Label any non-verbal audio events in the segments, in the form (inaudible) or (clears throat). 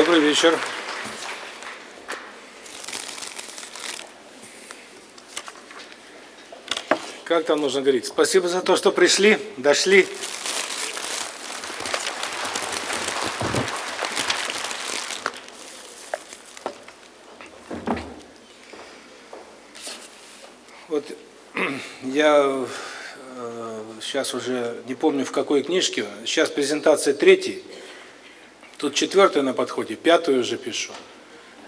Добрый вечер. Как там нужно говорить? Спасибо за то, что пришли, дошли. Вот (clears throat) я э, сейчас уже не помню в какой книжке, сейчас презентация третьей, тут четвертая на подходе, пятую уже пишу.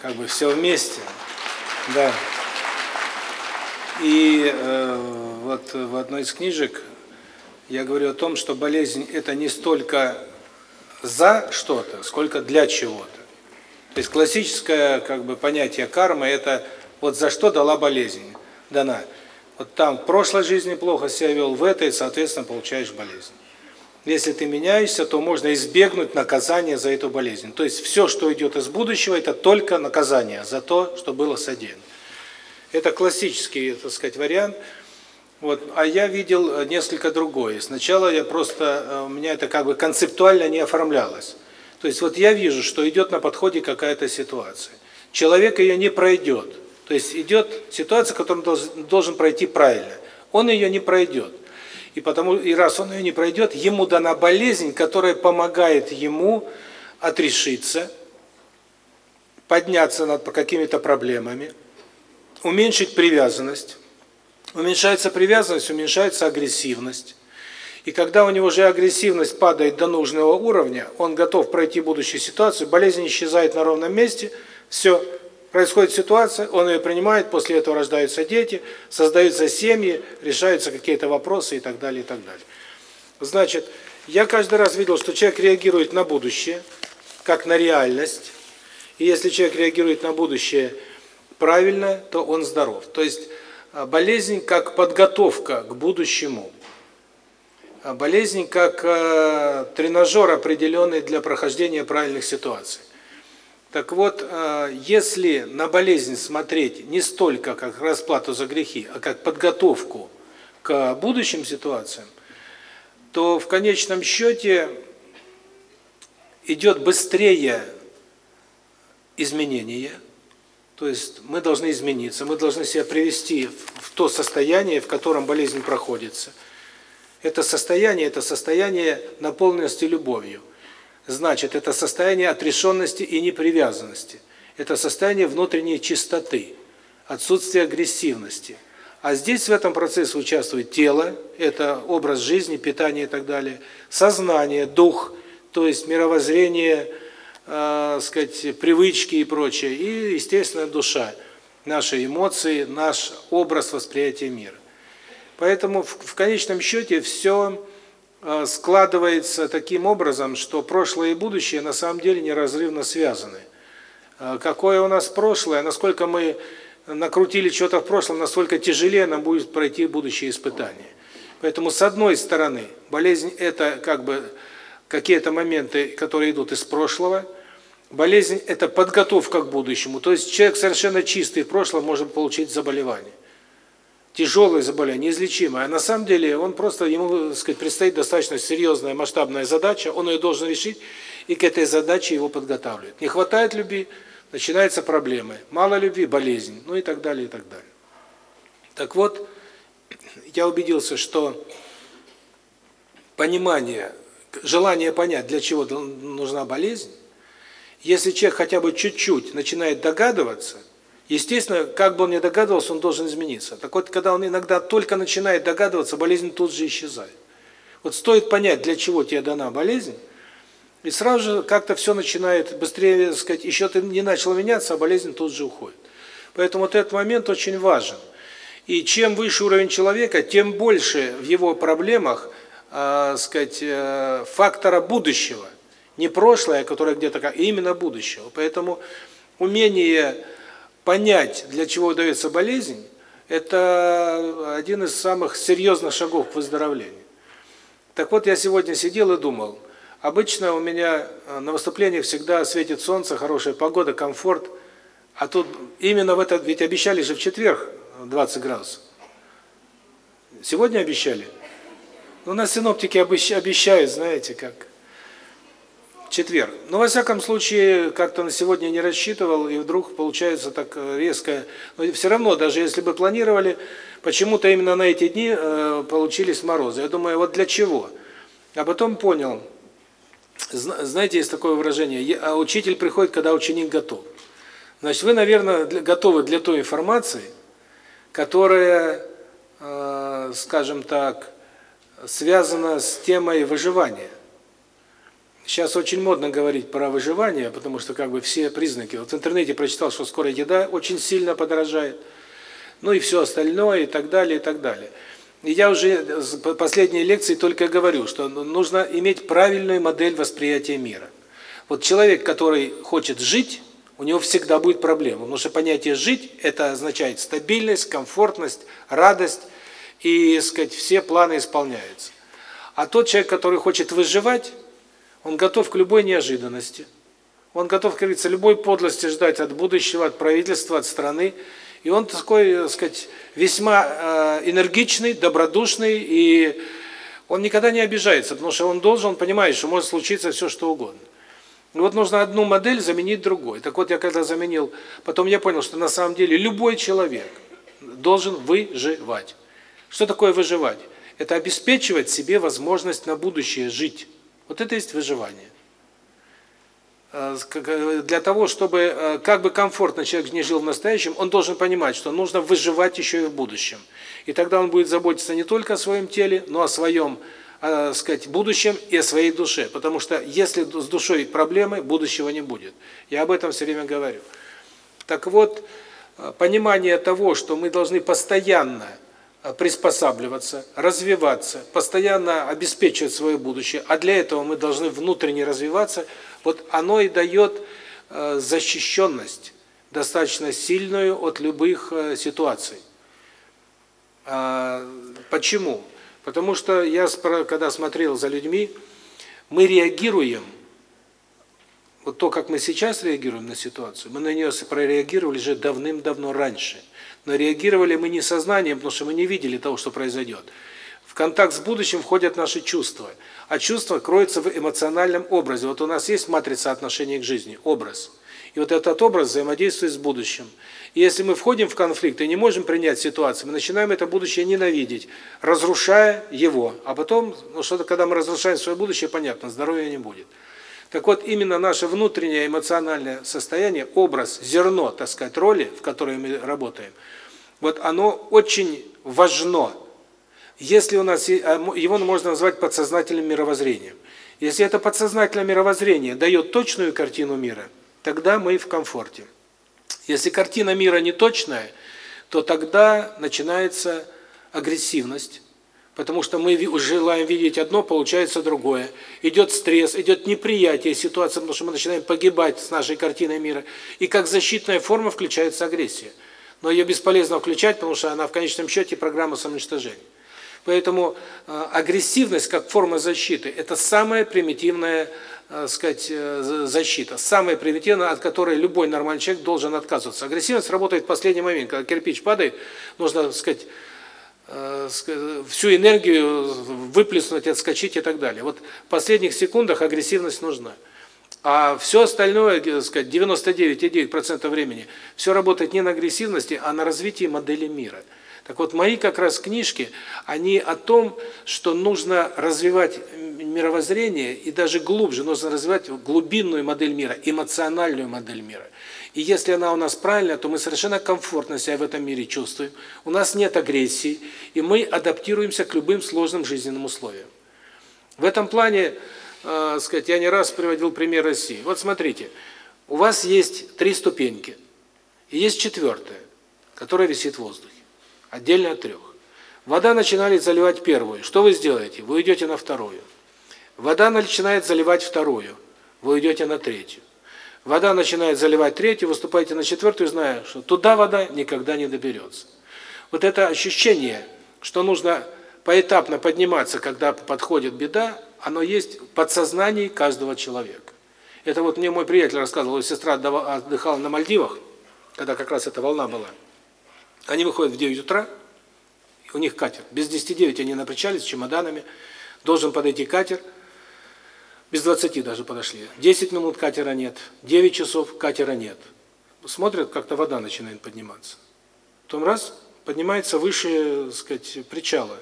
Как бы все вместе. Да. И э, вот в одной из книжек я говорю о том, что болезнь это не столько за что-то, сколько для чего-то. То есть классическое как бы понятие кармы это вот за что дала болезнь дана. Вот там в прошлой жизни плохо себя вел, в этой, соответственно, получаешь болезнь. Если ты меняешься, то можно избегнуть наказания за эту болезнь. То есть все, что идет из будущего, это только наказание за то, что было содеяно. Это классический, так сказать, вариант. Вот, а я видел несколько другое. Сначала я просто э, у меня это как бы концептуально не оформлялось. То есть вот я вижу, что идет на подходе какая-то ситуация. Человек ее не пройдет. То есть идет ситуация, которую он должен, должен пройти правильно. Он ее не пройдет. И потому и раз он ее не пройдет, ему дана болезнь, которая помогает ему отрешиться, подняться над какими-то проблемами, уменьшить привязанность. Уменьшается привязанность, уменьшается агрессивность. И когда у него уже агрессивность падает до нужного уровня, он готов пройти будущую ситуацию, болезнь исчезает на ровном месте, все, происходит ситуация, он ее принимает, после этого рождаются дети, создаются семьи, решаются какие-то вопросы и так далее, и так далее. Значит, я каждый раз видел, что человек реагирует на будущее, как на реальность, и если человек реагирует на будущее правильно, то он здоров. То есть а, болезнь как подготовка к будущему. А болезнь как э, тренажер определенный для прохождения правильных ситуаций. Так вот, если на болезнь смотреть не столько как расплату за грехи, а как подготовку к будущим ситуациям, то в конечном счете идет быстрее изменение, то есть мы должны измениться, мы должны себя привести в то состояние, в котором болезнь проходится. Это состояние это состояние наполненности любовью. Значит, это состояние отрешенности и непривязанности. Это состояние внутренней чистоты, отсутствие агрессивности. А здесь в этом процессе участвует тело, это образ жизни, питание и так далее, сознание, дух, то есть мировоззрение, э, сказать, привычки и прочее, и, естественно, душа, наши эмоции, наш образ восприятия мира. Поэтому в, в конечном счете все складывается таким образом, что прошлое и будущее на самом деле неразрывно связаны. Э, какое у нас прошлое, насколько мы накрутили что-то в прошлом, настолько тяжелее нам будет пройти будущее испытание. Поэтому с одной стороны, болезнь это как бы какие-то моменты, которые идут из прошлого. Болезнь это подготовка к будущему. То есть человек совершенно чистый в прошлом может получить заболевание. Тяжелое заболевание, неизлечимое. А на самом деле он просто ему, так сказать, предстоит достаточно серьезная масштабная задача, он ее должен решить, и к этой задаче его подготавливают. Не хватает любви, начинаются проблемы. Мало любви болезнь, ну и так далее, и так далее. Так вот, я убедился, что понимание, желание понять, для чего нужна болезнь, если человек хотя бы чуть-чуть начинает догадываться, естественно, как бы он ни догадывался, он должен измениться. Так вот, когда он иногда только начинает догадываться, болезнь тут же исчезает. Вот стоит понять, для чего тебе дана болезнь, и сразу же как-то все начинает быстрее, так сказать, еще ты не начал меняться, а болезнь тут же уходит. Поэтому вот этот момент очень важен. И чем выше уровень человека, тем больше в его проблемах, э, сказать, э, фактора будущего. Не прошлое, которое где-то, а именно будущего. Поэтому умение понять, для чего дается болезнь, это один из самых серьезных шагов к выздоровлению. Так вот, я сегодня сидел и думал, обычно у меня на выступлении всегда светит солнце, хорошая погода, комфорт, а тут именно в этот, ведь обещали же в четверг 20 градусов. Сегодня обещали? Ну, у нас синоптики обещают, знаете, как четверг. Но, во всяком случае, как-то на сегодня не рассчитывал, и вдруг получается так э, резко. Но все равно, даже если бы планировали, почему-то именно на эти дни э, получились морозы. Я думаю, вот для чего? А потом понял, знаете, есть такое выражение, а учитель приходит, когда ученик готов. Значит, вы, наверное, готовы для той информации, которая, э, скажем так, связана с темой выживания. Сейчас очень модно говорить про выживание, потому что как бы все признаки. Вот в интернете прочитал, что скоро еда очень сильно подорожает, ну и все остальное, и так далее, и так далее. И я уже в последней лекции только говорю, что нужно иметь правильную модель восприятия мира. Вот человек, который хочет жить, у него всегда будет проблема, потому что понятие «жить» – это означает стабильность, комфортность, радость, и, сказать, все планы исполняются. А тот человек, который хочет выживать, он готов к любой неожиданности. Он готов, как говорится, любой подлости ждать от будущего, от правительства, от страны. И он такой, так сказать, весьма э, энергичный, добродушный, и он никогда не обижается, потому что он должен, он понимает, что может случиться все, что угодно. И вот нужно одну модель заменить другой. Так вот, я когда заменил, потом я понял, что на самом деле любой человек должен выживать. Что такое выживать? Это обеспечивать себе возможность на будущее жить. Вот это есть выживание. Э, э, для того, чтобы э, как бы комфортно человек не жил в настоящем, он должен понимать, что нужно выживать еще и в будущем. И тогда он будет заботиться не только о своем теле, но о своем, сказать, будущем и о своей душе. Потому что если с душой проблемы, будущего не будет. Я об этом все время говорю. Так вот, понимание того, что мы должны постоянно приспосабливаться, развиваться, постоянно обеспечивать свое будущее, а для этого мы должны внутренне развиваться, вот оно и дает э, защищенность достаточно сильную от любых э, ситуаций. А, почему? Потому что я, когда смотрел за людьми, мы реагируем, вот то, как мы сейчас реагируем на ситуацию, мы на нее прореагировали уже давным-давно раньше – но реагировали мы не сознанием, потому что мы не видели того, что произойдет. В контакт с будущим входят наши чувства. А чувства кроются в эмоциональном образе. Вот у нас есть матрица отношений к жизни, образ. И вот этот образ взаимодействует с будущим. И если мы входим в конфликт и не можем принять ситуацию, мы начинаем это будущее ненавидеть, разрушая его. А потом, ну что-то, когда мы разрушаем свое будущее, понятно, здоровья не будет. Так вот, именно наше внутреннее эмоциональное состояние, образ, зерно, так сказать, роли, в которой мы работаем, вот оно очень важно. Если у нас а, его можно назвать подсознательным мировоззрением. Если это подсознательное мировоззрение дает точную картину мира, тогда мы в комфорте. Если картина мира не точная, то тогда начинается агрессивность, Потому что мы желаем видеть одно, получается другое. Идет стресс, идет неприятие ситуации, потому что мы начинаем погибать с нашей картиной мира. И как защитная форма включается агрессия. Но ее бесполезно включать, потому что она в конечном счете программа самоуничтожения. Поэтому э, агрессивность как форма защиты – это самая примитивная э, сказать, э, защита. Самая примитивная, от которой любой нормальный человек должен отказываться. Агрессивность работает в последний момент. Когда кирпич падает, нужно сказать, Э, всю энергию выплеснуть, отскочить и так далее. Вот в последних секундах агрессивность нужна. А все остальное, так сказать, 99,9% времени, все работает не на агрессивности, а на развитии модели мира. Так вот, мои как раз книжки, они о том, что нужно развивать мировоззрение и даже глубже, нужно развивать глубинную модель мира, эмоциональную модель мира. И если она у нас правильная, то мы совершенно комфортно себя в этом мире чувствуем. У нас нет агрессии, и мы адаптируемся к любым сложным жизненным условиям. В этом плане, э, сказать, я не раз приводил пример России. Вот смотрите, у вас есть три ступеньки, и есть четвертая, которая висит в воздухе, отдельно от трех. Вода начинает заливать первую. Что вы сделаете? Вы уйдете на вторую. Вода начинает заливать вторую. Вы уйдете на третью. Вода начинает заливать третью, выступаете на четвертую, зная, что туда вода никогда не доберется. Вот это ощущение, что нужно поэтапно подниматься, когда подходит беда, оно есть в подсознании каждого человека. Это вот мне мой приятель рассказывал, сестра отдыхала на Мальдивах, когда как раз эта волна была. Они выходят в 9 утра, у них катер. Без 10 9 они на причале с чемоданами. Должен подойти катер. Без 20 даже подошли. 10 минут катера нет, 9 часов катера нет. Смотрят, как-то вода начинает подниматься. Потом раз, поднимается выше, так сказать, причала.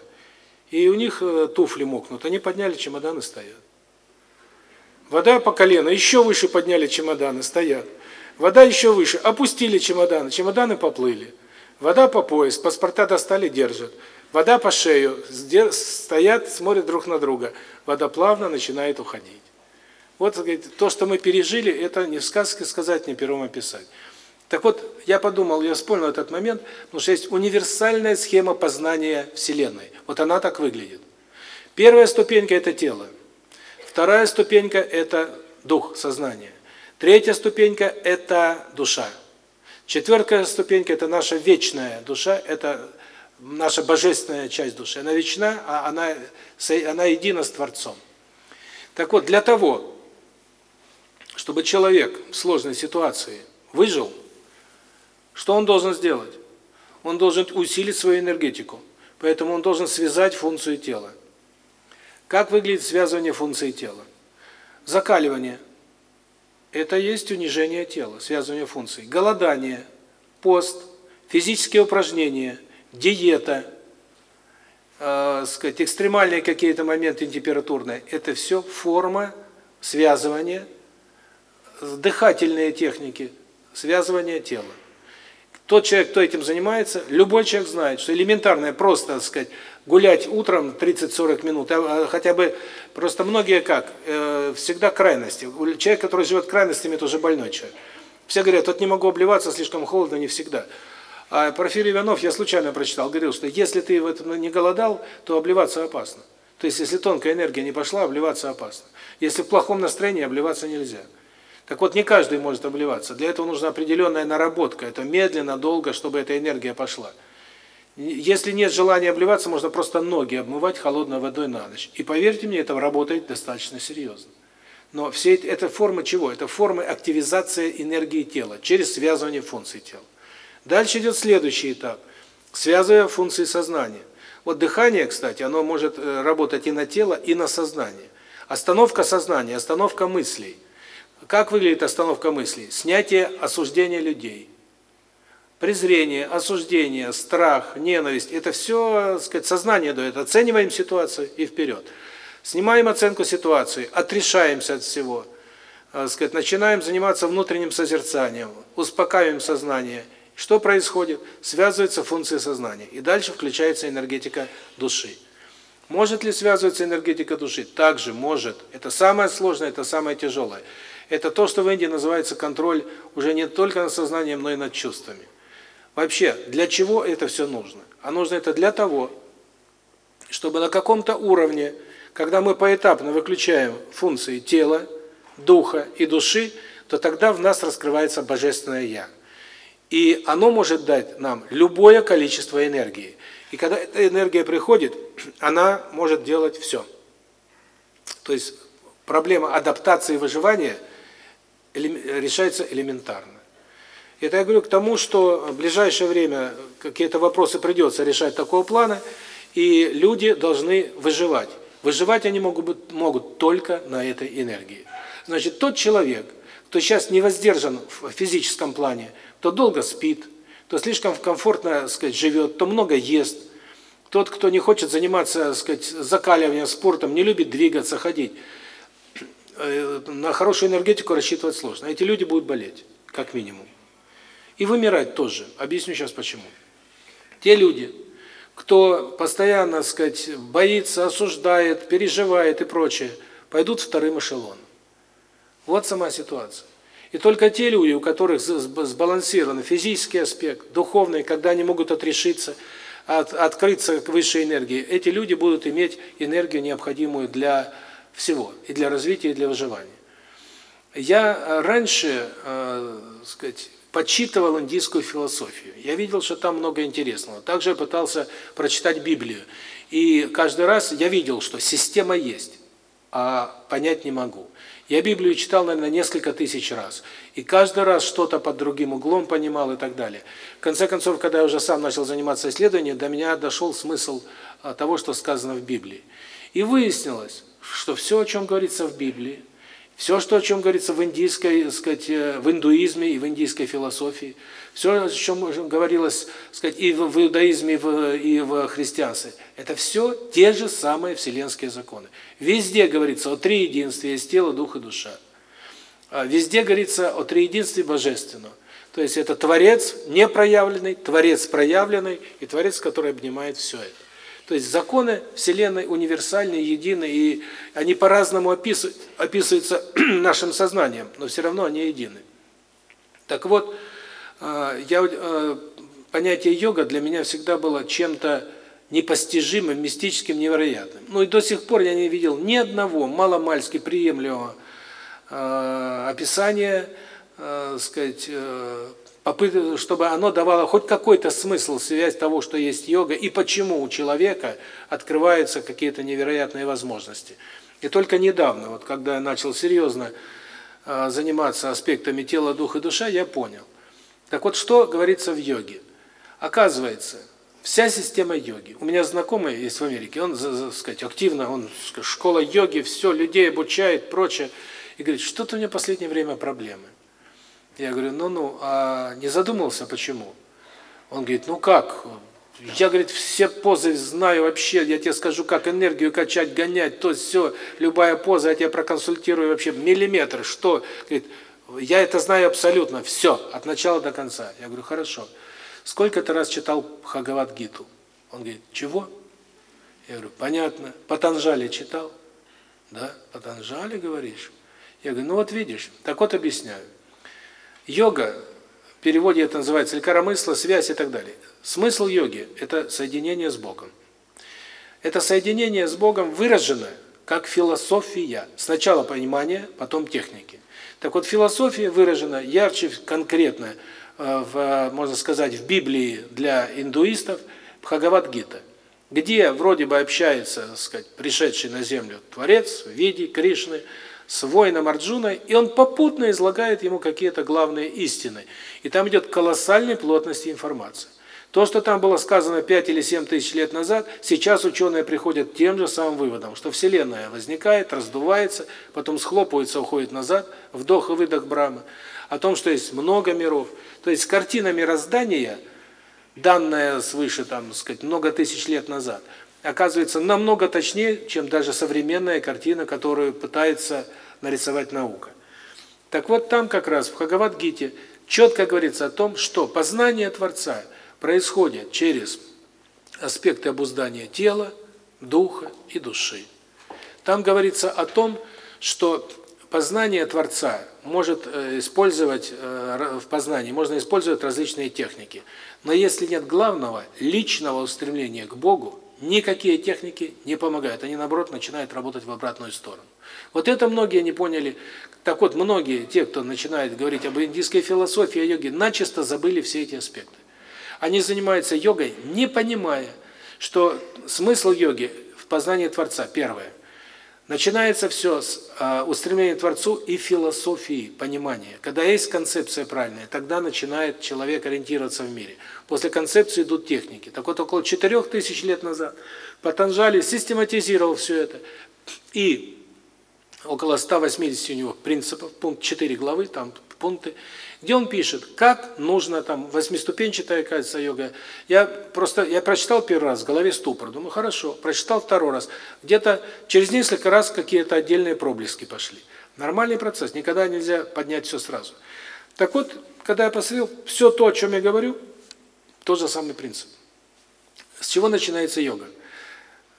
И у них э, туфли мокнут. Они подняли чемоданы, стоят. Вода по колено, еще выше подняли чемоданы, стоят. Вода еще выше, опустили чемоданы, чемоданы поплыли. Вода по пояс, паспорта достали, держат. Вода по шею, стоят, смотрят друг на друга. Вода плавно начинает уходить. Вот говорит, то, что мы пережили, это не в сказке сказать, не пером описать. Так вот, я подумал, я вспомнил этот момент, потому что есть универсальная схема познания Вселенной. Вот она так выглядит. Первая ступенька – это тело. Вторая ступенька – это дух, сознание. Третья ступенька – это душа. Четвертая ступенька – это наша вечная душа, это наша божественная часть души. Она вечна, а она, она едина с Творцом. Так вот, для того, чтобы человек в сложной ситуации выжил, что он должен сделать? Он должен усилить свою энергетику. Поэтому он должен связать функцию тела. Как выглядит связывание функций тела? Закаливание – это есть унижение тела, связывание функций. Голодание, пост, физические упражнения, диета, э, сказать, экстремальные какие-то моменты температурные – это все форма связывания, дыхательные техники, связывания тела. Тот человек, кто этим занимается, любой человек знает, что элементарное просто, так сказать, гулять утром 30-40 минут, а, а хотя бы просто многие как, э, всегда крайности. Человек, который живет крайностями, это уже больной человек. Все говорят, вот не могу обливаться, слишком холодно, не всегда. А Порфирий Иванов, я случайно прочитал, говорил, что если ты в этом не голодал, то обливаться опасно. То есть, если тонкая энергия не пошла, обливаться опасно. Если в плохом настроении, обливаться нельзя. Так вот, не каждый может обливаться. Для этого нужна определенная наработка. Это медленно, долго, чтобы эта энергия пошла. Если нет желания обливаться, можно просто ноги обмывать холодной водой на ночь. И поверьте мне, это работает достаточно серьезно. Но все это формы чего? Это формы активизации энергии тела через связывание функций тела. Дальше идет следующий этап. Связывая функции сознания. Вот дыхание, кстати, оно может э, работать и на тело, и на сознание. Остановка сознания, остановка мыслей – как выглядит остановка мыслей? Снятие осуждения людей. Презрение, осуждение, страх, ненависть – это все, так сказать, сознание дает. Оцениваем ситуацию и вперед. Снимаем оценку ситуации, отрешаемся от всего. Так сказать, начинаем заниматься внутренним созерцанием, успокаиваем сознание. Что происходит? Связывается функция сознания. И дальше включается энергетика души. Может ли связываться энергетика души? Также может. Это самое сложное, это самое тяжелое. Это то, что в Индии называется контроль уже не только над сознанием, но и над чувствами. Вообще, для чего это все нужно? А нужно это для того, чтобы на каком-то уровне, когда мы поэтапно выключаем функции тела, духа и души, то тогда в нас раскрывается Божественное Я. И оно может дать нам любое количество энергии. И когда эта энергия приходит, (clears throat) она может делать все. То есть проблема адаптации и выживания – решается элементарно. Это я говорю к тому, что в ближайшее время какие-то вопросы придется решать такого плана, и люди должны выживать. Выживать они могут могут только на этой энергии. Значит, тот человек, кто сейчас не воздержан в физическом плане, то долго спит, то слишком комфортно, сказать, живет, то много ест. Тот, кто не хочет заниматься, сказать, закаливанием, спортом, не любит двигаться, ходить, Э, на хорошую энергетику рассчитывать сложно. Эти люди будут болеть, как минимум. И вымирать тоже. Объясню сейчас почему. Те люди, кто постоянно, сказать, боится, осуждает, переживает и прочее, пойдут вторым эшелоном. Вот сама ситуация. И только те люди, у которых сбалансирован физический аспект, духовный, когда они могут отрешиться, от, открыться к высшей энергии, эти люди будут иметь энергию, необходимую для всего, и для развития, и для выживания. Я э, раньше, э, сказать, подсчитывал индийскую философию. Я видел, что там много интересного. Также я пытался прочитать Библию. И каждый раз я видел, что система есть, а понять не могу. Я Библию читал, наверное, несколько тысяч раз. И каждый раз что-то под другим углом понимал и так далее. В конце концов, когда я уже сам начал заниматься исследованием, до меня дошел смысл э, того, что сказано в Библии. И выяснилось, что все, о чем говорится в Библии, все, что о чем говорится в индийской, сказать, э, в индуизме и в индийской философии, все, о чем говорилось, сказать, и в, иудаизме, и в, и в христианстве, это все те же самые вселенские законы. Везде говорится о триединстве, есть тело, дух и душа. А везде говорится о триединстве божественного. То есть это Творец непроявленный, Творец проявленный и Творец, который обнимает все это. То есть законы Вселенной универсальны, едины, и они по-разному описываются (clears throat) нашим сознанием, но все равно они едины. Так вот, э, я э, понятие йога для меня всегда было чем-то непостижимым, мистическим, невероятным. Ну и до сих пор я не видел ни одного маломальски приемлемого э, описания, сказать, чтобы оно давало хоть какой-то смысл, связь того, что есть йога, и почему у человека открываются какие-то невероятные возможности. И только недавно, вот когда я начал серьезно э, заниматься аспектами тела, духа и душа, я понял. Так вот, что говорится в йоге? Оказывается, вся система йоги. У меня знакомый есть в Америке, он, так сказать, активно, он школа йоги, все, людей обучает, прочее. И говорит, что-то у меня в последнее время проблемы. Я говорю, ну-ну, а не задумался, почему? Он говорит, ну как? Я, говорит, все позы знаю вообще, я тебе скажу, как энергию качать, гонять, то все, любая поза, я тебя проконсультирую вообще миллиметр, что? Говорит, я это знаю абсолютно, все, от начала до конца. Я говорю, хорошо. Сколько ты раз читал Бхагавад-гиту? Он говорит, чего? Я говорю, понятно. Патанжали читал? Да, Патанжали, говоришь? Я говорю, ну вот видишь, так вот объясняю. Йога, в переводе это называется ликаромысло, связь и так далее. Смысл йоги – это соединение с Богом. Это соединение с Богом выражено как философия. Сначала понимание, потом техники. Так вот, философия выражена ярче, конкретно, э, в, можно сказать, в Библии для индуистов, Бхагавад-гита, где вроде бы общается, так сказать, пришедший на землю Творец в виде Кришны – с воином Арджуной, и он попутно излагает ему какие-то главные истины. И там идет колоссальной плотности информации. То, что там было сказано 5 или 7 тысяч лет назад, сейчас ученые приходят к тем же самым выводам, что Вселенная возникает, раздувается, потом схлопывается, уходит назад, вдох и выдох Брахмы, о том, что есть много миров. То есть картина мироздания, данная свыше, там, сказать, много тысяч лет назад, оказывается намного точнее, чем даже современная картина, которую пытается нарисовать наука. Так вот там как раз в Бхагавад-гите четко говорится о том, что познание Творца происходит через аспекты обуздания тела, духа и души. Там говорится о том, что познание Творца может э, использовать э, в познании, можно использовать различные техники. Но если нет главного, личного устремления к Богу, Никакие техники не помогают, они наоборот начинают работать в обратную сторону. Вот это многие не поняли. Так вот, многие, те, кто начинает говорить об индийской философии, о йоге, начисто забыли все эти аспекты. Они занимаются йогой, не понимая, что смысл йоги в познании Творца, первое, Начинается все с э, устремления к Творцу и философии, понимания. Когда есть концепция правильная, тогда начинает человек ориентироваться в мире. После концепции идут техники. Так вот, около 4000 лет назад Патанжали систематизировал все это. И около 180 у него принципов, пункт 4 главы, там пункты, где он пишет, как нужно там восьмиступенчатая, кажется, йога. Я просто я прочитал первый раз в голове ступор, думаю, хорошо, прочитал второй раз. Где-то через несколько раз какие-то отдельные проблески пошли. Нормальный процесс, никогда нельзя поднять все сразу. Так вот, когда я посмотрел, все то, о чем я говорю, тот же самый принцип. С чего начинается йога?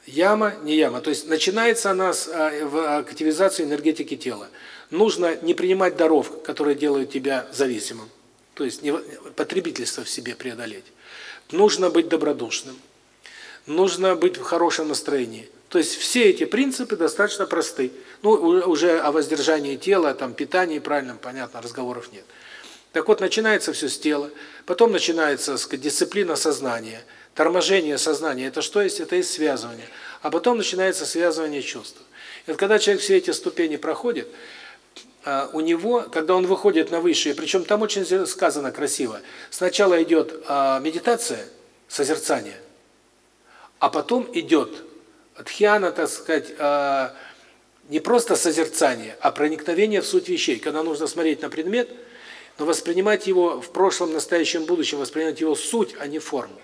Яма, не яма. То есть начинается она с а, активизации энергетики тела нужно не принимать даров, которые делают тебя зависимым. То есть потребительство в себе преодолеть. Нужно быть добродушным. Нужно быть в хорошем настроении. То есть все эти принципы достаточно просты. Ну, уже о воздержании тела, там, питании правильном, понятно, разговоров нет. Так вот, начинается все с тела, потом начинается дисциплина сознания, торможение сознания. Это что есть? Это есть связывание. А потом начинается связывание чувств. И вот когда человек все эти ступени проходит, а, у него, когда он выходит на высшие, причем там очень сказано красиво, сначала идет а, медитация, созерцание, а потом идет Дхьяна, так сказать, а, не просто созерцание, а проникновение в суть вещей. Когда нужно смотреть на предмет, но воспринимать его в прошлом, настоящем, будущем, воспринимать его суть, а не форму.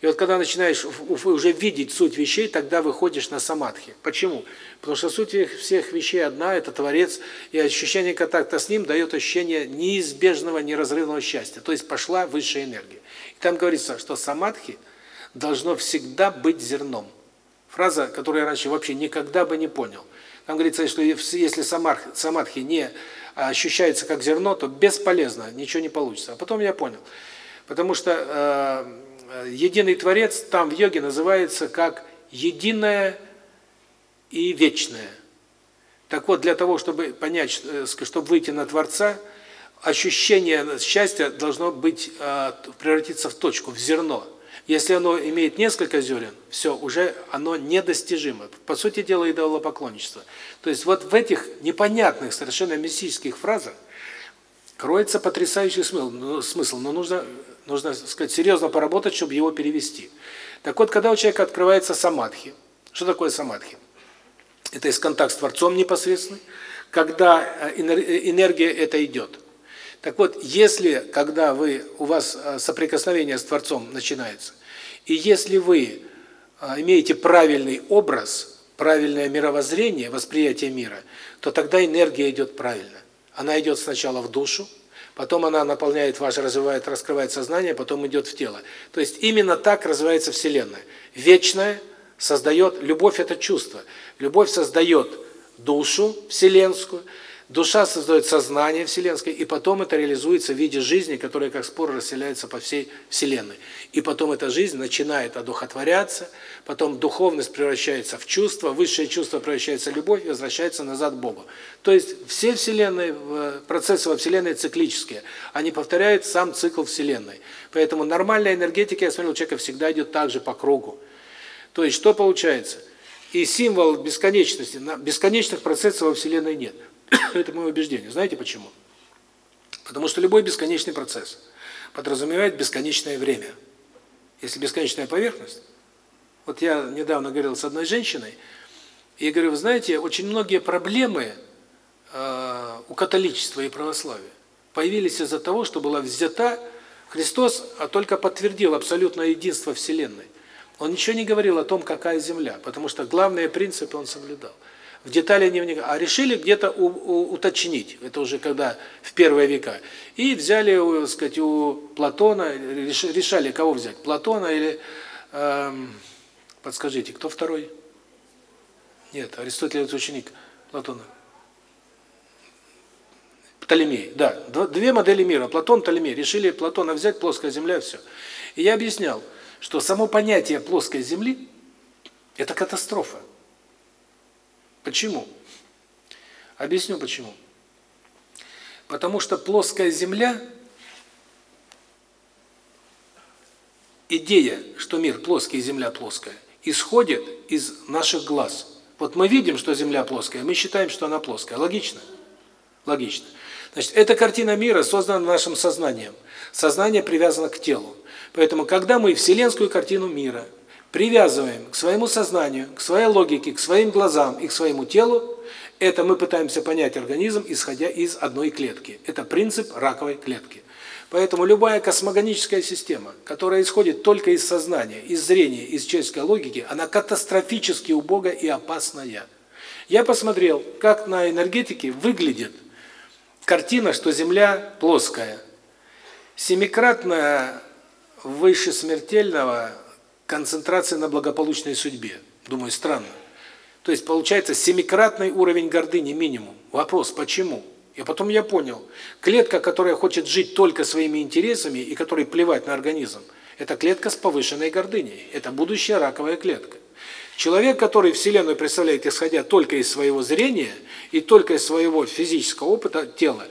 И вот когда начинаешь уже видеть суть вещей, тогда выходишь на самадхи. Почему? Потому что суть всех вещей одна – это Творец, и ощущение контакта с Ним дает ощущение неизбежного, неразрывного счастья. То есть пошла высшая энергия. И там говорится, что самадхи должно всегда быть зерном. Фраза, которую я раньше вообще никогда бы не понял. Там говорится, что если самадхи не ощущается как зерно, то бесполезно, ничего не получится. А потом я понял. Потому что э, единый Творец там в йоге называется как единое и вечное. Так вот, для того, чтобы понять, э, чтобы выйти на Творца, ощущение счастья должно быть э, превратиться в точку, в зерно. Если оно имеет несколько зерен, все, уже оно недостижимо. По сути дела, идолопоклонничество. То есть вот в этих непонятных, совершенно мистических фразах кроется потрясающий смысл, смысл но нужно Нужно, так сказать, серьезно поработать, чтобы его перевести. Так вот, когда у человека открывается самадхи, что такое самадхи? Это есть контакт с Творцом непосредственный, когда э, э, энергия это идет. Так вот, если, когда вы, у вас э, соприкосновение с Творцом начинается, и если вы имеете правильный образ, правильное мировоззрение, восприятие мира, то тогда энергия идет правильно. Она идет сначала в душу, потом она наполняет ваше, развивает, раскрывает сознание, потом идет в тело. То есть именно так развивается Вселенная. Вечная создает, любовь – это чувство. Любовь создает душу вселенскую, Душа создает сознание вселенское, и потом это реализуется в виде жизни, которая как спор расселяется по всей Вселенной. И потом эта жизнь начинает одухотворяться, потом духовность превращается в чувство, высшее чувство превращается в любовь и возвращается назад к Богу. То есть все Вселенные, процессы во Вселенной циклические, они повторяют сам цикл Вселенной. Поэтому нормальная энергетика, я смотрел, у человека всегда идет так же по кругу. То есть что получается? И символ бесконечности, бесконечных процессов во Вселенной нет. (coughs) Это мое убеждение. Знаете почему? Потому что любой бесконечный процесс подразумевает бесконечное время. Если бесконечная поверхность, вот я недавно говорил с одной женщиной, и говорю, вы знаете, очень многие проблемы э, у католичества и православия появились из-за того, что была взята Христос, а только подтвердил абсолютное единство Вселенной. Он ничего не говорил о том, какая Земля, потому что главные принципы он соблюдал в детали не вникали, а решили где-то уточнить, это уже когда в первые века, и взяли, так сказать, у Платона, решали, кого взять, Платона или, эм, подскажите, кто второй? Нет, Аристотель это ученик Платона. Птолемей, да, две модели мира, Платон, Птолемей, решили Платона взять, плоская земля, все. И я объяснял, что само понятие плоской земли – это катастрофа. Почему? Объясню почему. Потому что плоская Земля, идея, что мир плоский и Земля плоская, исходит из наших глаз. Вот мы видим, что Земля плоская, мы считаем, что она плоская. Логично? Логично. Значит, эта картина мира создана нашим сознанием. Сознание привязано к телу. Поэтому, когда мы вселенскую картину мира привязываем к своему сознанию, к своей логике, к своим глазам и к своему телу, это мы пытаемся понять организм, исходя из одной клетки. Это принцип раковой клетки. Поэтому любая космогоническая система, которая исходит только из сознания, из зрения, из человеческой логики, она катастрофически убога и опасная. Я посмотрел, как на энергетике выглядит картина, что Земля плоская. Семикратно выше смертельного концентрация на благополучной судьбе. Думаю, странно. То есть получается семикратный уровень гордыни минимум. Вопрос, почему? И потом я понял, клетка, которая хочет жить только своими интересами и которой плевать на организм, это клетка с повышенной гордыней. Это будущая раковая клетка. Человек, который Вселенную представляет, исходя только из своего зрения и только из своего физического опыта тела,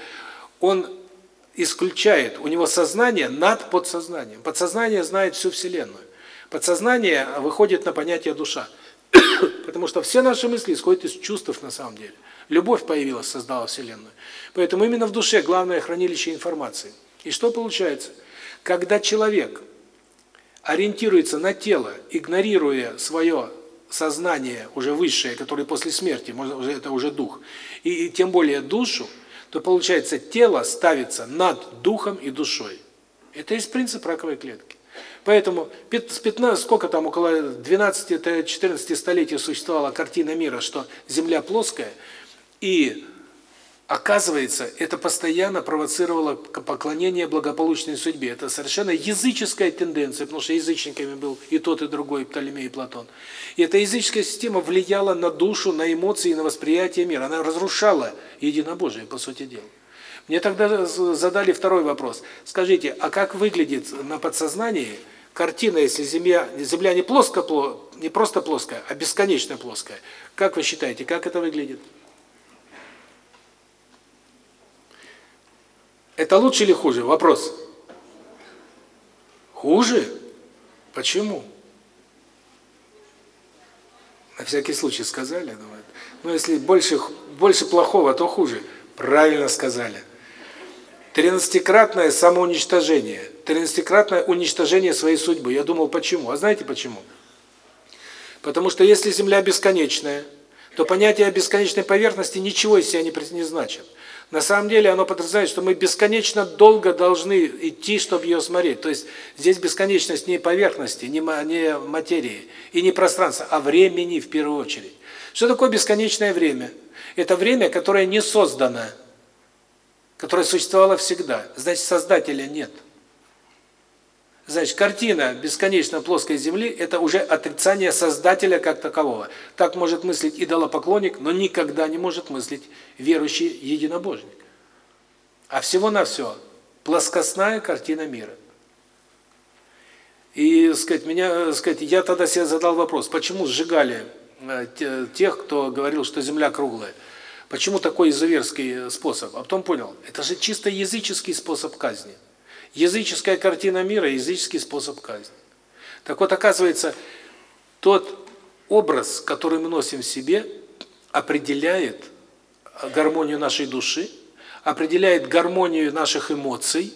он исключает, у него сознание над подсознанием. Подсознание знает всю Вселенную. Подсознание выходит на понятие душа. (coughs) Потому что все наши мысли исходят из чувств на самом деле. Любовь появилась, создала Вселенную. Поэтому именно в душе главное хранилище информации. И что получается? Когда человек ориентируется на тело, игнорируя свое сознание уже высшее, которое после смерти, можно это уже дух, и, и тем более душу, то получается тело ставится над духом и душой. Это есть принцип раковой клетки. Поэтому с 15, сколько там, около 12-14 столетий существовала картина мира, что Земля плоская, и Оказывается, это постоянно провоцировало поклонение благополучной судьбе. Это совершенно языческая тенденция, потому что язычниками был и тот, и другой, Птолемей и Платон. И эта языческая система влияла на душу, на эмоции, на восприятие мира. Она разрушала единобожие, по сути дела. Мне тогда задали второй вопрос. Скажите, а как выглядит на подсознании картина, если Земля, земля не плоско, не просто плоская, а бесконечно плоская? Как вы считаете, как это выглядит? Это лучше или хуже? Вопрос. Хуже? Почему? На всякий случай сказали, думаю. Ну, если больше больше плохого, то хуже. Правильно сказали. Тринадцатикратное самоуничтожение. Тринадцатикратное уничтожение своей судьбы. Я думал, почему? А знаете почему? Потому что если Земля бесконечная, то понятие о бесконечной поверхности ничего из себя не, не значит. На самом деле оно подразумевает, что мы бесконечно долго должны идти, чтобы ее смотреть. То есть здесь бесконечность не поверхности, не материи и не пространства, а времени в первую очередь. Что такое бесконечное время? Это время, которое не создано, которое существовало всегда. Значит, Создателя нет. Значит, картина бесконечно плоской Земли – это уже отрицание Создателя как такового. Так может мыслить идолопоклонник, но никогда не может мыслить верующий единобожник. А всего-навсего плоскостная картина мира. И, сказать, меня, сказать, я тогда себе задал вопрос, почему сжигали э, тех, кто говорил, что Земля круглая? Почему такой изуверский способ? А потом понял, это же чисто языческий способ казни. Языческая картина мира, языческий способ казни. Так вот, оказывается, тот образ, который мы носим в себе, определяет гармонию нашей души, определяет гармонию наших эмоций,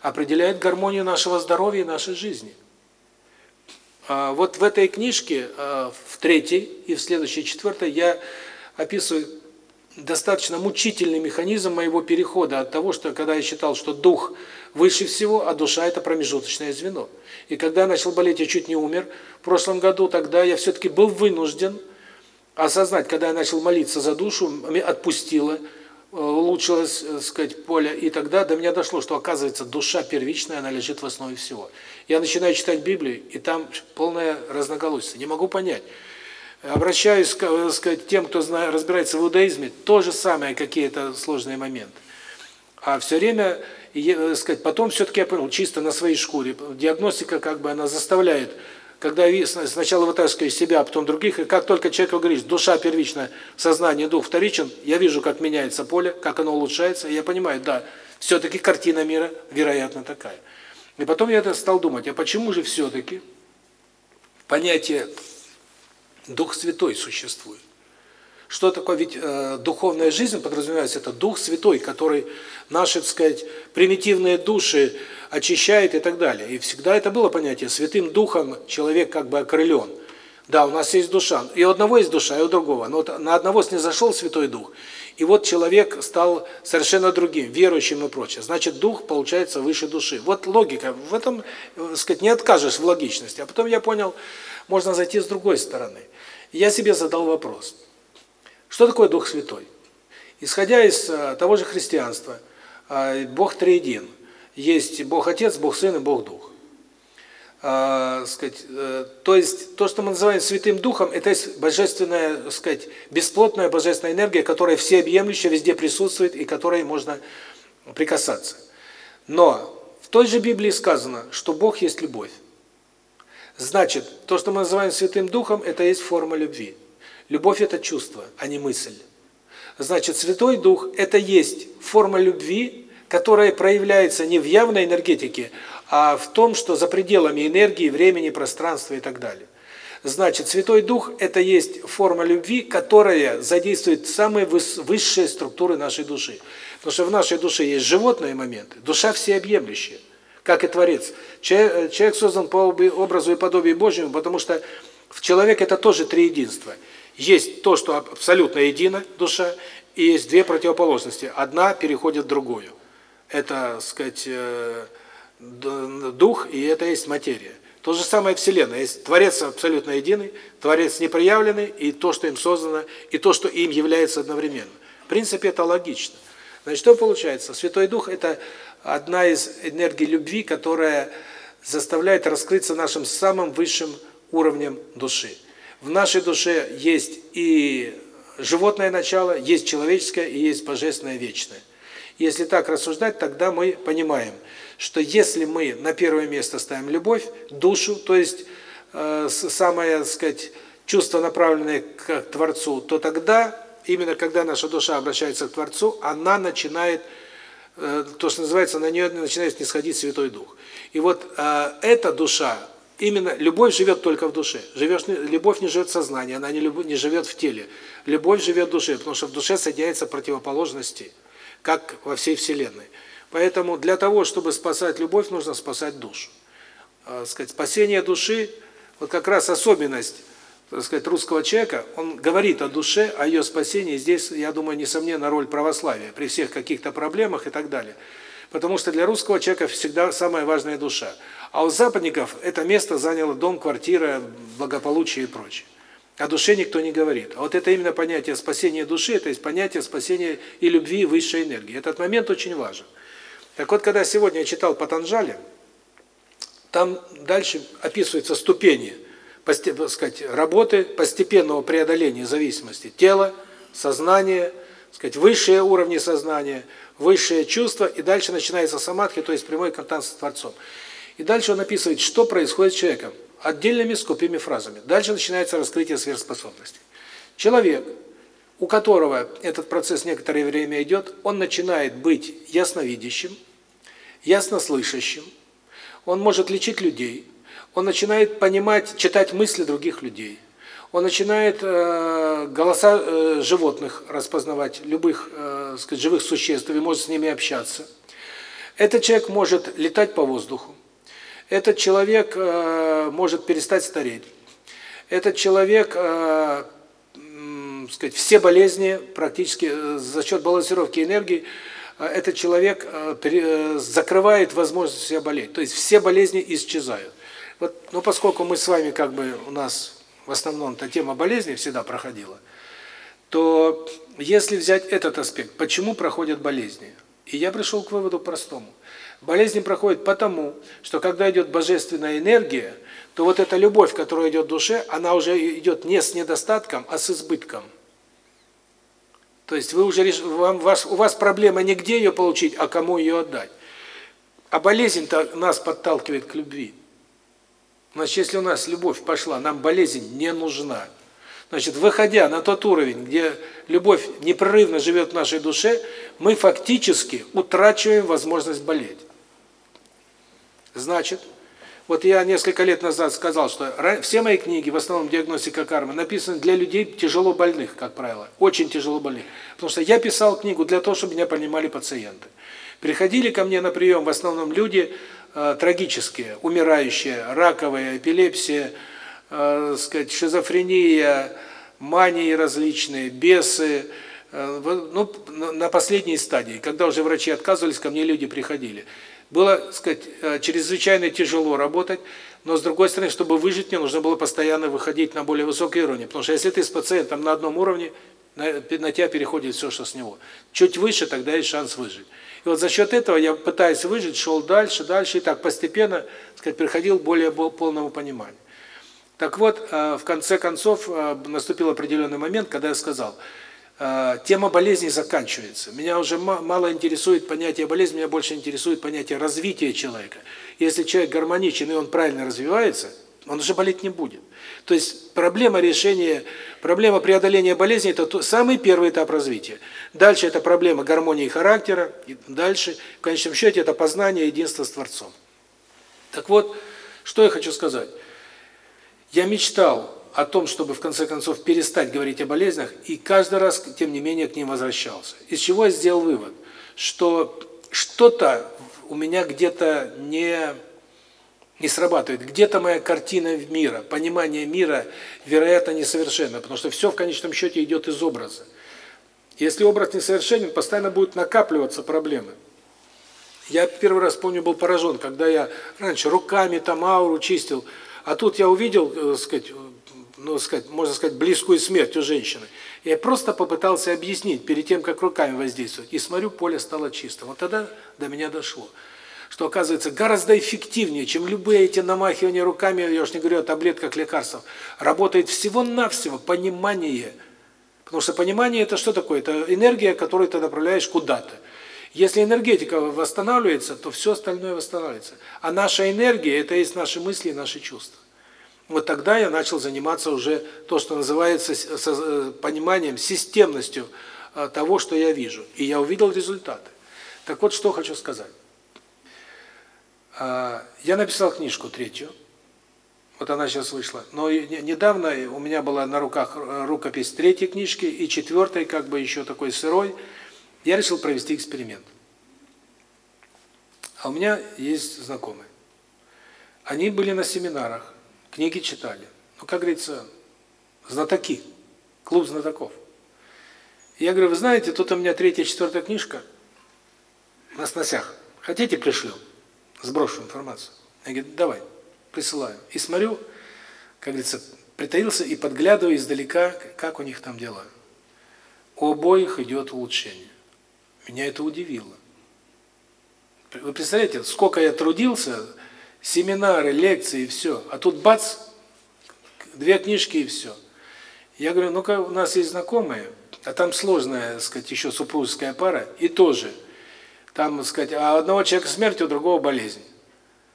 определяет гармонию нашего здоровья и нашей жизни. А вот в этой книжке, а, в третьей и в следующей четвертой, я описываю достаточно мучительный механизм моего перехода от того, что когда я считал, что дух выше всего, а душа это промежуточное звено. И когда я начал болеть, я чуть не умер. В прошлом году тогда я все-таки был вынужден осознать, когда я начал молиться за душу, отпустило, э, улучшилось, э, сказать, поле, и тогда до меня дошло, что оказывается душа первичная, она лежит в основе всего. Я начинаю читать Библию, и там полное разноголосие. Не могу понять. Обращаюсь к э, сказать, тем, кто знает, разбирается в иудаизме, то же самое, какие-то сложные моменты. А все время, э, сказать, потом все-таки я понял, чисто на своей шкуре, диагностика как бы она заставляет, когда сначала вытаскиваешь себя, а потом других, и как только человек говорит, душа первична, сознание, дух вторичен, я вижу, как меняется поле, как оно улучшается, и я понимаю, да, все-таки картина мира, вероятно, такая. И потом я стал думать, а почему же все-таки понятие Дух Святой существует. Что такое? Ведь э, духовная жизнь подразумевается, это Дух Святой, который наши, так сказать, примитивные души очищает и так далее. И всегда это было понятие. Святым Духом человек как бы окрылен. Да, у нас есть душа. И у одного есть душа, и у другого. Но вот на одного снизошел Святой Дух. И вот человек стал совершенно другим, верующим и прочее. Значит, дух получается выше души. Вот логика. В этом, так э, сказать, не откажешь в логичности. А потом я понял, можно зайти с другой стороны. Я себе задал вопрос. Что такое Дух Святой? Исходя из э, того же христианства, э, Бог триедин. Есть Бог Отец, Бог Сын и Бог Дух. А, сказать, то есть то, что мы называем Святым Духом, это есть божественная, сказать, бесплотная божественная энергия, которая всеобъемлющая, везде присутствует и которой можно прикасаться. Но в той же Библии сказано, что Бог есть любовь. Значит, то, что мы называем Святым Духом, это есть форма любви. Любовь – это чувство, а не мысль. Значит, Святой Дух – это есть форма любви, которая проявляется не в явной энергетике, а в том, что за пределами энергии, времени, пространства и так далее. Значит, Святой Дух – это есть форма любви, которая задействует самые высшие структуры нашей души. Потому что в нашей душе есть животные моменты, душа всеобъемлющая как и Творец. Человек, создан по образу и подобию Божьему, потому что в человеке это тоже три единства. Есть то, что абсолютно едино, душа, и есть две противоположности. Одна переходит в другую. Это, сказать, э, дух, и это есть материя. То же самое Вселенная. Есть Творец абсолютно единый, Творец непроявленный, и то, что им создано, и то, что им является одновременно. В принципе, это логично. Значит, что получается? Святой Дух – это одна из энергий любви, которая заставляет раскрыться нашим самым высшим уровнем души. В нашей душе есть и животное начало, есть человеческое и есть божественное вечное. Если так рассуждать, тогда мы понимаем, что если мы на первое место ставим любовь, душу, то есть э, самое, так сказать, чувство, направленное к Творцу, то тогда, именно когда наша душа обращается к Творцу, она начинает, э, то, что называется, на нее начинает нисходить Святой Дух. И вот э, эта душа, Именно любовь живет только в душе. Живешь, любовь не живет в сознании, она не, не живет в теле. Любовь живет в душе, потому что в душе соединяются противоположности, как во всей Вселенной. Поэтому для того, чтобы спасать любовь, нужно спасать душу. А, сказать, спасение души, вот как раз особенность так сказать, русского человека, он говорит о душе, о ее спасении. Здесь, я думаю, несомненно, роль православия при всех каких-то проблемах и так далее. Потому что для русского человека всегда самая важная душа. А у западников это место заняло дом, квартира, благополучие и прочее. О душе никто не говорит. А вот это именно понятие спасения души, это есть понятие спасения и любви, и высшей энергии. Этот момент очень важен. Так вот, когда сегодня я читал Патанджали, там дальше описываются ступени сказать, работы постепенного преодоления зависимости тела, сознания, сказать, высшие уровни сознания, высшие чувства, и дальше начинается самадхи, то есть прямой контакт с Творцом. И дальше он описывает, что происходит с человеком, отдельными скупыми фразами. Дальше начинается раскрытие сверхспособностей. Человек, у которого этот процесс некоторое время идет, он начинает быть ясновидящим, яснослышащим, он может лечить людей, он начинает понимать, читать мысли других людей, он начинает э, голоса э, животных распознавать, любых э, сказать, живых существ, и может с ними общаться. Этот человек может летать по воздуху, этот человек э, может перестать стареть. Этот человек, э, сказать, все болезни практически э, за счет балансировки энергии, э, этот человек э, пере, закрывает возможность себя болеть. То есть все болезни исчезают. Вот, ну, поскольку мы с вами как бы у нас в основном эта тема болезни всегда проходила, то если взять этот аспект, почему проходят болезни? И я пришел к выводу простому. Болезни проходят потому, что когда идет божественная энергия, то вот эта любовь, которая идет в душе, она уже идет не с недостатком, а с избытком. То есть вы уже вам вас у вас проблема не где ее получить, а кому ее отдать. А болезнь-то нас подталкивает к любви. Значит, если у нас любовь пошла, нам болезнь не нужна. Значит, выходя на тот уровень, где любовь непрерывно живет в нашей душе, мы фактически утрачиваем возможность болеть. Значит, вот я несколько лет назад сказал, что все мои книги, в основном диагностика кармы, написаны для людей тяжело больных, как правило, очень тяжело больных. Потому что я писал книгу для того, чтобы меня понимали пациенты. Приходили ко мне на прием в основном люди э, трагические, умирающие, раковые, эпилепсия, э, сказать, шизофрения, мании различные, бесы, э, ну, на последней стадии, когда уже врачи отказывались, ко мне люди приходили. Было, сказать, э, чрезвычайно тяжело работать, но с другой стороны, чтобы выжить, мне нужно было постоянно выходить на более высокий уровень, потому что если ты с пациентом на одном уровне, на, на тебя переходит все, что с него. Чуть выше, тогда есть шанс выжить. Вот за счет этого я пытаюсь выжить, шел дальше, дальше, и так постепенно, сказать, приходил к более полному пониманию. Так вот, э, в конце концов, э, наступил определенный момент, когда я сказал – Э, тема болезни заканчивается. Меня уже мало интересует понятие болезни, меня больше интересует понятие развития человека. Если человек гармоничен и он правильно развивается, он уже болеть не будет. То есть проблема решения, проблема преодоления болезни – это самый первый этап развития. Дальше это проблема гармонии характера, и дальше, в конечном счете, это познание единства с Творцом. Так вот, что я хочу сказать. Я мечтал о том, чтобы в конце концов перестать говорить о болезнях, и каждый раз, тем не менее, к ним возвращался. Из чего я сделал вывод? Что что-то у меня где-то не не срабатывает. Где-то моя картина мира, понимание мира, вероятно, несовершенно, потому что все в конечном счете идет из образа. Если образ несовершенен, постоянно будут накапливаться проблемы. Я первый раз, помню, был поражен, когда я раньше руками там ауру чистил, а тут я увидел, так э, сказать, ну, сказать, можно сказать, близкую смерть у женщины. Я просто попытался объяснить перед тем, как руками воздействовать. И смотрю, поле стало чистым. Вот тогда до меня дошло, что оказывается гораздо эффективнее, чем любые эти намахивания руками, я уж не говорю о таблетках лекарств, работает всего-навсего понимание. Потому что понимание это что такое? Это энергия, которую ты направляешь куда-то. Если энергетика восстанавливается, то все остальное восстанавливается. А наша энергия – это есть наши мысли и наши чувства. Вот тогда я начал заниматься уже то, что называется э, пониманием, системностью э, того, что я вижу. И я увидел результаты. Так вот, что хочу сказать. А, я написал книжку третью. Вот она сейчас вышла. Но недавно у меня была на руках рукопись третьей книжки и четвертой, как бы еще такой сырой – я решил провести эксперимент. А у меня есть знакомые. Они были на семинарах, книги читали. Ну, как говорится, знатоки, клуб знатоков. Я говорю, вы знаете, тут у меня третья, четвертая книжка на сносях. Хотите, пришлю? Сброшу информацию. Я говорю, давай, присылаю. И смотрю, как говорится, притаился и подглядываю издалека, как у них там дела. У обоих идет улучшение. Меня это удивило. Вы представляете, сколько я трудился, семинары, лекции и все, а тут бац, две книжки и все. Я говорю, ну-ка, у нас есть знакомые, а там сложная, так сказать, еще супружеская пара, и тоже. Там, так сказать, а одного человека смерть, у другого болезнь.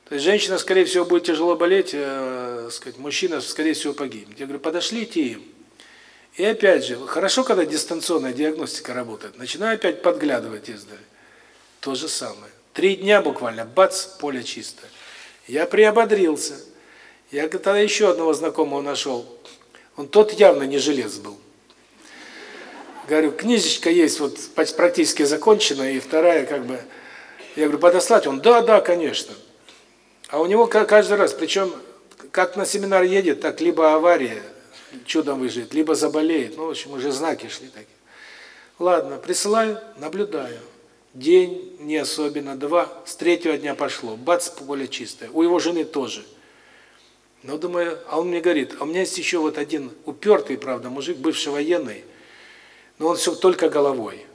То есть женщина, скорее всего, будет тяжело болеть, э, сказать, мужчина, скорее всего, погибнет. Я говорю, подошлите им. И опять же, хорошо, когда дистанционная диагностика работает. Начинаю опять подглядывать издали. То же самое. Три дня буквально, бац, поле чисто. Я приободрился. Я тогда еще одного знакомого нашел. Он тот явно не желез был. Говорю, книжечка есть, вот практически закончена, и вторая как бы... Я говорю, подослать? Он, да, да, конечно. А у него каждый раз, причем, как на семинар едет, так либо авария, чудом выживет, либо заболеет. Ну, в общем, уже знаки шли такие. Ладно, присылаю, наблюдаю. День не особенно, два, с третьего дня пошло. Бац, поле чистое. У его жены тоже. Но думаю, а он мне говорит, а у меня есть еще вот один упертый, правда, мужик, бывший военный, но он все только головой.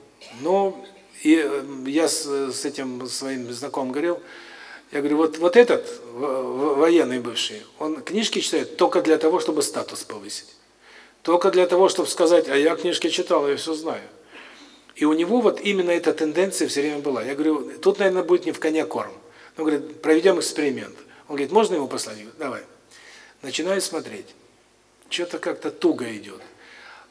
Но и э, я с, с этим своим знакомым говорил, я говорю, вот вот этот военный бывший, он книжки читает только для того, чтобы статус повысить. Только для того, чтобы сказать, а я книжки читал, я все знаю. И у него вот именно эта тенденция все время была. Я говорю, тут, наверное, будет не в коня корм. Он говорит, проведем эксперимент. Он говорит, можно его послать? Я говорю, давай. Начинаю смотреть. Что-то как-то туго идет.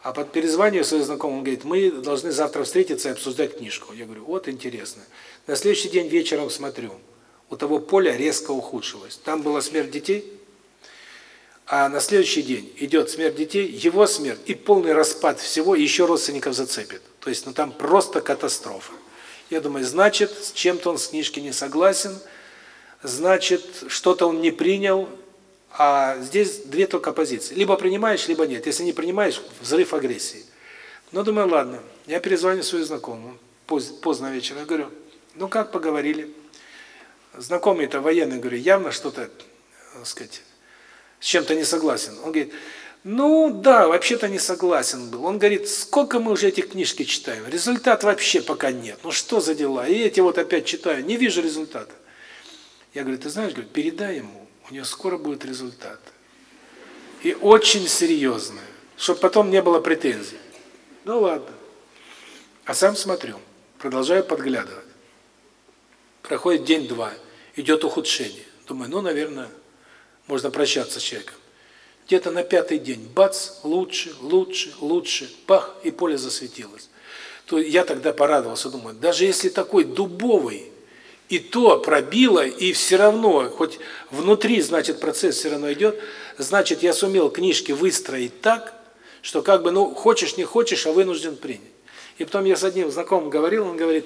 А под перезванию своим знакомым он говорит, мы должны завтра встретиться и обсуждать книжку. Я говорю, вот интересно. На следующий день вечером смотрю у того поля резко ухудшилось. Там была смерть детей, а на следующий день идет смерть детей, его смерть и полный распад всего, еще родственников зацепит. То есть, ну там просто катастрофа. Я думаю, значит, с чем-то он с книжки не согласен, значит, что-то он не принял, а здесь две только позиции. Либо принимаешь, либо нет. Если не принимаешь, взрыв агрессии. Ну, думаю, ладно. Я перезвоню свою знакомую, поздно вечером, я говорю, ну как поговорили? знакомый-то военный, говорю, явно что-то, так сказать, с чем-то не согласен. Он говорит, ну да, вообще-то не согласен был. Он говорит, сколько мы уже эти книжки читаем, результат вообще пока нет. Ну что за дела? И эти вот опять читаю, не вижу результата. Я говорю, ты знаешь, говорю, передай ему, у него скоро будет результат. И очень серьезно, чтобы потом не было претензий. Ну ладно. А сам смотрю, продолжаю подглядывать. Проходит день-два идет ухудшение. Думаю, ну, наверное, можно прощаться с человеком. Где-то на пятый день, бац, лучше, лучше, лучше, пах, и поле засветилось. То я тогда порадовался, думаю, даже если такой дубовый, и то пробило, и все равно, хоть внутри, значит, процесс все равно идет, значит, я сумел книжки выстроить так, что как бы, ну, хочешь, не хочешь, а вынужден принять. И потом я с одним знакомым говорил, он говорит,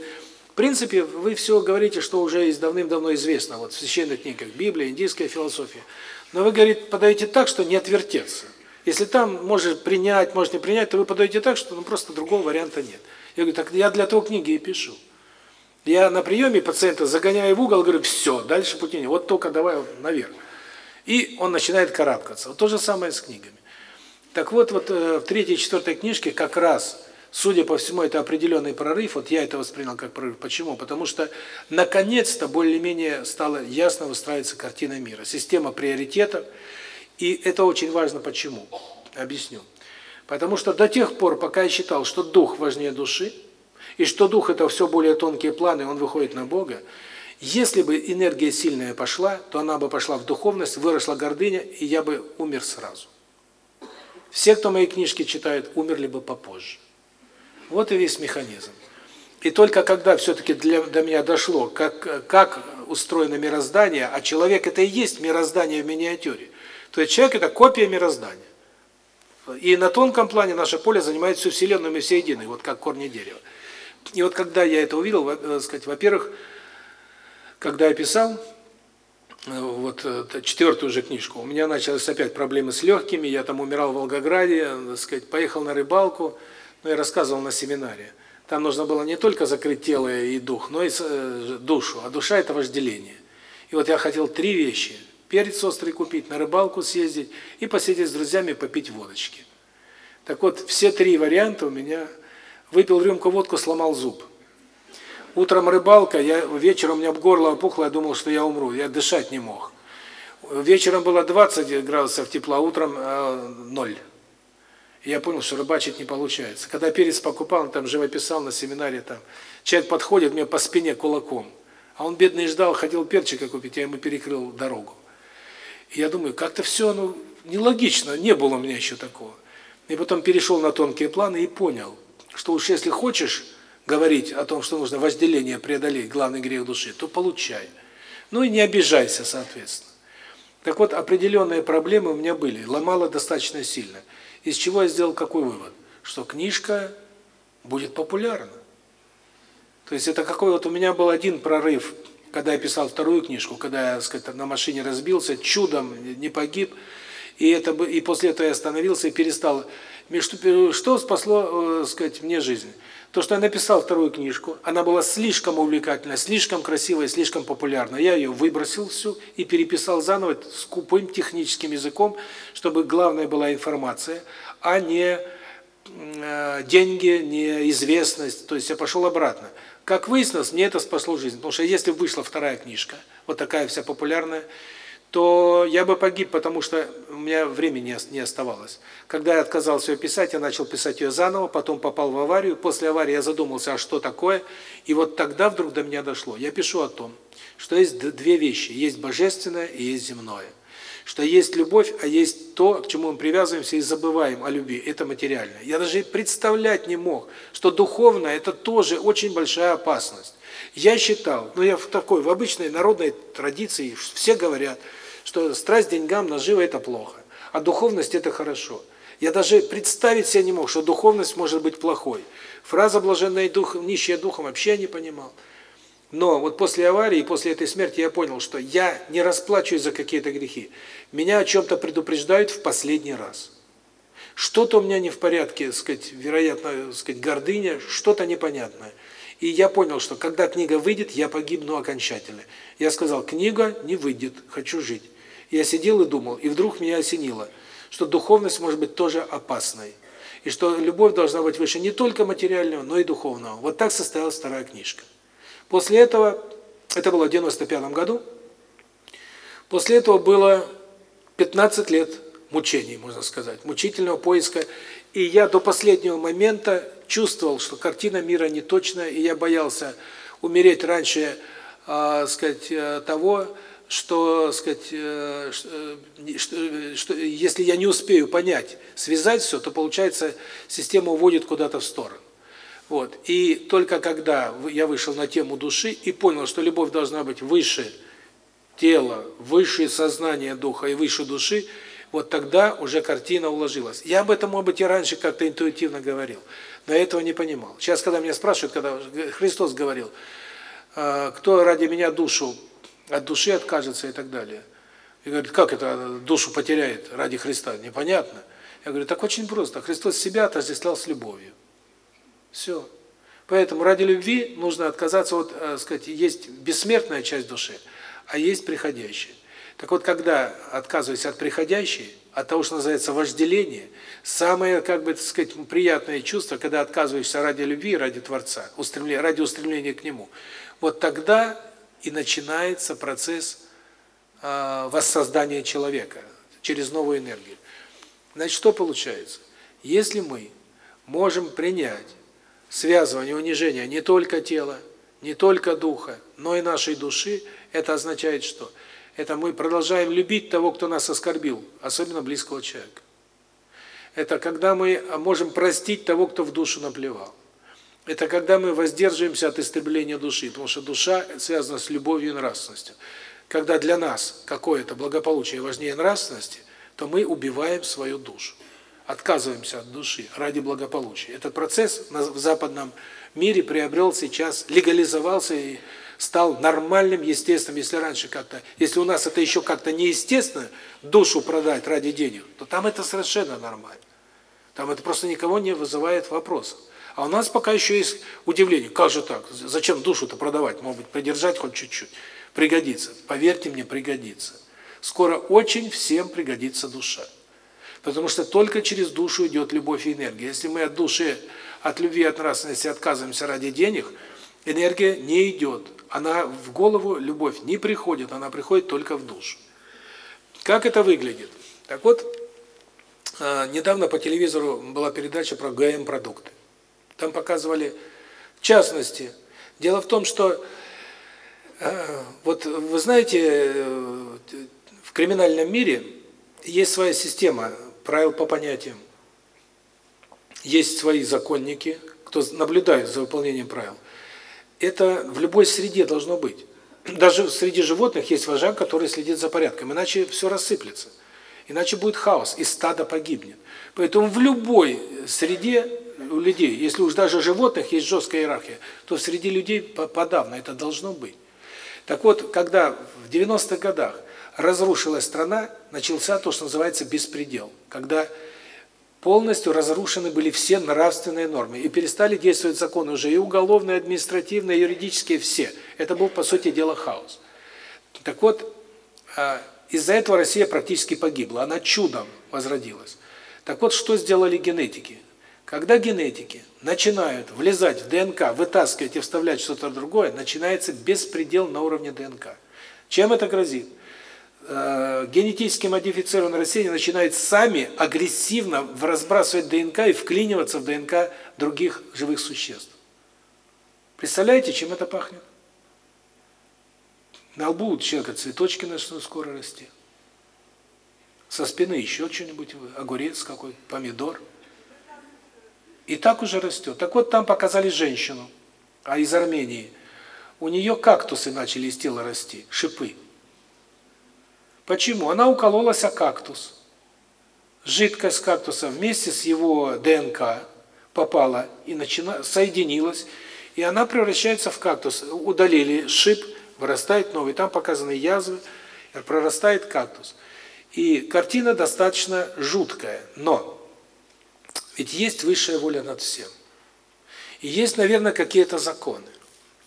В принципе, вы все говорите, что уже из давным-давно известно, вот в священных книгах, Библия, индийская философия. Но вы, говорит, подаете так, что не отвертеться. Если там может принять, может не принять, то вы подаете так, что ну, просто другого варианта нет. Я говорю, так я для того книги и пишу. Я на приеме пациента загоняю в угол, говорю, все, дальше пути нет, вот только давай наверх. И он начинает карабкаться. Вот то же самое с книгами. Так вот, вот э, в третьей и четвертой книжке как раз, судя по всему, это определенный прорыв. Вот я это воспринял как прорыв. Почему? Потому что наконец-то более-менее стало ясно выстраиваться картина мира. Система приоритетов. И это очень важно почему. Объясню. Потому что до тех пор, пока я считал, что дух важнее души, и что дух это все более тонкие планы, он выходит на Бога, если бы энергия сильная пошла, то она бы пошла в духовность, выросла гордыня, и я бы умер сразу. Все, кто мои книжки читают, умерли бы попозже. Вот и весь механизм. И только когда все-таки до меня дошло, как, как устроено мироздание, а человек это и есть мироздание в миниатюре, то есть человек это копия мироздания. И на тонком плане наше поле занимает всю Вселенную, мы все едины, вот как корни дерева. И вот когда я это увидел, э, сказать, во-первых, когда я писал, Э, вот э, четвертую уже книжку. У меня начались опять проблемы с легкими, я там умирал в Волгограде, так сказать, поехал на рыбалку, но я рассказывал на семинаре. Там нужно было не только закрыть тело и дух, но и душу, а душа это вожделение. И вот я хотел три вещи: перец острый купить, на рыбалку съездить и посидеть с друзьями, попить водочки. Так вот, все три варианта у меня выпил рюмку водку, сломал зуб. Утром рыбалка, я вечером у меня горло опухло, я думал, что я умру, я дышать не мог. Вечером было 20 градусов тепла, утром э, 0. я понял, что рыбачить не получается. Когда перец покупал, там живописал на семинаре, там человек подходит мне по спине кулаком. А он бедный ждал, хотел перчика купить, я ему перекрыл дорогу. И я думаю, как-то все ну, нелогично, не было у меня еще такого. И потом перешел на тонкие планы и понял, что уж если хочешь говорить о том, что нужно возделение преодолеть, главный грех души, то получай. Ну и не обижайся, соответственно. Так вот, определенные проблемы у меня были, ломало достаточно сильно. Из чего я сделал какой вывод? Что книжка будет популярна. То есть это какой вот у меня был один прорыв, когда я писал вторую книжку, когда я, сказать, на машине разбился, чудом не погиб, и это и после этого я остановился и перестал. Что спасло, э, сказать, мне жизнь? То, что я написал вторую книжку, она была слишком увлекательная, слишком красивая, слишком популярная. Я ее выбросил всю и переписал заново скупым техническим языком, чтобы главная была информация, а не э, деньги, не известность. То есть я пошел обратно. Как выяснилось, мне это спасло жизнь. Потому что если вышла вторая книжка, вот такая вся популярная, то я бы погиб, потому что у меня времени не оставалось. Когда я отказался ее писать, я начал писать ее заново, потом попал в аварию. После аварии я задумался, а что такое? И вот тогда вдруг до меня дошло. Я пишу о том, что есть две вещи. Есть божественное и есть земное. Что есть любовь, а есть то, к чему мы привязываемся и забываем о любви. Это материальное. Я даже представлять не мог, что духовное – это тоже очень большая опасность. Я считал, ну я в такой, в обычной народной традиции, все говорят – что страсть деньгам, нажива – это плохо, а духовность – это хорошо. Я даже представить себе не мог, что духовность может быть плохой. Фраза «блаженный дух, нищий духом» вообще не понимал. Но вот после аварии, после этой смерти я понял, что я не расплачиваюсь за какие-то грехи. Меня о чем-то предупреждают в последний раз. Что-то у меня не в порядке, сказать, вероятно, сказать, гордыня, что-то непонятное. И я понял, что когда книга выйдет, я погибну окончательно. Я сказал, книга не выйдет, хочу жить. Я сидел и думал, и вдруг меня осенило, что духовность может быть тоже опасной. И что любовь должна быть выше не только материального, но и духовного. Вот так состоялась вторая книжка. После этого, это было в 95 году, после этого было 15 лет мучений, можно сказать, мучительного поиска. И я до последнего момента чувствовал, что картина мира не точная, и я боялся умереть раньше, э, сказать, того, что, сказать, э, что, что, что если я не успею понять, связать все, то получается система уводит куда-то в сторону. Вот. И только когда я вышел на тему души и понял, что любовь должна быть выше тела, выше сознания духа и выше души, Вот тогда уже картина уложилась. Я об этом, может быть, и раньше как-то интуитивно говорил, но этого не понимал. Сейчас, когда меня спрашивают, когда Христос говорил, «А, кто ради меня душу от души откажется и так далее. И говорит, как это душу потеряет ради Христа? Непонятно. Я говорю, так очень просто. Христос себя отождествлял с любовью. Все. Поэтому ради любви нужно отказаться от, э, сказать, есть бессмертная часть души, а есть приходящая. Так вот, когда отказываюсь от приходящей, от того, что называется вожделение, самое, как бы, так сказать, приятное чувство, когда отказываешься ради любви, ради Творца, устремления, ради устремления к Нему, вот тогда и начинается процесс э, воссоздания человека через новую энергию. Значит, что получается? Если мы можем принять связывание, унижение не только тела, не только духа, но и нашей души, это означает что? Это мы продолжаем любить того, кто нас оскорбил, особенно близкого человека. Это когда мы можем простить того, кто в душу наплевал. Это когда мы воздерживаемся от истребления души, потому что душа связана с любовью и нравственностью. Когда для нас какое-то благополучие важнее нравственности, то мы убиваем свою душу. Отказываемся от души ради благополучия. Этот процесс в западном мире приобрел сейчас, легализовался и стал нормальным, естественным. Если раньше как-то, если у нас это еще как-то неестественно, душу продать ради денег, то там это совершенно нормально. Там это просто никого не вызывает вопросов. А у нас пока еще есть удивление. Как же так? Зачем душу-то продавать? Может быть, придержать хоть чуть-чуть. Пригодится. Поверьте мне, пригодится. Скоро очень всем пригодится душа. Потому что только через душу идет любовь и энергия. Если мы от души, от любви, от нравственности отказываемся ради денег, энергия не идет. Она в голову, любовь не приходит, она приходит только в душу. Как это выглядит? Так вот, а, недавно по телевизору была передача про ГМ-продукты. Там показывали в частности. Дело в том, что э, вот вы знаете, э, в криминальном мире есть своя система правил по понятиям. Есть свои законники, кто наблюдает за выполнением правил. Это в любой среде должно быть. Даже среди животных есть вожак, который следит за порядком, иначе все рассыплется. Иначе будет хаос, и стадо погибнет. Поэтому в любой среде у людей, если уж даже животных есть жесткая иерархия, то среди людей подавно это должно быть. Так вот, когда в 90-х годах разрушилась страна, начался то, что называется беспредел, когда полностью разрушены были все нравственные нормы, и перестали действовать законы уже и уголовные, и административные, и юридические, все. Это был, по сути дела, хаос. Так вот, а, из-за этого Россия практически погибла, она чудом возродилась. Так вот, что сделали генетики? Когда генетики начинают влезать в ДНК, вытаскивать и вставлять что-то другое, начинается беспредел на уровне ДНК. Чем это грозит? Э, генетически модифицированные растения начинают сами агрессивно разбрасывать ДНК и вклиниваться в ДНК других живых существ. Представляете, чем это пахнет? На лбу у человека цветочки начнут скоро расти. Со спины еще что-нибудь, огурец какой, помидор – и так уже растет. Так вот, там показали женщину, а из Армении. У нее кактусы начали из тела расти, шипы. Почему? Она укололась о кактус. Жидкость кактуса вместе с его ДНК попала и начина... соединилась, и она превращается в кактус. Удалили шип, вырастает новый. Там показаны язвы, прорастает кактус. И картина достаточно жуткая, но ведь есть высшая воля над всем. И есть, наверное, какие-то законы.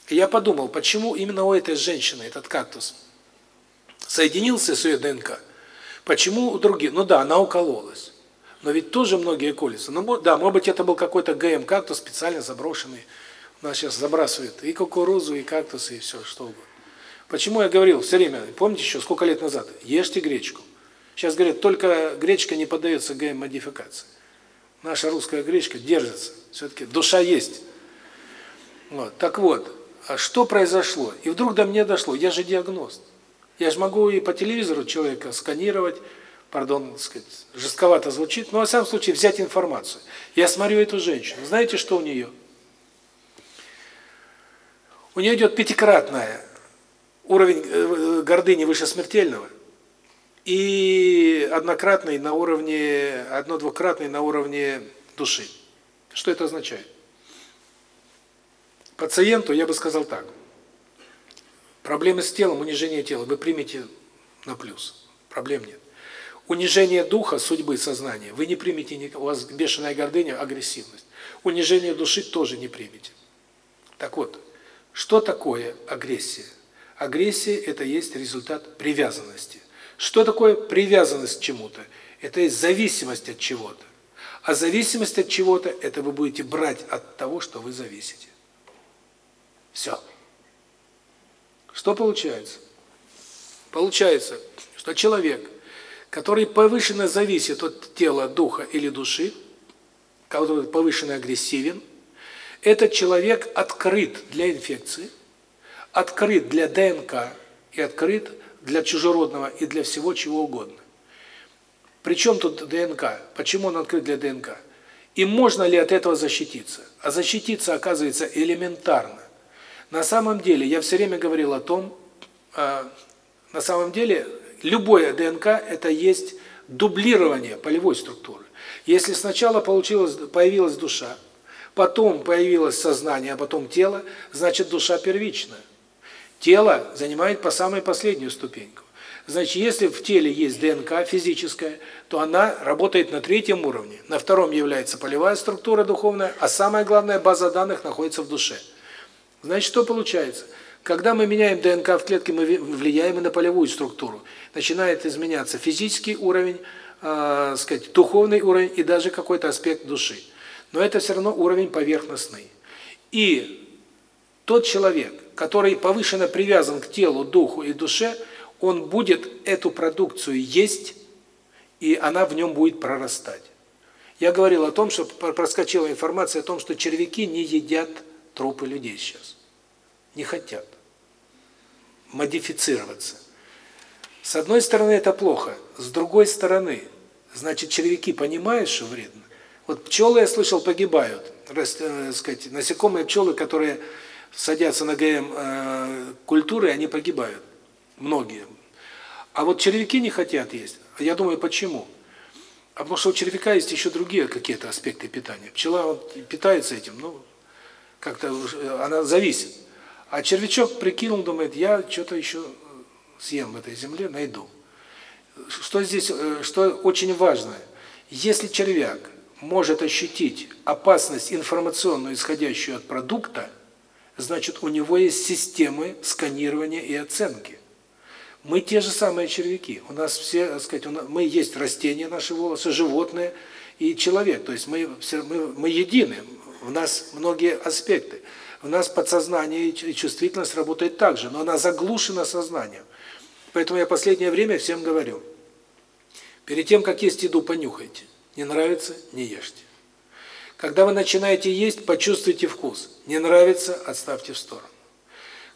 И я подумал, почему именно у этой женщины этот кактус соединился с ее ДНК? Почему у других? Ну да, она укололась. Но ведь тоже многие колются. Ну да, может быть, это был какой-то ГМ-кактус специально заброшенный. У нас сейчас забрасывают и кукурузу, и кактусы, и все, что угодно. Почему я говорил все время, помните еще, сколько лет назад, ешьте гречку. Сейчас говорят, только гречка не поддается ГМ-модификации наша русская гречка держится. Все-таки душа есть. Вот. Так вот, а что произошло? И вдруг до меня дошло, я же диагност. Я же могу и по телевизору человека сканировать, пардон, так сказать, жестковато звучит, но, во всяком случае, взять информацию. Я смотрю эту женщину. Знаете, что у нее? У нее идет пятикратная уровень э, гордыни выше смертельного. И однократный на уровне, одно-двукратный на уровне души. Что это означает? Пациенту я бы сказал так. Проблемы с телом, унижение тела вы примете на плюс. Проблем нет. Унижение духа, судьбы, сознания вы не примете, у вас бешеная гордыня, агрессивность. Унижение души тоже не примете. Так вот, что такое агрессия? Агрессия – это есть результат привязанности. Что такое привязанность к чему-то? Это есть зависимость от чего-то. А зависимость от чего-то – это вы будете брать от того, что вы зависите. Все. Что получается? Получается, что человек, который повышенно зависит от тела, духа или души, который повышенно агрессивен, этот человек открыт для инфекции, открыт для ДНК и открыт для чужеродного и для всего чего угодно. Причем тут ДНК? Почему он открыт для ДНК? И можно ли от этого защититься? А защититься оказывается элементарно. На самом деле, я все время говорил о том, э, на самом деле, любое ДНК – это есть дублирование полевой структуры. Если сначала получилась, появилась душа, потом появилось сознание, а потом тело, значит душа первичная. Тело занимает по самой последнюю ступеньку. Значит, если в теле есть ДНК физическая, то она работает на третьем уровне. На втором является полевая структура духовная, а самая главная база данных находится в душе. Значит, что получается? Когда мы меняем ДНК в клетке, мы влияем и на полевую структуру. Начинает изменяться физический уровень, э, сказать, духовный уровень и даже какой-то аспект души. Но это все равно уровень поверхностный. И тот человек, который повышенно привязан к телу, духу и душе, он будет эту продукцию есть, и она в нем будет прорастать. Я говорил о том, что проскочила информация о том, что червяки не едят трупы людей сейчас. Не хотят модифицироваться. С одной стороны, это плохо. С другой стороны, значит, червяки понимают, что вредно. Вот пчелы, я слышал, погибают. Рас, э, сказать, насекомые пчелы, которые садятся на ГМ э, культуры, они погибают. Многие. А вот червяки не хотят есть. Я думаю, почему? А потому что у червяка есть еще другие какие-то аспекты питания. Пчела вот, питается этим, ну, как-то она зависит. А червячок прикинул, думает, я что-то еще съем в этой земле, найду. Что здесь, э, что очень важно, если червяк может ощутить опасность информационную, исходящую от продукта, значит, у него есть системы сканирования и оценки. Мы те же самые червяки. У нас все, так сказать, нас, мы есть растения, наши волосы, животные и человек. То есть мы все мы мы едины. У нас многие аспекты. У нас подсознание и чувствительность работает так же, но она заглушена сознанием. Поэтому я последнее время всем говорю: перед тем как есть еду, понюхайте. Не нравится не ешьте. Когда вы начинаете есть, почувствуйте вкус. Не нравится отставьте в сторону.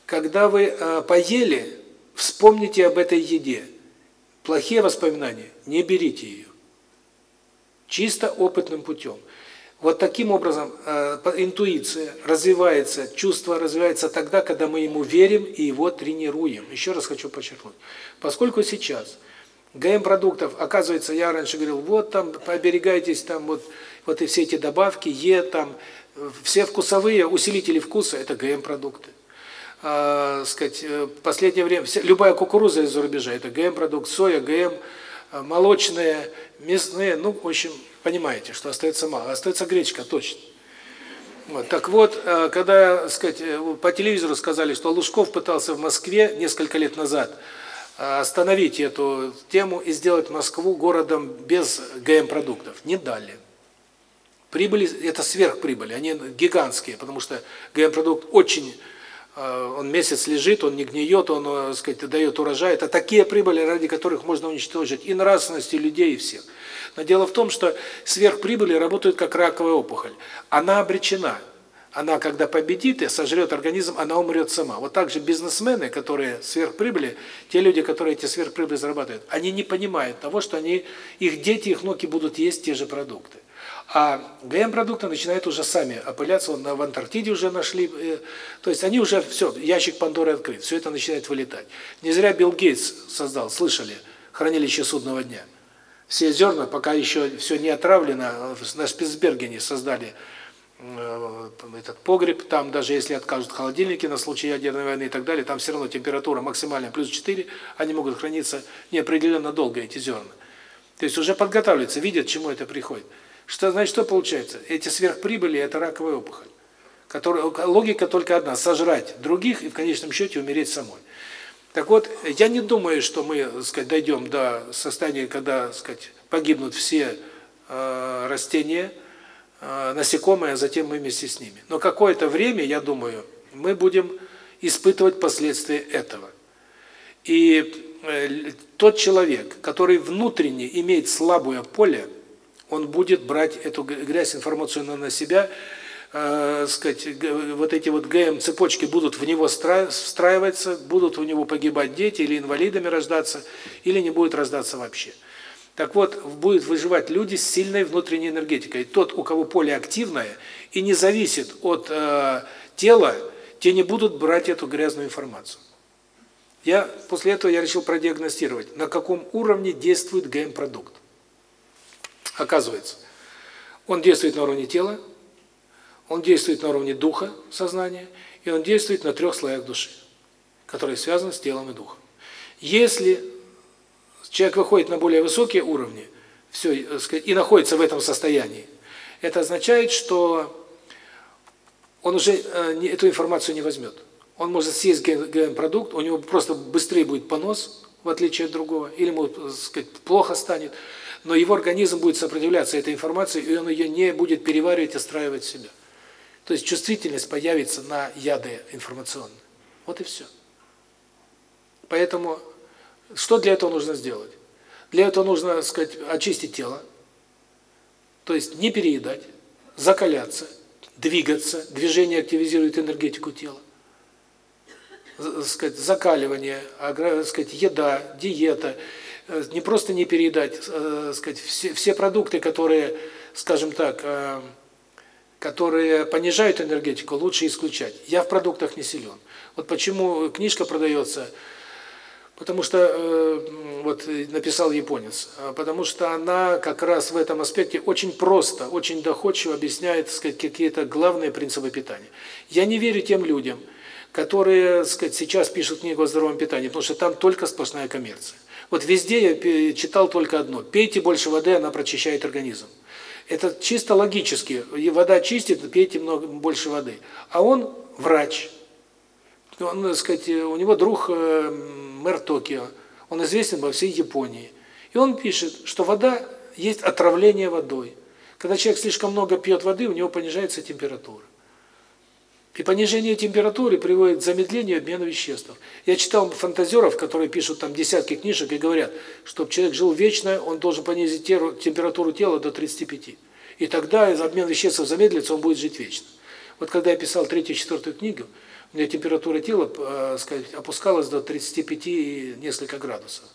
Когда вы э, поели, вспомните об этой еде. Плохие воспоминания не берите ее. Чисто опытным путем. Вот таким образом э, интуиция развивается, чувство развивается тогда, когда мы ему верим и его тренируем. Еще раз хочу подчеркнуть. Поскольку сейчас ГМ-продуктов, оказывается, я раньше говорил, вот там, пооберегайтесь, там вот, вот и все эти добавки, Е, там, все вкусовые усилители вкуса – это ГМ-продукты. А, сказать, э, последнее время, вся, любая кукуруза из-за рубежа – это ГМ-продукт, соя, ГМ, э, молочные, мясные, ну, в общем, понимаете, что остается мало. Остается гречка, точно. Вот. Так вот, э, когда, сказать, по телевизору сказали, что Лужков пытался в Москве несколько лет назад остановить эту тему и сделать Москву городом без ГМ-продуктов. Не дали. Прибыли – это сверхприбыли, они гигантские, потому что ГМ-продукт очень, э, он месяц лежит, он не гниет, он, так э, сказать, дает урожай. Это такие прибыли, ради которых можно уничтожить и нравственность, и людей, и всех. Но дело в том, что сверхприбыли работают как раковая опухоль. Она обречена – она, когда победит и сожрет организм, она умрет сама. Вот так же бизнесмены, которые сверхприбыли, те люди, которые эти сверхприбыли зарабатывают, они не понимают того, что они, их дети, их внуки будут есть те же продукты. А ГМ-продукты начинают уже сами опыляться, вон в Антарктиде уже нашли, э, то есть они уже, все, ящик Пандоры открыт, все это начинает вылетать. Не зря Билл Гейтс создал, слышали, хранилище судного дня. Все зерна, пока еще все не отравлено, на Спицбергене создали э, этот погреб, там даже если откажут холодильники на случай ядерной войны и так далее, там все равно температура максимальная плюс 4, они могут храниться неопределенно долго, эти зерна. То есть уже подготавливаются, видят, к чему это приходит. Что значит, что получается? Эти сверхприбыли – это раковая опухоль. Которая, логика только одна – сожрать других и в конечном счете умереть самой. Так вот, я не думаю, что мы, сказать, дойдем до состояния, когда, сказать, погибнут все э, растения, э, насекомые, а затем мы вместе с ними. Но какое-то время, я думаю, мы будем испытывать последствия этого. И э, тот человек, который внутренне имеет слабое поле, он будет брать эту грязь информационную на себя э, сказать, вот эти вот ГМ-цепочки будут в него встраиваться, будут у него погибать дети или инвалидами рождаться, или не будет рождаться вообще. Так вот, будет выживать люди с сильной внутренней энергетикой. Тот, у кого поле активное и не зависит от э, тела, те не будут брать эту грязную информацию. Я после этого я решил продиагностировать, на каком уровне действует ГМ-продукт. Оказывается, он действует на уровне тела, он действует на уровне духа, сознания, и он действует на трех слоях души, которые связаны с телом и духом. Если человек выходит на более высокие уровни, все, и находится в этом состоянии, это означает, что он уже э, эту информацию не возьмет. Он может съесть ГМ-продукт, у него просто быстрее будет понос, в отличие от другого, или ему, так сказать, плохо станет, но его организм будет сопротивляться этой информации, и он ее не будет переваривать и страивать в себя. То есть чувствительность появится на яды информационные. Вот и все. Поэтому что для этого нужно сделать? Для этого нужно, так сказать, очистить тело, то есть не переедать, закаляться, двигаться, движение активизирует энергетику тела. сказать, закаливание, сказать, еда, диета, не просто не переедать, э, сказать, все, все продукты, которые, скажем так, э, которые понижают энергетику, лучше исключать. Я в продуктах не силен. Вот почему книжка продается, потому что, э, вот написал японец, а потому что она как раз в этом аспекте очень просто, очень доходчиво объясняет, сказать, какие-то главные принципы питания. Я не верю тем людям, которые, сказать, сейчас пишут книгу о здоровом питании, потому что там только сплошная коммерция. Вот везде я читал только одно: пейте больше воды, она прочищает организм. Это чисто логически. И вода чистит, пейте много больше воды. А он врач. Он, так сказать, у него друг э, мэр Токио. Он известен во всей Японии. И он пишет, что вода есть отравление водой. Когда человек слишком много пьет воды, у него понижается температура. И понижение температуры приводит к замедлению обмена веществ. Я читал фантазеров, которые пишут там десятки книжек и говорят, чтобы человек жил вечно, он должен понизить температуру тела до 35. И тогда обмен веществ замедлится, он будет жить вечно. Вот когда я писал третью, четвертую книгу, у меня температура тела, э, сказать, опускалась до 35 и несколько градусов.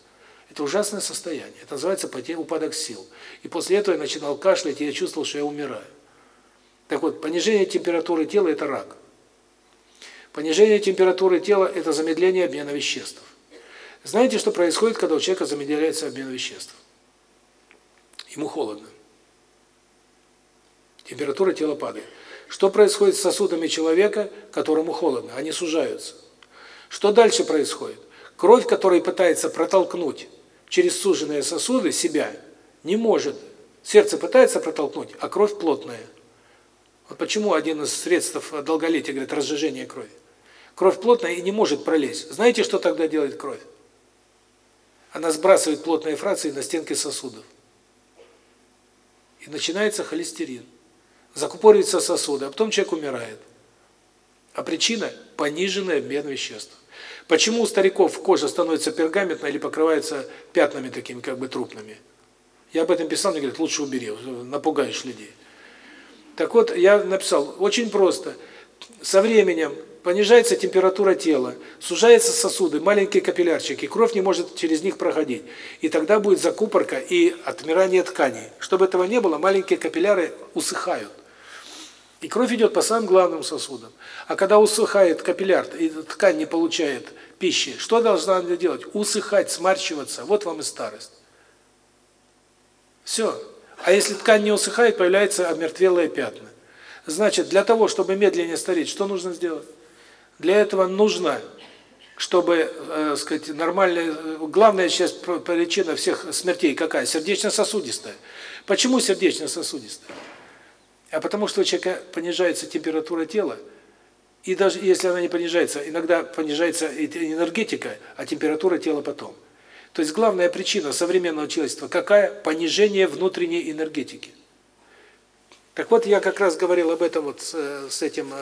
Это ужасное состояние. Это называется потеря, упадок сил. И после этого я начинал кашлять, и я чувствовал, что я умираю. Так вот, понижение температуры тела – это рак. Понижение температуры тела – это замедление обмена веществ. Знаете, что происходит, когда у человека замедляется обмен веществ? Ему холодно. Температура тела падает. Что происходит с сосудами человека, которому холодно? Они сужаются. Что дальше происходит? Кровь, которая пытается протолкнуть через суженные сосуды себя, не может. Сердце пытается протолкнуть, а кровь плотная. Вот почему один из средств долголетия, говорит, разжижение крови. Кровь плотная и не может пролезть. Знаете, что тогда делает кровь? Она сбрасывает плотные фракции на стенки сосудов. И начинается холестерин. Закупориваются сосуды, а потом человек умирает. А причина – пониженный обмен веществ. Почему у стариков кожа становится пергаментной или покрывается пятнами такими, как бы трупными? Я об этом писал, мне говорят, лучше убери, напугаешь людей. Так вот, я написал, очень просто. Со временем понижается температура тела, сужаются сосуды, маленькие капиллярчики, кровь не может через них проходить. И тогда будет закупорка и отмирание тканей. Чтобы этого не было, маленькие капилляры усыхают. И кровь идет по самым главным сосудам. А когда усыхает капилляр, и ткань не получает пищи, что должна она делать? Усыхать, смарчиваться. Вот вам и старость. Все. А если ткань не усыхает, появляются омертвелые пятна. Значит, для того, чтобы медленнее стареть, что нужно сделать? Для этого нужно, чтобы, э, сказать, нормальная, главная сейчас причина всех смертей какая? Сердечно-сосудистая. Почему сердечно-сосудистая? А потому что у человека понижается температура тела, и даже если она не понижается, иногда понижается энергетика, а температура тела потом. То есть главная причина современного человечества какая? Понижение внутренней энергетики. Так вот, я как раз говорил об этом вот с, с этим,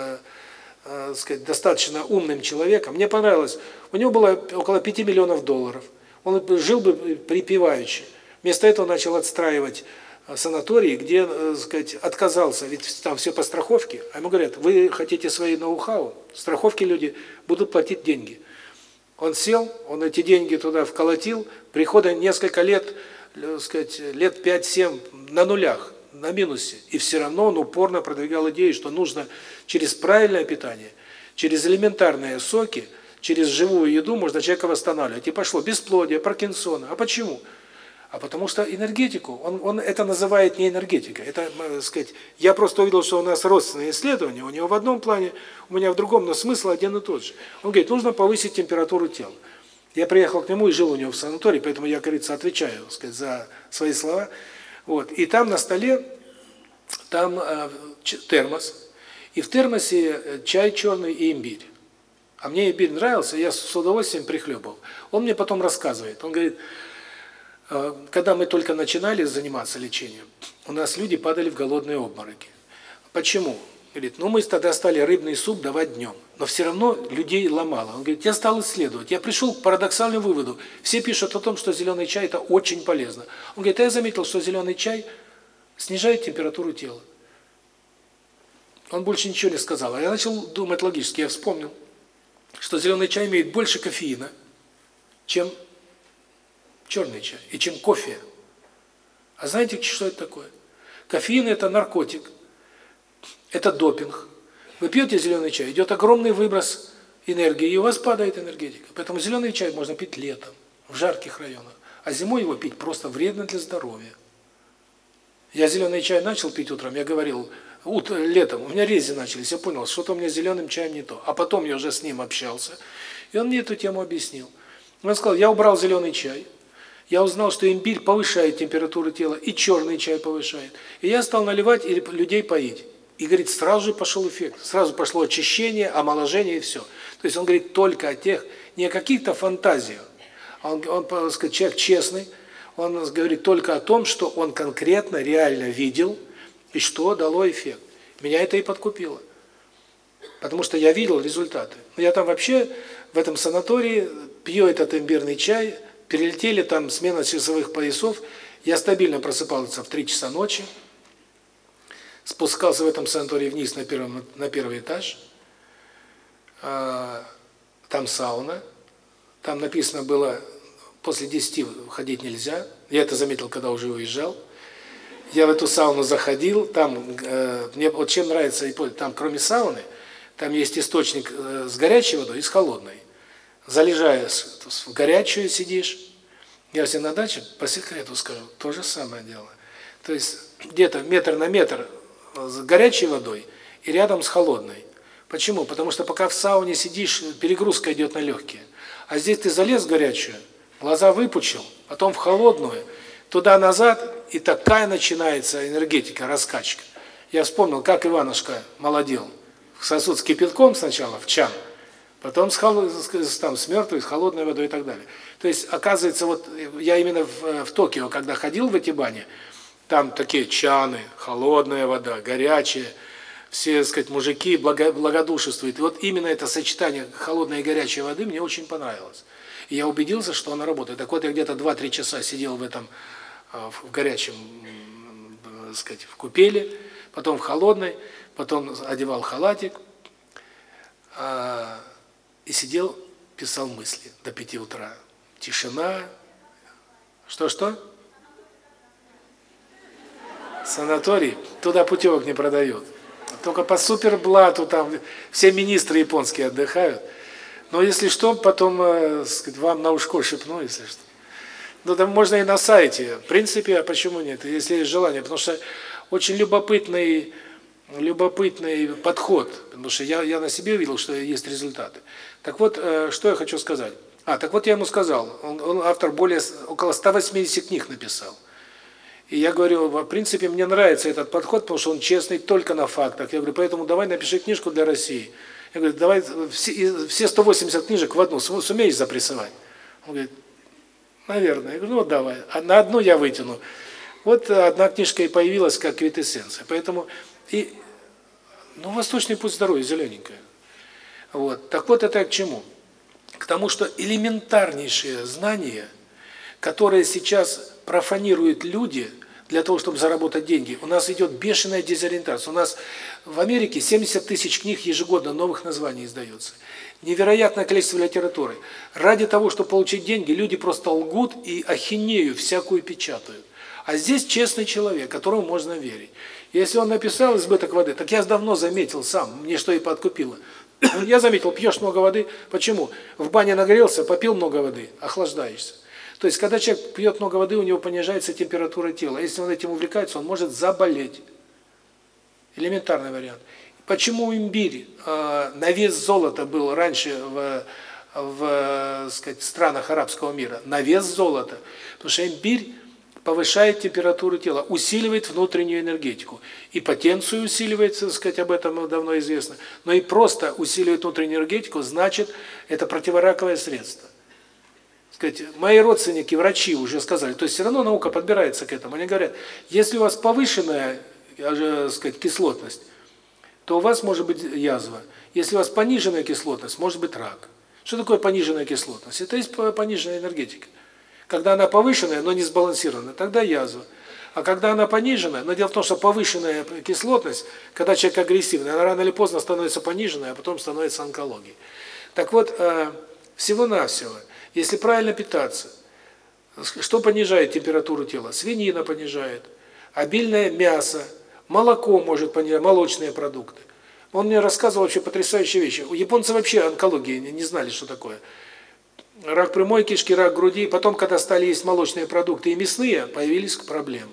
э, сказать, достаточно умным человеком. Мне понравилось. У него было около 5 миллионов долларов. Он жил бы припеваючи. Вместо этого начал отстраивать э, санатории, где, э, сказать, отказался, ведь там все по страховке. А ему говорят, вы хотите свои ноу-хау, страховки люди будут платить деньги. Он сел, он эти деньги туда вколотил, прихода несколько лет, э, сказать, лет 5-7 на нулях, на минусе. И все равно он упорно продвигал идею, что нужно через правильное питание, через элементарные соки, через живую еду можно человека восстанавливать. И пошло бесплодие, Паркинсона. А почему? А потому что энергетику, он, он это называет не энергетикой. Это, так э, сказать, я просто увидел, что у нас родственные исследования, у него в одном плане, у меня в другом, но смысл один и тот же. Он говорит, нужно повысить температуру тела. Я приехал к нему и жил у него в санатории, поэтому я, говорится, отвечаю, так сказать, за свои слова. Вот. И там на столе, там э, термос, и в термосе э, чай черный и имбирь. А мне имбирь нравился, я с удовольствием прихлебывал. Он мне потом рассказывает, он говорит, а, когда мы только начинали заниматься лечением, у нас люди падали в голодные обмороки. Почему? Говорит, ну мы тогда стали рыбный суп давать днем, но все равно людей ломало. Он говорит, я стал исследовать, я пришел к парадоксальному выводу. Все пишут о том, что зеленый чай это очень полезно. Он говорит, а я заметил, что зеленый чай снижает температуру тела. Он больше ничего не сказал. А я начал думать логически, я вспомнил, что зеленый чай имеет больше кофеина, чем черный чай, и чем кофе. А знаете, что это такое? Кофеин – это наркотик, это допинг. Вы пьете зеленый чай, идет огромный выброс энергии, и у вас падает энергетика. Поэтому зеленый чай можно пить летом, в жарких районах, а зимой его пить просто вредно для здоровья. Я зеленый чай начал пить утром, я говорил, ут летом, у меня рези начались, я понял, что-то у меня с зеленым чаем не то. А потом я уже с ним общался, и он мне эту тему объяснил. Он сказал, я убрал зеленый чай, я узнал, что имбирь повышает температуру тела, и черный чай повышает. И я стал наливать и людей поить. И, говорит, сразу же пошел эффект. Сразу пошло очищение, омоложение и все. То есть он говорит только о тех, не о каких-то фантазиях. Он, он, он сказать, человек честный, он говорит только о том, что он конкретно, реально видел, и что дало эффект. Меня это и подкупило. Потому что я видел результаты. Я там вообще в этом санатории пью этот имбирный чай – Перелетели там смена часовых поясов. Я стабильно просыпался в 3 часа ночи. Спускался в этом санатории вниз на первом на первый этаж. А, там сауна. Там написано было после 10 ходить нельзя. Я это заметил, когда уже уезжал. Я в эту сауну заходил, там э, мне вот чем нравится, там кроме сауны, там есть источник э, с горячей водой и с холодной залежая в горячую сидишь. Я себе на даче по секрету скажу, то же самое дело. То есть где-то метр на метр с горячей водой и рядом с холодной. Почему? Потому что пока в сауне сидишь, перегрузка идет на легкие. А здесь ты залез в горячую, глаза выпучил, потом в холодную, туда-назад, и такая начинается энергетика, раскачка. Я вспомнил, как Иванушка молодел. Сосуд с кипятком сначала, в чан, потом с, холод... там, с мертвой, с холодной водой и так далее. То есть, оказывается, вот я именно в, в Токио, когда ходил в эти бани, там такие чаны, холодная вода, горячая, все, так сказать, мужики благо, благодушествуют. И вот именно это сочетание холодной и горячей воды мне очень понравилось. И я убедился, что она работает. Так вот, я где-то 2-3 часа сидел в этом, а, в горячем, так сказать, в купели, потом в холодной, потом одевал халатик, а, и сидел, писал мысли до пяти утра. Тишина. Что-что? Санаторий. Туда путевок не продают. только по суперблату там все министры японские отдыхают. Но если что, потом, э, сказать, вам на ушко шепну, если что. Ну, там можно и на сайте. В принципе, а почему нет, если есть желание? Потому что очень любопытный любопытный подход, потому что я я на себе видел, что есть результаты. Так вот, э, что я хочу сказать. А, так вот я ему сказал, он, он автор более около 180 книг написал. И я говорю, в принципе, мне нравится этот подход, потому что он честный только на фактах. Я говорю, поэтому давай напиши книжку для России. Я говорю, давай все, все 180 книжек в одну сумеешь запрессовать? Он говорит, наверное. Я говорю, ну вот давай. А на одну я вытяну. Вот одна книжка и появилась как квитэссенция. Поэтому и ну восточный путь здоровья зелененькая. Вот. Так вот это к чему? К тому, что элементарнейшие знания, которые сейчас профанируют люди, для того, чтобы заработать деньги. У нас идет бешеная дезориентация. У нас в Америке 70 тысяч книг ежегодно новых названий издается. Невероятное количество литературы. Ради того, чтобы получить деньги, люди просто лгут и ахинею всякую печатают. А здесь честный человек, которому можно верить. Если он написал избыток воды, так я давно заметил сам, мне что и подкупило. (clears throat) Я заметил, пьешь много воды. Почему? В бане нагрелся, попил много воды, охлаждаешься. То есть, когда человек пьет много воды, у него понижается температура тела. Если он этим увлекается, он может заболеть. Элементарный вариант. Почему имбирь э, на вес золота был раньше в, в сказать, странах арабского мира? На вес золота. Потому что имбирь повышает температуру тела, усиливает внутреннюю энергетику. И потенцию усиливает, так сказать, об этом давно известно. Но и просто усиливает внутреннюю энергетику, значит, это противораковое средство сказать, мои родственники, врачи уже сказали, то есть все равно наука подбирается к этому. Они говорят, если у вас повышенная, сказать, кислотность, то у вас может быть язва. Если у вас пониженная кислотность, может быть рак. Что такое пониженная кислотность? Это есть пониженная энергетика. Когда она повышенная, но не сбалансированная, тогда язва. А когда она пониженная, но дело в том, что повышенная кислотность, когда человек агрессивный, она рано или поздно становится пониженной, а потом становится онкологией. Так вот, э, всего-навсего – если правильно питаться, что понижает температуру тела? Свинина понижает, обильное мясо, молоко может понижать, молочные продукты. Он мне рассказывал вообще потрясающие вещи. У японцев вообще онкологии не знали, что такое. Рак прямой кишки, рак груди. Потом, когда стали есть молочные продукты и мясные, появились проблемы.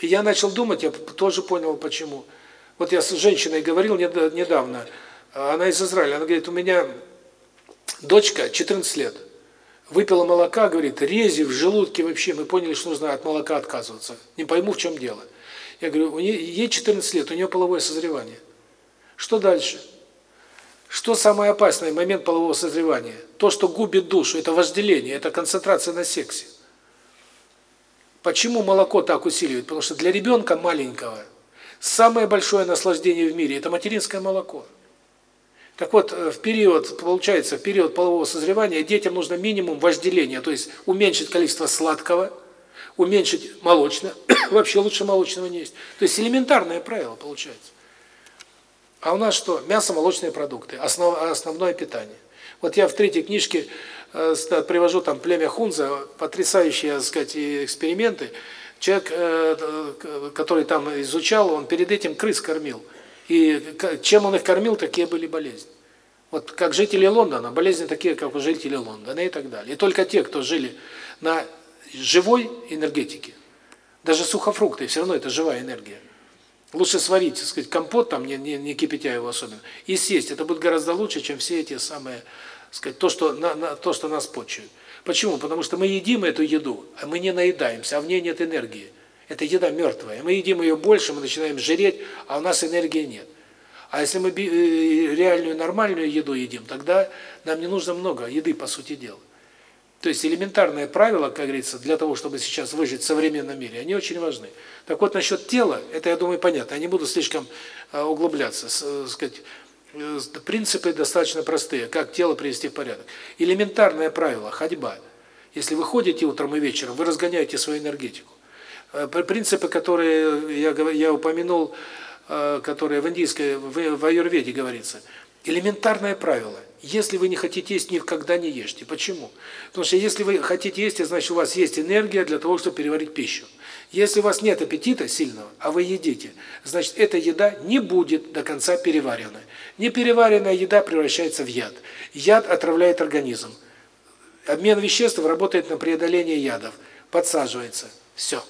И я начал думать, я тоже понял, почему. Вот я с женщиной говорил недавно, она из Израиля, она говорит, у меня Дочка 14 лет. Выпила молока, говорит, рези в желудке вообще, мы поняли, что нужно от молока отказываться. Не пойму, в чем дело. Я говорю, у нее, ей 14 лет, у нее половое созревание. Что дальше? Что самое опасное момент полового созревания? То, что губит душу, это вожделение, это концентрация на сексе. Почему молоко так усиливает? Потому что для ребенка маленького самое большое наслаждение в мире – это материнское молоко. Так вот, э, в период, получается, в период полового созревания детям нужно минимум вожделения, то есть уменьшить количество сладкого, уменьшить молочное, (coughs) вообще лучше молочного не есть. То есть элементарное правило получается. А у нас что? Мясо, молочные продукты, основ, основное питание. Вот я в третьей книжке э, привожу там племя Хунза, потрясающие, так сказать, эксперименты. Человек, э, который там изучал, он перед этим крыс кормил. И чем он их кормил, такие были болезни. Вот как жители Лондона, болезни такие, как у жителей Лондона и так далее. И только те, кто жили на живой энергетике, даже сухофрукты, все равно это живая энергия. Лучше сварить, так сказать, компот там, не, не, не кипятя его особенно, и съесть. Это будет гораздо лучше, чем все эти самые, сказать, то, что на, на то, что нас почует. Почему? Потому что мы едим эту еду, а мы не наедаемся, а в ней нет энергии. Это еда мертвая. Мы едим ее больше, мы начинаем жиреть, а у нас энергии нет. А если мы э, реальную нормальную еду едим, тогда нам не нужно много еды, по сути дела. То есть элементарные правила, как говорится, для того, чтобы сейчас выжить в современном мире, они очень важны. Так вот, насчет тела, это, я думаю, понятно. Я не буду слишком э, углубляться. Э, сказать, принципы достаточно простые. Как тело привести в порядок. Элементарное правило – ходьба. Если вы ходите утром и вечером, вы разгоняете свою энергетику. Э, принципы, которые я я упомянул, э, которые в индийской в аюрведе говорится. Элементарное правило. Если вы не хотите есть, никогда не ешьте. Почему? Потому что если вы хотите есть, значит у вас есть энергия для того, чтобы переварить пищу. Если у вас нет аппетита сильного, а вы едите, значит эта еда не будет до конца переварена. Непереваренная еда превращается в яд. Яд отравляет организм. Обмен веществ работает на преодоление ядов. Подсаживается. Все.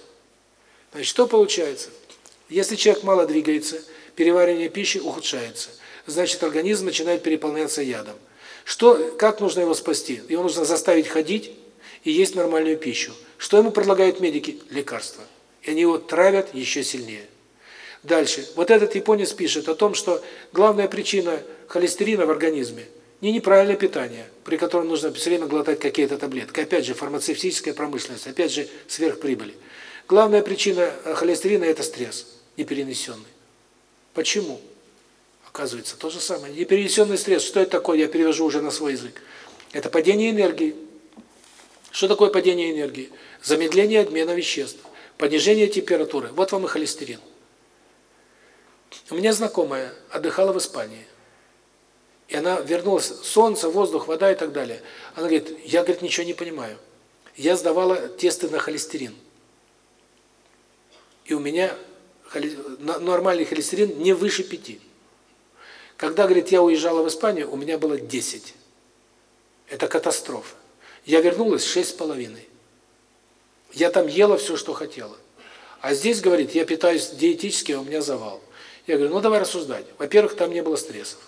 Значит, что получается? Если человек мало двигается, переваривание пищи ухудшается. Значит, организм начинает переполняться ядом. Что, как нужно его спасти? Его нужно заставить ходить и есть нормальную пищу. Что ему предлагают медики? Лекарства. И они его травят еще сильнее. Дальше. Вот этот японец пишет о том, что главная причина холестерина в организме не неправильное питание, при котором нужно все время глотать какие-то таблетки. Опять же, фармацевтическая промышленность, опять же, сверхприбыли. Главная причина холестерина – это стресс неперенесенный. Почему? Оказывается, то же самое. Неперенесенный стресс. Что это такое? Я перевожу уже на свой язык. Это падение энергии. Что такое падение энергии? Замедление обмена веществ, понижение температуры. Вот вам и холестерин. У меня знакомая отдыхала в Испании. И она вернулась, солнце, воздух, вода и так далее. Она говорит, я, говорит, ничего не понимаю. Я сдавала тесты на холестерин. И у меня нормальный холестерин не выше 5. Когда, говорит, я уезжала в Испанию, у меня было 10. Это катастрофа. Я вернулась шесть с половиной. Я там ела все, что хотела. А здесь, говорит, я питаюсь диетически, а у меня завал. Я говорю, ну давай рассуждать. Во-первых, там не было стрессов.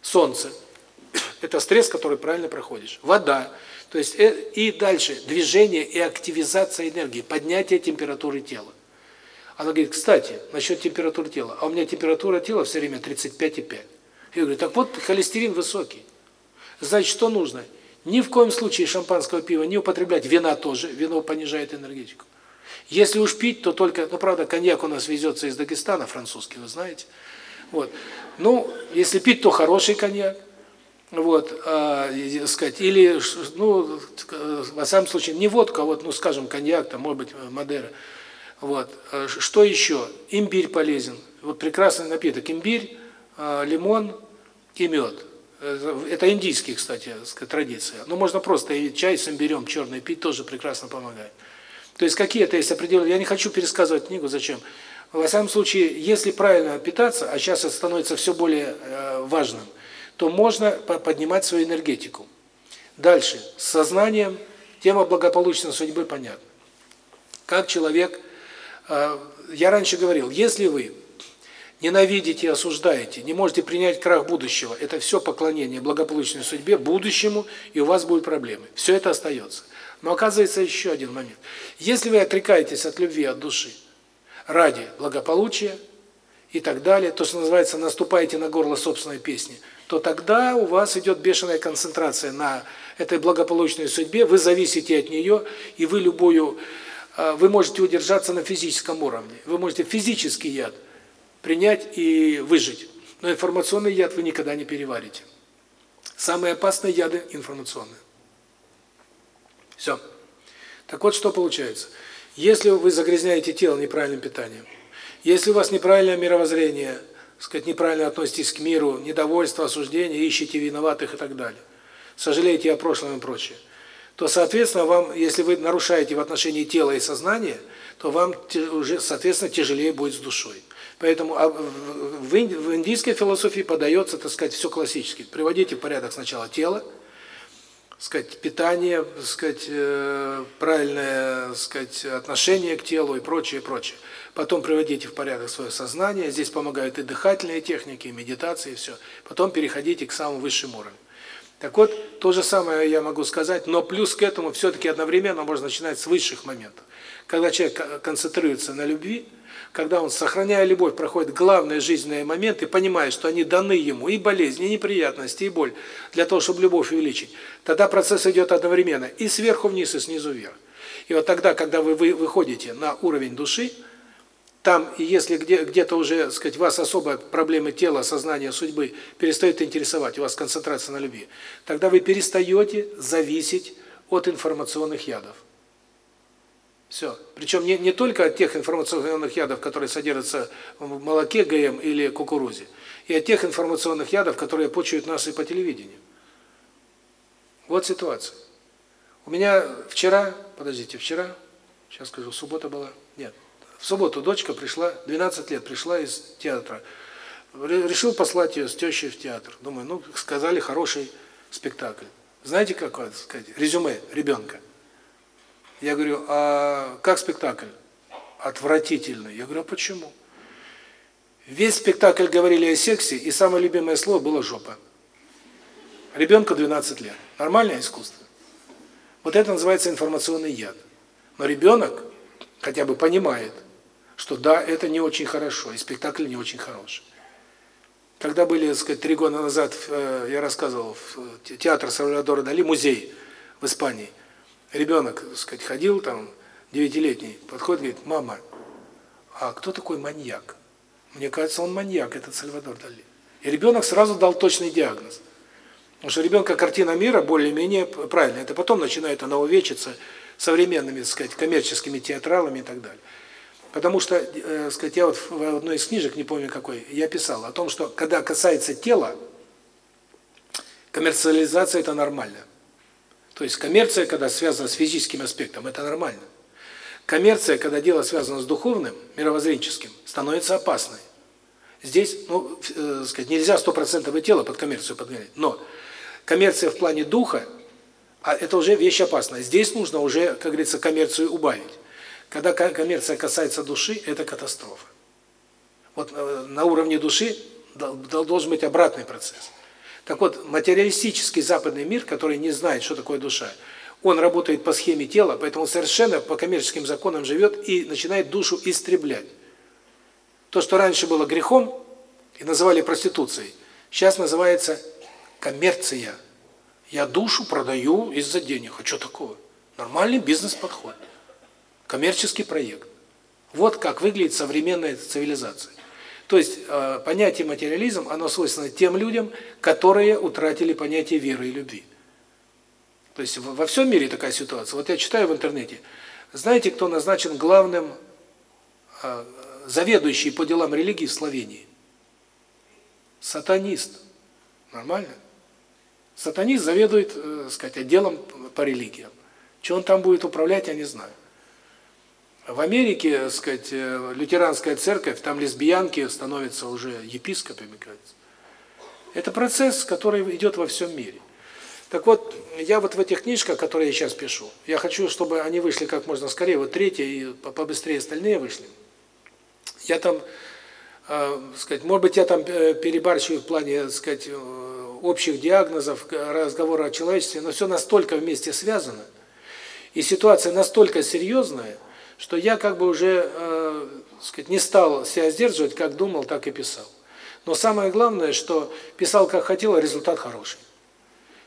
Солнце – это стресс, который правильно проходишь. Вода. То есть э, и дальше движение и активизация энергии, поднятие температуры тела. Она говорит, кстати, насчет температуры тела. А у меня температура тела все время 35,5. Я говорю, так вот холестерин высокий. Значит, что нужно? Ни в коем случае шампанского пива не употреблять, вина тоже, вино понижает энергетику. Если уж пить, то только, ну правда, коньяк у нас везется из Дагестана, французский, вы знаете. Вот. Ну, если пить, то хороший коньяк. Вот, э, сказать, или, ну, во всяком случае, не водка, а вот, ну, скажем, коньяк, там, может быть, Мадера. Вот. А что еще? Имбирь полезен. Вот прекрасный напиток. Имбирь, а, лимон и мед. Это индийские, кстати, традиция. Но можно просто чай с имбирем черный пить, тоже прекрасно помогает. То есть какие-то есть определенные... Я не хочу пересказывать книгу, зачем. Во всяком случае, если правильно питаться, а сейчас это становится все более э, важным, то можно поднимать свою энергетику. Дальше. С сознанием тема благополучной судьбы понятна. Как человек... Э, я раньше говорил, если вы ненавидите осуждаете, не можете принять крах будущего, это все поклонение благополучной судьбе, будущему, и у вас будут проблемы. Все это остается. Но оказывается еще один момент. Если вы отрекаетесь от любви, от души, ради благополучия и так далее, то, что называется, наступаете на горло собственной песни, то тогда у вас идет бешеная концентрация на этой благополучной судьбе, вы зависите от нее, и вы любую, а, вы можете удержаться на физическом уровне, вы можете физический яд – принять и выжить. Но информационный яд вы никогда не переварите. Самые опасные яды информационные. Все. Так вот, что получается. Если вы загрязняете тело неправильным питанием, если у вас неправильное мировоззрение, сказать, неправильно относитесь к миру, недовольство, осуждение, ищете виноватых и так далее, сожалеете о прошлом и прочее, то, соответственно, вам, если вы нарушаете в отношении тела и сознания, то вам уже, соответственно, тяжелее будет с душой. Поэтому а, в индийской философии подается, так сказать, все классически. Приводите в порядок сначала тело, сказать, питание, сказать, э, правильное, сказать, отношение к телу и прочее, прочее. Потом приводите в порядок свое сознание. Здесь помогают и дыхательные техники, и медитации, и все. Потом переходите к самому высшему уровню. Так вот, то же самое я могу сказать, но плюс к этому все-таки одновременно можно начинать с высших моментов. Когда человек концентрируется на любви, когда он, сохраняя любовь, проходит главные жизненные моменты, понимает, что они даны ему, и болезни, и неприятности, и боль, для того, чтобы любовь увеличить, тогда процесс идет одновременно и сверху вниз, и снизу вверх. И вот тогда, когда вы выходите на уровень души, там, если где-то где уже, сказать, вас особо проблемы тела, сознания, судьбы перестают интересовать, у вас концентрация на любви, тогда вы перестаете зависеть от информационных ядов. Все. Причем не, не только от тех информационных ядов, которые содержатся в молоке ГМ или кукурузе, и от тех информационных ядов, которые почуют нас и по телевидению. Вот ситуация. У меня вчера, подождите, вчера, сейчас скажу, суббота была, нет, в субботу дочка пришла, 12 лет, пришла из театра. Решил послать ее с тещей в театр. Думаю, ну, сказали, хороший спектакль. Знаете, какое, сказать, резюме ребенка? Я говорю, а как спектакль? Отвратительный. Я говорю, а почему? Весь спектакль говорили о сексе, и самое любимое слово было «жопа». Ребенку 12 лет. Нормальное искусство. Вот это называется информационный яд. Но ребенок хотя бы понимает, что да, это не очень хорошо, и спектакль не очень хороший. Когда были, так сказать, три года назад, э, я рассказывал, в театр Сальвадора Дали, музей в Испании, ребенок, так сказать, ходил там, девятилетний, подходит, говорит, мама, а кто такой маньяк? Мне кажется, он маньяк, этот Сальвадор Дали. И ребенок сразу дал точный диагноз. Потому что ребенка картина мира более-менее правильная. Это потом начинает она увечиться современными, так сказать, коммерческими театралами и так далее. Потому что, э, сказать, я вот в одной из книжек, не помню какой, я писал о том, что когда касается тела, коммерциализация это нормально. То есть коммерция, когда связана с физическим аспектом, это нормально. Коммерция, когда дело связано с духовным, мировоззренческим, становится опасной. Здесь, ну, э, сказать, нельзя стопроцентное тело под коммерцию подгонять, но коммерция в плане духа, а это уже вещь опасная. Здесь нужно уже, как говорится, коммерцию убавить. Когда коммерция касается души, это катастрофа. Вот э, на уровне души должен быть обратный процесс. Так вот, материалистический западный мир, который не знает, что такое душа, он работает по схеме тела, поэтому совершенно по коммерческим законам живет и начинает душу истреблять. То, что раньше было грехом и называли проституцией, сейчас называется коммерция. Я душу продаю из-за денег. А что такого? Нормальный бизнес-подход. Коммерческий проект. Вот как выглядит современная цивилизация. То есть э, понятие материализм, оно свойственно тем людям, которые утратили понятие веры и любви. То есть во всем мире такая ситуация. Вот я читаю в интернете. Знаете, кто назначен главным э, заведующий по делам религии в Словении? Сатанист. Нормально? Сатанист заведует, э, сказать, отделом по религиям. Что он там будет управлять, я не знаю. В Америке, так сказать, э, лютеранская церковь, там лесбиянки становятся уже епископами, кажется. Это процесс, который идет во всем мире. Так вот, я вот в этих книжках, которые я сейчас пишу, я хочу, чтобы они вышли как можно скорее, вот третья и побыстрее остальные вышли. Я там, э, сказать, может быть, я там э, перебарщиваю в плане, сказать, э, общих диагнозов, разговора о человечестве, но все настолько вместе связано, и ситуация настолько серьезная, что я как бы уже, э, сказать, не стал себя сдерживать, как думал, так и писал. Но самое главное, что писал как хотел, а результат хороший.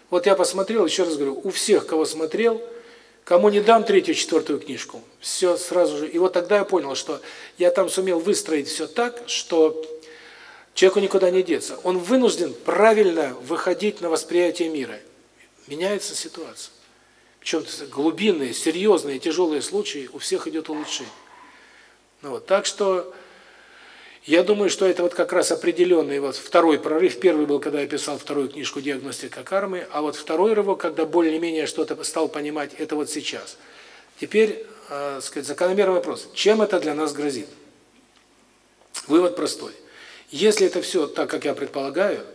Вот я посмотрел, еще раз говорю, у всех, кого смотрел, кому не дам третью, четвертую книжку, все сразу же. И вот тогда я понял, что я там сумел выстроить все так, что человеку никуда не деться. Он вынужден правильно выходить на восприятие мира. Меняется ситуация. Причем глубинные, серьезные, тяжелые случаи, у всех идет улучшение. Ну, вот, так что я думаю, что это вот как раз определенный вот второй прорыв. Первый был, когда я писал вторую книжку «Диагностика кармы», а вот второй рывок, когда более-менее что-то стал понимать, это вот сейчас. Теперь, э, сказать, закономерный вопрос. Чем это для нас грозит? Вывод простой. Если это все так, как я предполагаю,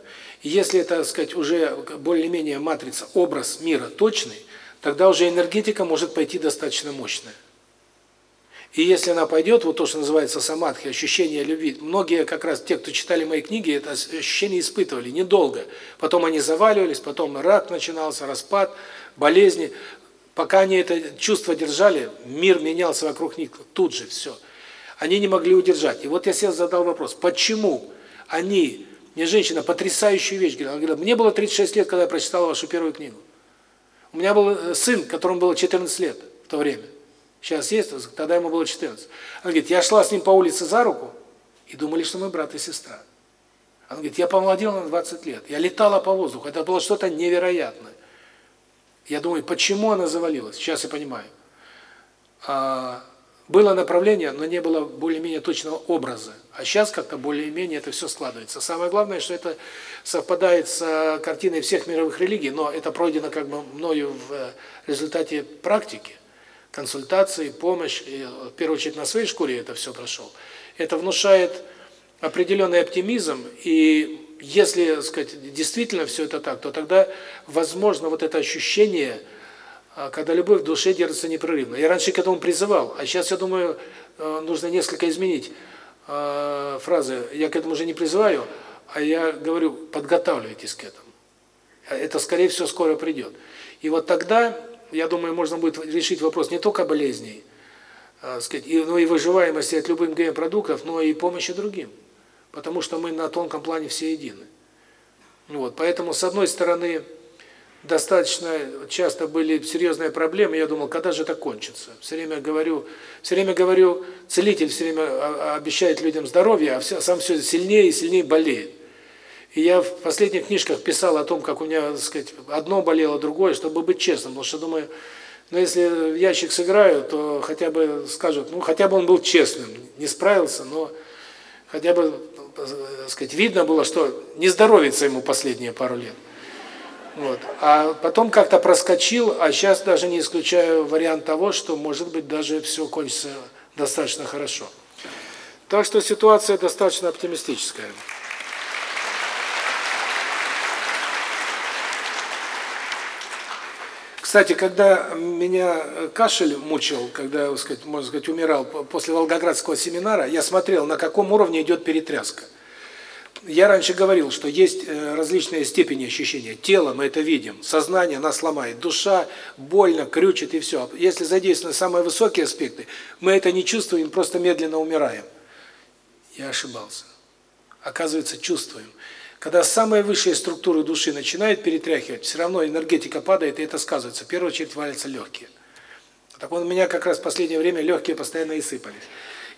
если это, сказать, уже более-менее матрица, образ мира точный, тогда уже энергетика может пойти достаточно мощная. И если она пойдет, вот то, что называется самадхи, ощущение любви, многие как раз те, кто читали мои книги, это ощущение испытывали недолго. Потом они заваливались, потом рак начинался, распад, болезни. Пока они это чувство держали, мир менялся вокруг них тут же, все. Они не могли удержать. И вот я себе задал вопрос, почему они, мне женщина потрясающую вещь говорила, она говорила, мне было 36 лет, когда я прочитала вашу первую книгу. У меня был э, сын, которому было 14 лет в то время. Сейчас есть, тогда ему было 14. Она говорит, я шла с ним по улице за руку, и думали, что мы брат и сестра. Она говорит, я помолодела на 20 лет, я летала по воздуху, это было что-то невероятное. Я думаю, почему она завалилась? Сейчас я понимаю. а, было направление, но не было более-менее точного образа. А сейчас как-то более-менее это все складывается. Самое главное, что это совпадает с картиной всех мировых религий, но это пройдено как бы мною в результате практики, консультации, помощь, и в первую очередь на своей шкуре это все прошел. Это внушает определенный оптимизм, и если, сказать, действительно все это так, то тогда возможно вот это ощущение, когда любовь в душе держится непрерывно. Я раньше к этому призывал, а сейчас, я думаю, э, нужно несколько изменить э, фразы. Я к этому уже не призываю, а я говорю, подготавливайтесь к этому. Это, скорее всего, скоро придет. И вот тогда, я думаю, можно будет решить вопрос не только болезней, э, сказать, и, но и выживаемости от любых ГМ-продуктов, но и помощи другим потому что мы на тонком плане все едины. Вот, поэтому, с одной стороны, достаточно часто были серьезные проблемы, я думал, когда же это кончится? Все время говорю, все время говорю, целитель все время обещает людям здоровье, а сам все сильнее и сильнее болеет. И я в последних книжках писал о том, как у меня, так сказать, одно болело, другое, чтобы быть честным, потому что думаю, ну если ящик сыграю, то хотя бы скажут, ну хотя бы он был честным, не справился, но хотя бы так сказать, видно было, что не здоровится ему последние пару лет. Вот. А потом как-то проскочил, а сейчас даже не исключаю вариант того, что, может быть, даже все кончится достаточно хорошо. Так что ситуация достаточно оптимистическая. Кстати, когда меня кашель мучил, когда, сказать, можно сказать, умирал после Волгоградского семинара, я смотрел, на каком уровне идет перетряска. Я раньше говорил, что есть э, различные степени ощущения. Тело мы это видим, сознание нас ломает, душа больно, крючит и все. Если задействованы самые высокие аспекты, мы это не чувствуем, просто медленно умираем. Я ошибался. Оказывается, чувствуем. Когда самые высшие структуры души начинают перетряхивать, все равно энергетика падает, и это сказывается. В первую очередь валятся легкие. Так вот, у меня как раз в последнее время легкие постоянно и сыпались.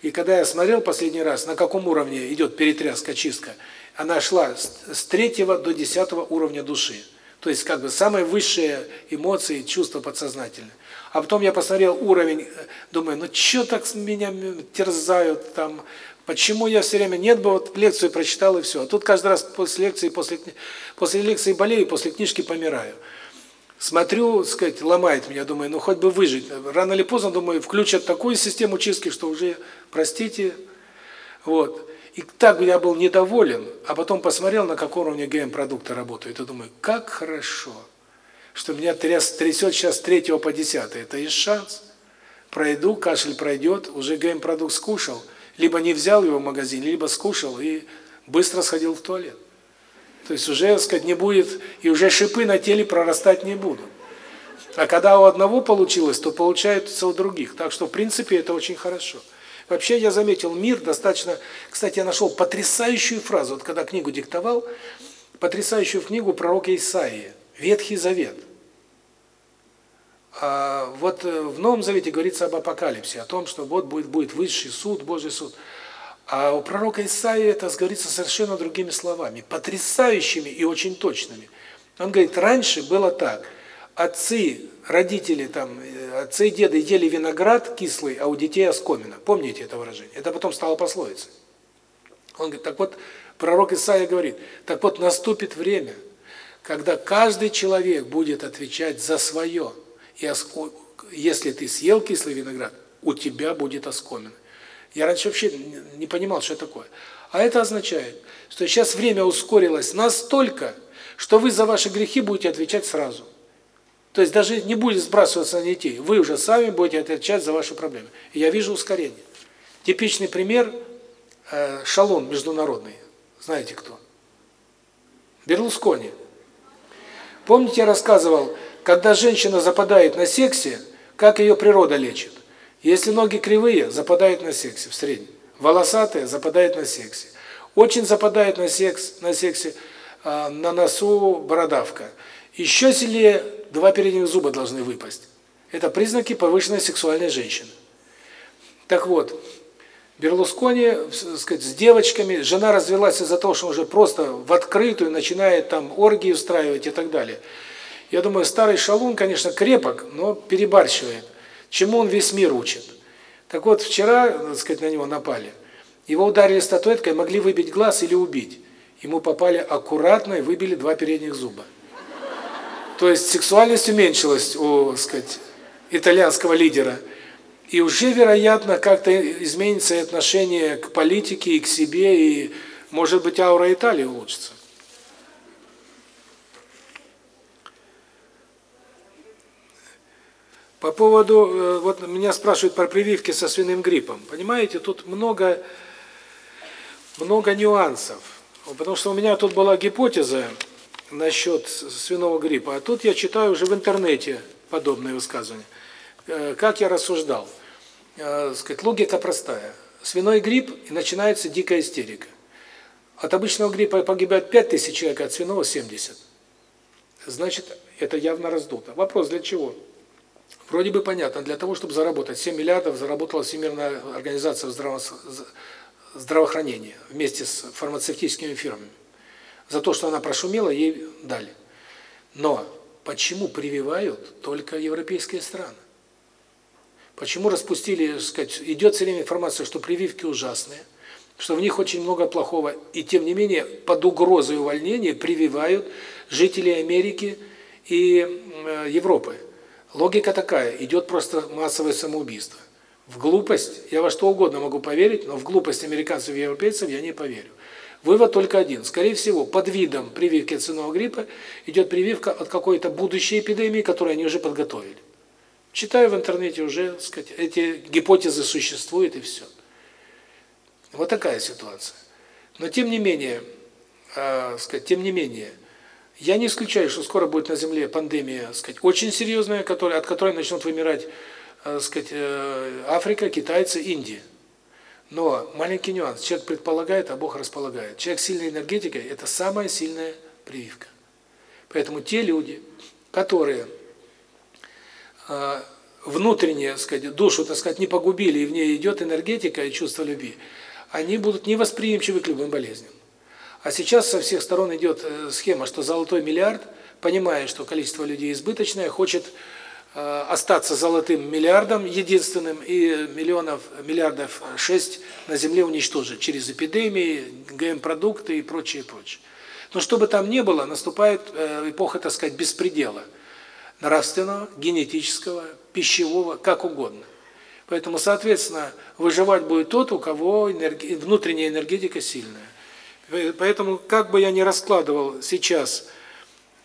И когда я смотрел последний раз, на каком уровне идет перетряска, чистка, она шла с третьего до десятого уровня души. То есть как бы самые высшие эмоции, чувства подсознательные. А потом я посмотрел уровень, думаю, ну что так меня терзают там, Почему я все время нет бы вот лекцию прочитал и все. А тут каждый раз после лекции, после после лекции болею, после книжки помираю. Смотрю, сказать, ломает меня, думаю, ну хоть бы выжить. Рано или поздно, думаю, включат такую систему чистки, что уже, простите, вот. И так я был недоволен, а потом посмотрел, на каком уровне ГМ-продукта работают, и думаю, как хорошо, что меня тряс, трясет сейчас с третьего по десятый. Это есть шанс. Пройду, кашель пройдет, уже ГМ-продукт скушал – либо не взял его в магазин, либо скушал и быстро сходил в туалет. То есть уже, так сказать, не будет, и уже шипы на теле прорастать не будут. А когда у одного получилось, то получается у других. Так что, в принципе, это очень хорошо. Вообще, я заметил, мир достаточно... Кстати, я нашел потрясающую фразу, вот когда книгу диктовал, потрясающую книгу пророка Исаии, Ветхий Завет. А вот э, в Новом Завете говорится об апокалипсе, о том, что вот будет будет высший суд, Божий суд. А у пророка Исаии это говорится совершенно другими словами, потрясающими и очень точными. Он говорит, раньше было так: отцы, родители там, э, отцы и деды ели виноград кислый, а у детей оскомина. Помните это выражение? Это потом стало пословицей. Он говорит, так вот, пророк Исаия говорит, так вот наступит время, когда каждый человек будет отвечать за свое. И если ты съел кислый виноград, у тебя будет оскомина. Я раньше вообще не понимал, что это такое. А это означает, что сейчас время ускорилось настолько, что вы за ваши грехи будете отвечать сразу. То есть даже не будет сбрасываться на детей. Вы уже сами будете отвечать за ваши проблемы. И я вижу ускорение. Типичный пример э, шалон международный. Знаете кто? Берлускони. Помните, я рассказывал, когда женщина западает на сексе, как ее природа лечит? Если ноги кривые, западает на сексе в среднем. Волосатые западает на сексе. Очень западает на секс, на сексе, э, на носу бородавка. Еще сильнее два передних зуба должны выпасть. Это признаки повышенной сексуальной женщины. Так вот, Берлускони, сказать, с девочками, жена развелась из-за того, что он уже просто в открытую начинает там оргии устраивать и так далее. Я думаю, старый шалун, конечно, крепок, но перебарщивает. Чему он весь мир учит? Так вот, вчера, так сказать, на него напали. Его ударили статуэткой, могли выбить глаз или убить. Ему попали аккуратно и выбили два передних зуба. То есть сексуальность уменьшилась у, так сказать, итальянского лидера. И уже, вероятно, как-то изменится отношение к политике, и к себе, и, может быть, аура Италии улучшится. По поводу, э, вот меня спрашивают про прививки со свиным гриппом. Понимаете, тут много, много нюансов. Потому что у меня тут была гипотеза насчет свиного гриппа, а тут я читаю уже в интернете подобные высказывания. Э, как я рассуждал? Э, сказать, логика простая. Свиной грипп, и начинается дикая истерика. От обычного гриппа погибает 5000 человек, а от свиного 70. Значит, это явно раздуто. Вопрос для чего? Вроде бы понятно, для того, чтобы заработать 7 миллиардов, заработала Всемирная организация здраво... здравоохранения вместе с фармацевтическими фирмами. За то, что она прошумела, ей дали. Но почему прививают только европейские страны? Почему распустили, сказать, идет все время информация, что прививки ужасные, что в них очень много плохого, и тем не менее под угрозой увольнения прививают жителей Америки и э, Европы. Логика такая, идет просто массовое самоубийство. В глупость, я во что угодно могу поверить, но в глупость американцев и европейцев я не поверю. Вывод только один. Скорее всего, под видом прививки от свиного гриппа идет прививка от какой-то будущей эпидемии, которую они уже подготовили. Читаю в интернете уже, сказать, эти гипотезы существуют и все. Вот такая ситуация. Но тем не менее, э, сказать, тем не менее, я не исключаю, что скоро будет на Земле пандемия, сказать, очень серьезная, которая, от которой начнут вымирать, э, сказать, э, Африка, китайцы, Индия. Но маленький нюанс. Человек предполагает, а Бог располагает. Человек с сильной энергетикой – это самая сильная прививка. Поэтому те люди, которые э, внутренне, сказать, душу, так сказать, не погубили, и в ней идет энергетика и чувство любви, они будут невосприимчивы к любым болезням. А сейчас со всех сторон идет э, схема, что золотой миллиард, понимая, что количество людей избыточное, хочет э, остаться золотым миллиардом единственным и миллионов миллиардов шесть на земле уничтожить через эпидемии, ГМ-продукты и прочее, прочее. Но чтобы там не было, наступает э, эпоха, так сказать, беспредела нравственного, генетического, пищевого, как угодно. Поэтому, соответственно, выживать будет тот, у кого энерги... внутренняя энергетика сильная. Поэтому, как бы я ни раскладывал сейчас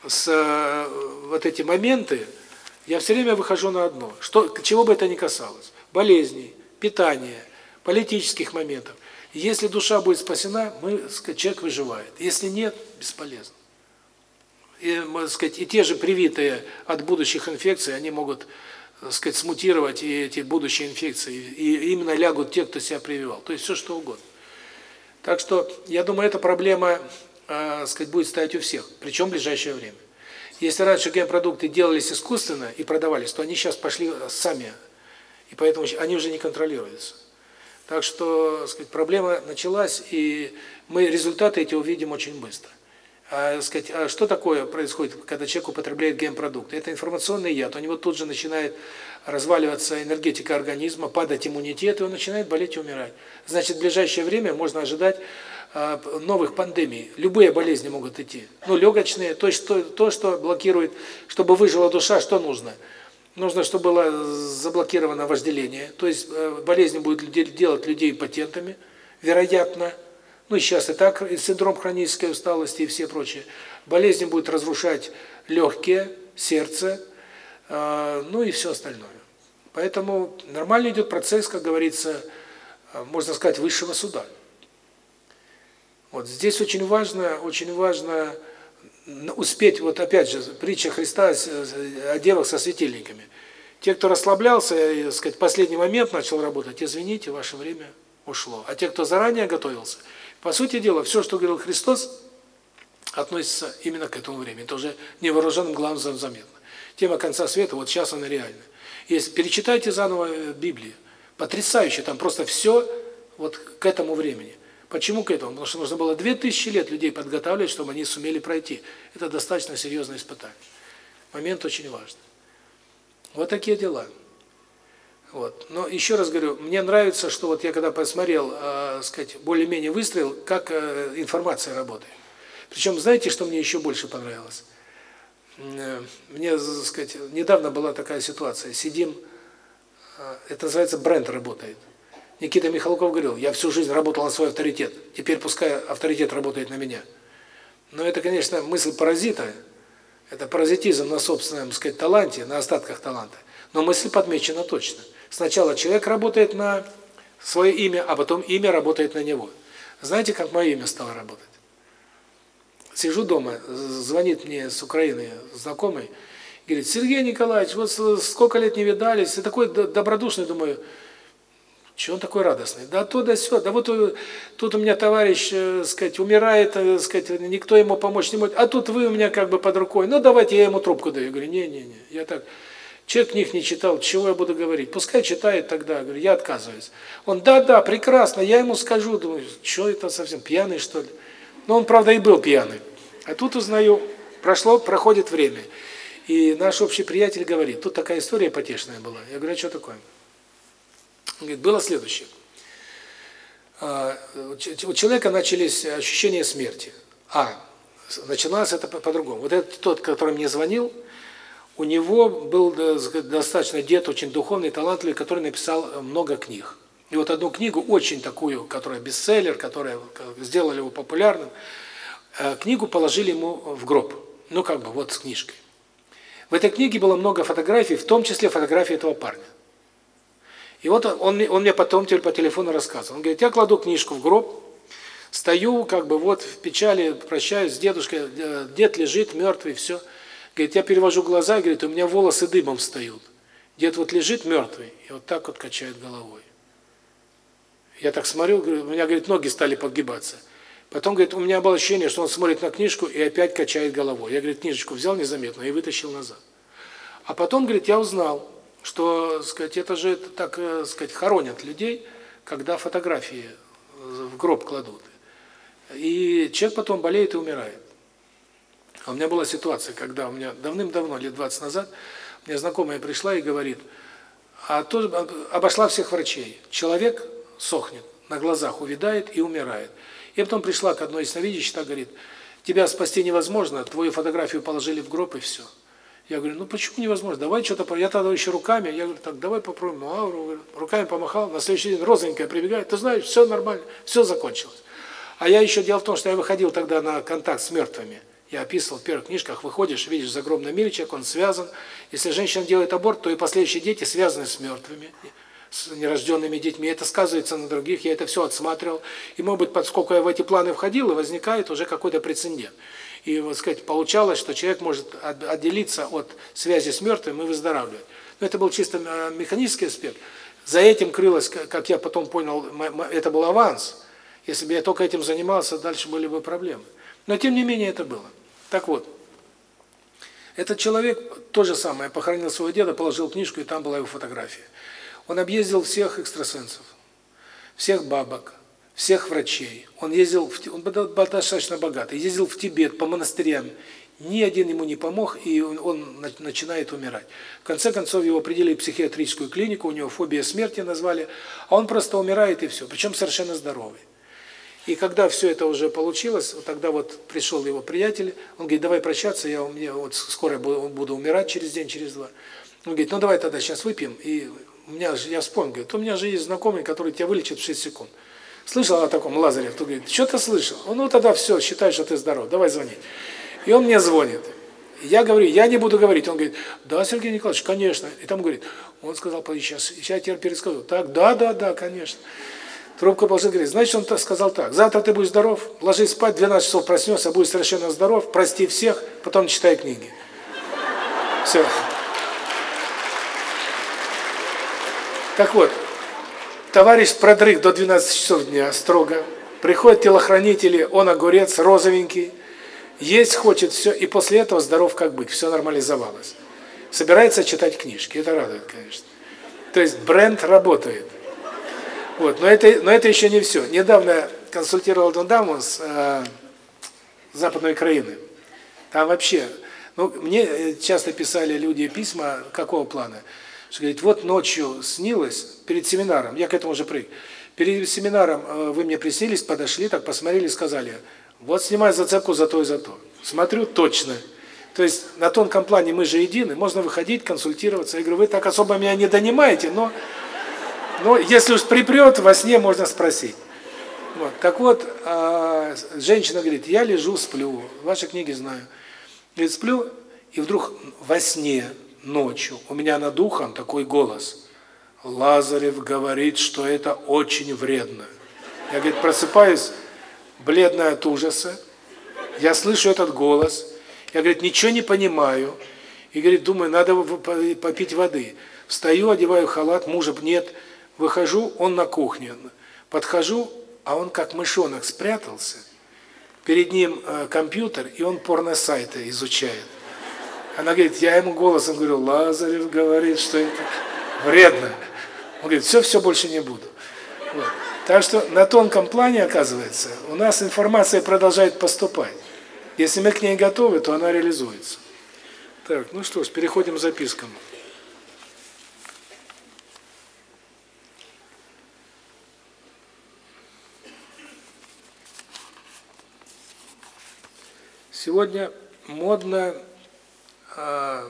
с э, вот эти моменты, я все время выхожу на одно, что чего бы это ни касалось: болезней, питания, политических моментов. Если душа будет спасена, мы, человек выживает. Если нет, бесполезно. И, сказать, и те же привитые от будущих инфекций, они могут, сказать, смутировать и эти будущие инфекции, и именно лягут те, кто себя прививал. То есть все что угодно. Так что, я думаю, эта проблема, э, сказать, будет стоять у всех, причем в ближайшее время. Если раньше генпродукты делались искусственно и продавались, то они сейчас пошли сами, и поэтому они уже не контролируются. Так что, сказать, проблема началась, и мы результаты эти увидим очень быстро. А, сказать, а что такое происходит, когда человек употребляет генпродукты? Это информационный яд. У него тут же начинает разваливаться энергетика организма, падать иммунитет, и он начинает болеть и умирать. Значит, в ближайшее время можно ожидать а, новых пандемий. Любые болезни могут идти. Ну, легочные, то, что, то, что блокирует, чтобы выжила душа, что нужно? Нужно, чтобы было заблокировано вожделение, то есть э, болезни будут делать людей патентами, вероятно, ну, сейчас и так синдром хронической усталости и все прочие. Болезни будут разрушать легкие, сердце, э, ну и все остальное. Поэтому нормально идет процесс, как говорится, э, можно сказать, высшего суда. Вот здесь очень важно, очень важно успеть, вот опять же, притча Христа о девах со светильниками. Те, кто расслаблялся и, сказать, последний момент начал работать, извините, ваше время ушло. А те, кто заранее готовился – по сути дела, все, что говорил Христос, относится именно к этому времени. Это уже невооруженным глазом заметно. Тема конца света, вот сейчас она реальна. Если перечитайте заново э, Библию, потрясающе, там просто все вот к этому времени. Почему к этому? Потому что нужно было 2000 лет людей подготавливать, чтобы они сумели пройти. Это достаточно серьезное испытание. Момент очень важный. Вот такие дела. Вот. Но еще раз говорю, мне нравится, что вот я когда посмотрел, э, сказать, более-менее выстроил, как э, информация работает. Причем, знаете, что мне еще больше понравилось? Э, мне, сказать, недавно была такая ситуация. Сидим, э, это называется бренд работает. Никита Михалков говорил, я всю жизнь работал на свой авторитет, теперь пускай авторитет работает на меня. Но это, конечно, мысль паразита, это паразитизм на собственном, сказать, таланте, на остатках таланта. Но мысль подмечена точно. Сначала человек работает на свое имя, а потом имя работает на него. Знаете, как мое имя стало работать? Сижу дома, звонит мне с Украины знакомый, говорит, Сергей Николаевич, вот сколько лет не видались, и такой добродушный, думаю, что он такой радостный? Да то, да все. Да вот э, тут у меня товарищ, э, сказать, умирает, э, сказать, никто ему помочь не может. А тут вы у меня как бы под рукой. Ну, давайте я ему трубку даю. Я говорю, не-не-не. Я так... Человек книг не читал, чего я буду говорить? Пускай читает тогда. Говорю, я отказываюсь. Он, да-да, прекрасно, я ему скажу. Думаю, что это совсем, пьяный что ли? Но он, правда, и был пьяный. А тут узнаю, прошло, проходит время. И наш общий приятель говорит, тут такая история потешная была. Я говорю, а что такое? Он говорит, было следующее. А, у человека начались ощущения смерти. А, начиналось это по-другому. Вот этот тот, который мне звонил, у него был достаточно дед, очень духовный, талантливый, который написал много книг. И вот одну книгу, очень такую, которая бестселлер, которая сделала его популярным, э, книгу положили ему в гроб. Ну, как бы, вот с книжкой. В этой книге было много фотографий, в том числе фотографии этого парня. И вот он, он мне потом по телефону рассказывал. Он говорит, я кладу книжку в гроб, стою, как бы вот в печали, прощаюсь с дедушкой, э, дед лежит мертвый, все. Говорит, я перевожу глаза, говорит, у меня волосы дымом встают. Дед вот лежит мертвый, и вот так вот качает головой. Я так смотрю, у меня, говорит, ноги стали подгибаться. Потом, говорит, у меня было ощущение, что он смотрит на книжку и опять качает головой. Я, говорит, книжечку взял незаметно и вытащил назад. А потом, говорит, я узнал, что, сказать, это же так, э, сказать, хоронят людей, когда фотографии в гроб кладут. И человек потом болеет и умирает. А у меня была ситуация, когда у меня давным-давно, лет 20 назад, мне знакомая пришла и говорит, а тоже обошла всех врачей. Человек сохнет, на глазах увядает и умирает. И потом пришла к одной из сновидящих, так говорит, тебя спасти невозможно, твою фотографию положили в гроб и все. Я говорю, ну почему невозможно? Давай что-то... Я тогда еще руками, я говорю, так, давай попробуем ауру. Руками помахал, на следующий день розовенькая прибегает, ты знаешь, все нормально, все закончилось. А я еще, дело в том, что я выходил тогда на контакт с мертвыми. Я описывал в первых книжках, выходишь, видишь загробный мир, человек, он связан. Если женщина делает аборт, то и последующие дети связаны с мертвыми, с нерожденными детьми. Это сказывается на других, я это все отсматривал. И, может быть, поскольку я в эти планы входил, возникает уже какой-то прецедент. И, вот сказать, получалось, что человек может отделиться от связи с мертвым и выздоравливать. Но это был чисто э, механический аспект. За этим крылось, как я потом понял, это был аванс. Если бы я только этим занимался, дальше были бы проблемы. Но тем не менее это было. Так вот, этот человек то же самое, похоронил своего деда, положил книжку, и там была его фотография. Он объездил всех экстрасенсов, всех бабок, всех врачей. Он ездил, в, он был достаточно богатый, ездил в Тибет по монастырям. Ни один ему не помог, и он, начинает умирать. В конце концов, его определили в психиатрическую клинику, у него фобия смерти назвали, а он просто умирает и все, причем совершенно здоровый. И когда все это уже получилось, вот тогда вот пришел его приятель, он говорит, давай прощаться, я у меня вот скоро буду, буду умирать через день, через два. Он говорит, ну давай тогда сейчас выпьем, и у меня я вспомнил, говорит, у меня же есть знакомый, который тебя вылечит в 6 секунд. Слышал о таком Лазарев? Кто говорит, что ты слышал? Он, ну тогда все, считай, что ты здоров, давай звони. И он мне звонит. Я говорю, я не буду говорить. Он говорит, да, Сергей Николаевич, конечно. И там говорит, он сказал, сейчас, сейчас я тебе перескажу. Так, да, да, да, конечно. Трубку положил, говорит, значит, он сказал так, завтра ты будешь здоров, ложись спать, 12 часов проснешься, будешь совершенно здоров, прости всех, потом читай книги. Все. Так вот, Товарищ продрыг до 12 часов дня строго. Приходят телохранители, он огурец, розовенький. Есть хочет все, и после этого здоров как быть, все нормализовалось. Собирается читать книжки, это радует, конечно. То есть бренд работает. Вот, но это, но это еще не все. Недавно консультировал одну даму с э, Западной Украины. Там вообще, ну, мне часто писали люди письма какого плана – Что говорит, вот ночью снилось, перед семинаром, я к этому уже привык, перед семинаром э, вы мне приснились, подошли, так посмотрели, сказали, вот снимай зацепку за то и за то. Смотрю, точно. То есть на тонком плане мы же едины, можно выходить, консультироваться. Я говорю, вы так особо меня не донимаете, но, но если уж припрет, во сне можно спросить. Вот. Так вот, э, женщина говорит, я лежу, сплю, ваши книги знаю. Говорит, сплю, и вдруг во сне, ночью, у меня над ухом такой голос. Лазарев говорит, что это очень вредно. Я, говорит, просыпаюсь, бледная от ужаса, я слышу этот голос, я, говорит, ничего не понимаю, и, говорит, думаю, надо попить воды. Встаю, одеваю халат, мужа нет, выхожу, он на кухне. Подхожу, а он как мышонок спрятался. Перед ним э, компьютер, и он порно-сайты изучает. Она говорит, я ему голосом говорю, Лазарев говорит, что это вредно. Он говорит, все, все, больше не буду. Вот. Так что на тонком плане, оказывается, у нас информация продолжает поступать. Если мы к ней готовы, то она реализуется. Так, ну что ж, переходим к запискам. Сегодня модно э,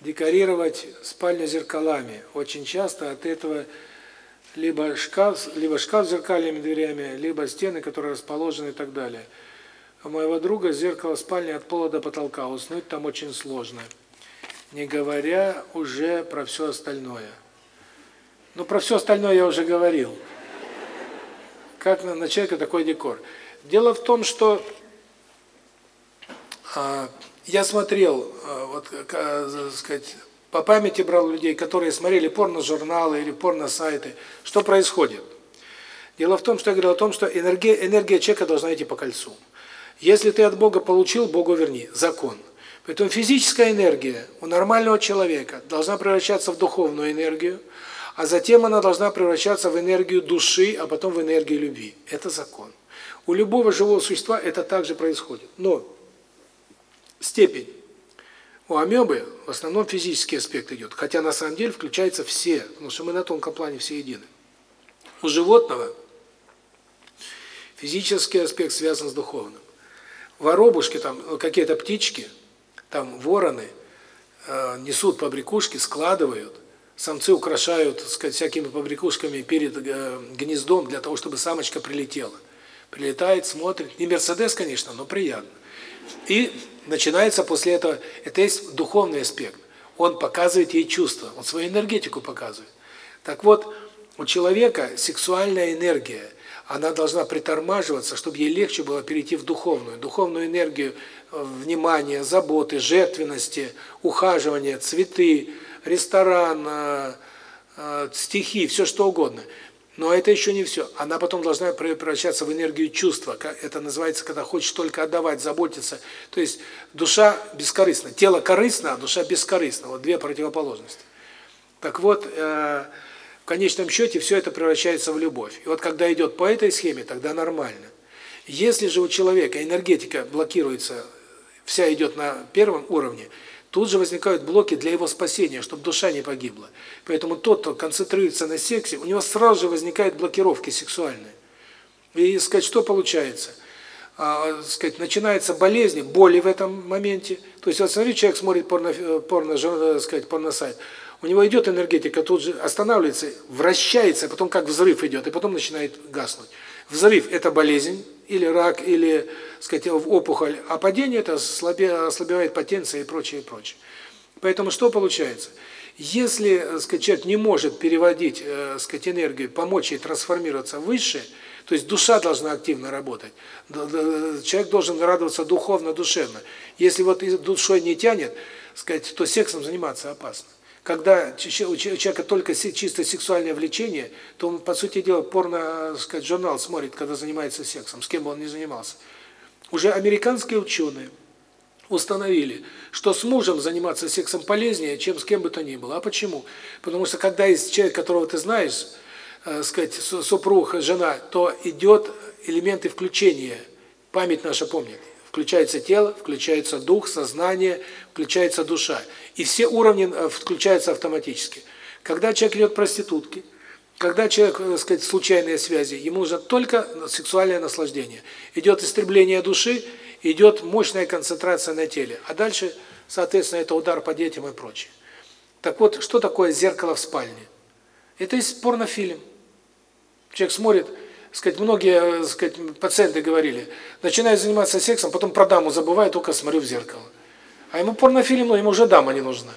декорировать спальню зеркалами. Очень часто от этого либо шкаф, либо шкаф с зеркальными дверями, либо стены, которые расположены и так далее. У моего друга зеркало спальни от пола до потолка, уснуть там очень сложно. Не говоря уже про все остальное. Ну, про все остальное я уже говорил. Как на, на человека такой декор. Дело в том, что я смотрел, а, вот, так сказать, по памяти брал людей, которые смотрели порно-журналы или порно-сайты. Что происходит? Дело в том, что я говорил о том, что энергия, энергия человека должна идти по кольцу. Если ты от Бога получил, Богу верни. Закон. Поэтому физическая энергия у нормального человека должна превращаться в духовную энергию, а затем она должна превращаться в энергию души, а потом в энергию любви. Это закон. У любого живого существа это также происходит. Но степень. У амебы в основном физический аспект идет, хотя на самом деле включаются все, потому что мы на тонком плане все едины. У животного физический аспект связан с духовным. Воробушки, там какие-то птички, там вороны э, несут побрякушки, складывают, самцы украшают, так сказать, всякими побрякушками перед э, гнездом для того, чтобы самочка прилетела. Прилетает, смотрит, не Мерседес, конечно, но приятно. И начинается после этого, это есть духовный аспект. Он показывает ей чувства, он свою энергетику показывает. Так вот, у человека сексуальная энергия, она должна притормаживаться, чтобы ей легче было перейти в духовную. Духовную энергию э, внимания, заботы, жертвенности, ухаживания, цветы, ресторан, э, э, стихи, все что угодно – но это еще не все. Она потом должна превращаться в энергию чувства. Это называется, когда хочешь только отдавать, заботиться. То есть душа бескорыстна. Тело корыстно, а душа бескорыстна. Вот две противоположности. Так вот, э, в конечном счете все это превращается в любовь. И вот когда идет по этой схеме, тогда нормально. Если же у человека энергетика блокируется, вся идет на первом уровне, тут же возникают блоки для его спасения, чтобы душа не погибла. Поэтому тот, кто концентрируется на сексе, у него сразу же возникают блокировки сексуальные. И, сказать, что получается? А, сказать, начинается болезнь, боли в этом моменте. То есть, вот смотри, человек смотрит порно, порно, э, сказать, порно-сайт, у него идет энергетика, тут же останавливается, вращается, потом как взрыв идет, и потом начинает гаснуть. Взрыв – это болезнь, или рак, или, сказать, опухоль, а падение это ослабевает потенция и прочее, и прочее. Поэтому что получается? Если, сказать, человек не может переводить, э, сказать, энергию, помочь ей трансформироваться выше, то есть душа должна активно работать. Человек должен радоваться духовно, душевно. Если вот душой не тянет, сказать, то сексом заниматься опасно. Когда у человека только чисто сексуальное влечение, то он, по сути дела, порно, сказать, журнал смотрит, когда занимается сексом, с кем бы он ни занимался. Уже американские ученые установили, что с мужем заниматься сексом полезнее, чем с кем бы то ни было. А почему? Потому что когда есть человек, которого ты знаешь, э, сказать, супруг, жена, то идет элементы включения. Память наша помнит. Включается тело, включается дух, сознание, включается душа. И все уровни э, включаются автоматически. Когда человек идет к проститутке, когда человек, так сказать, случайные связи, ему нужно только сексуальное наслаждение. Идет истребление души, идет мощная концентрация на теле. А дальше, соответственно, это удар по детям и прочее. Так вот, что такое зеркало в спальне? Это есть порнофильм. Человек смотрит, сказать, многие, э, сказать, пациенты говорили, начинает заниматься сексом, потом про даму забывает, только смотрю в зеркало. А ему порнофильм, ну, ему уже дама не нужна.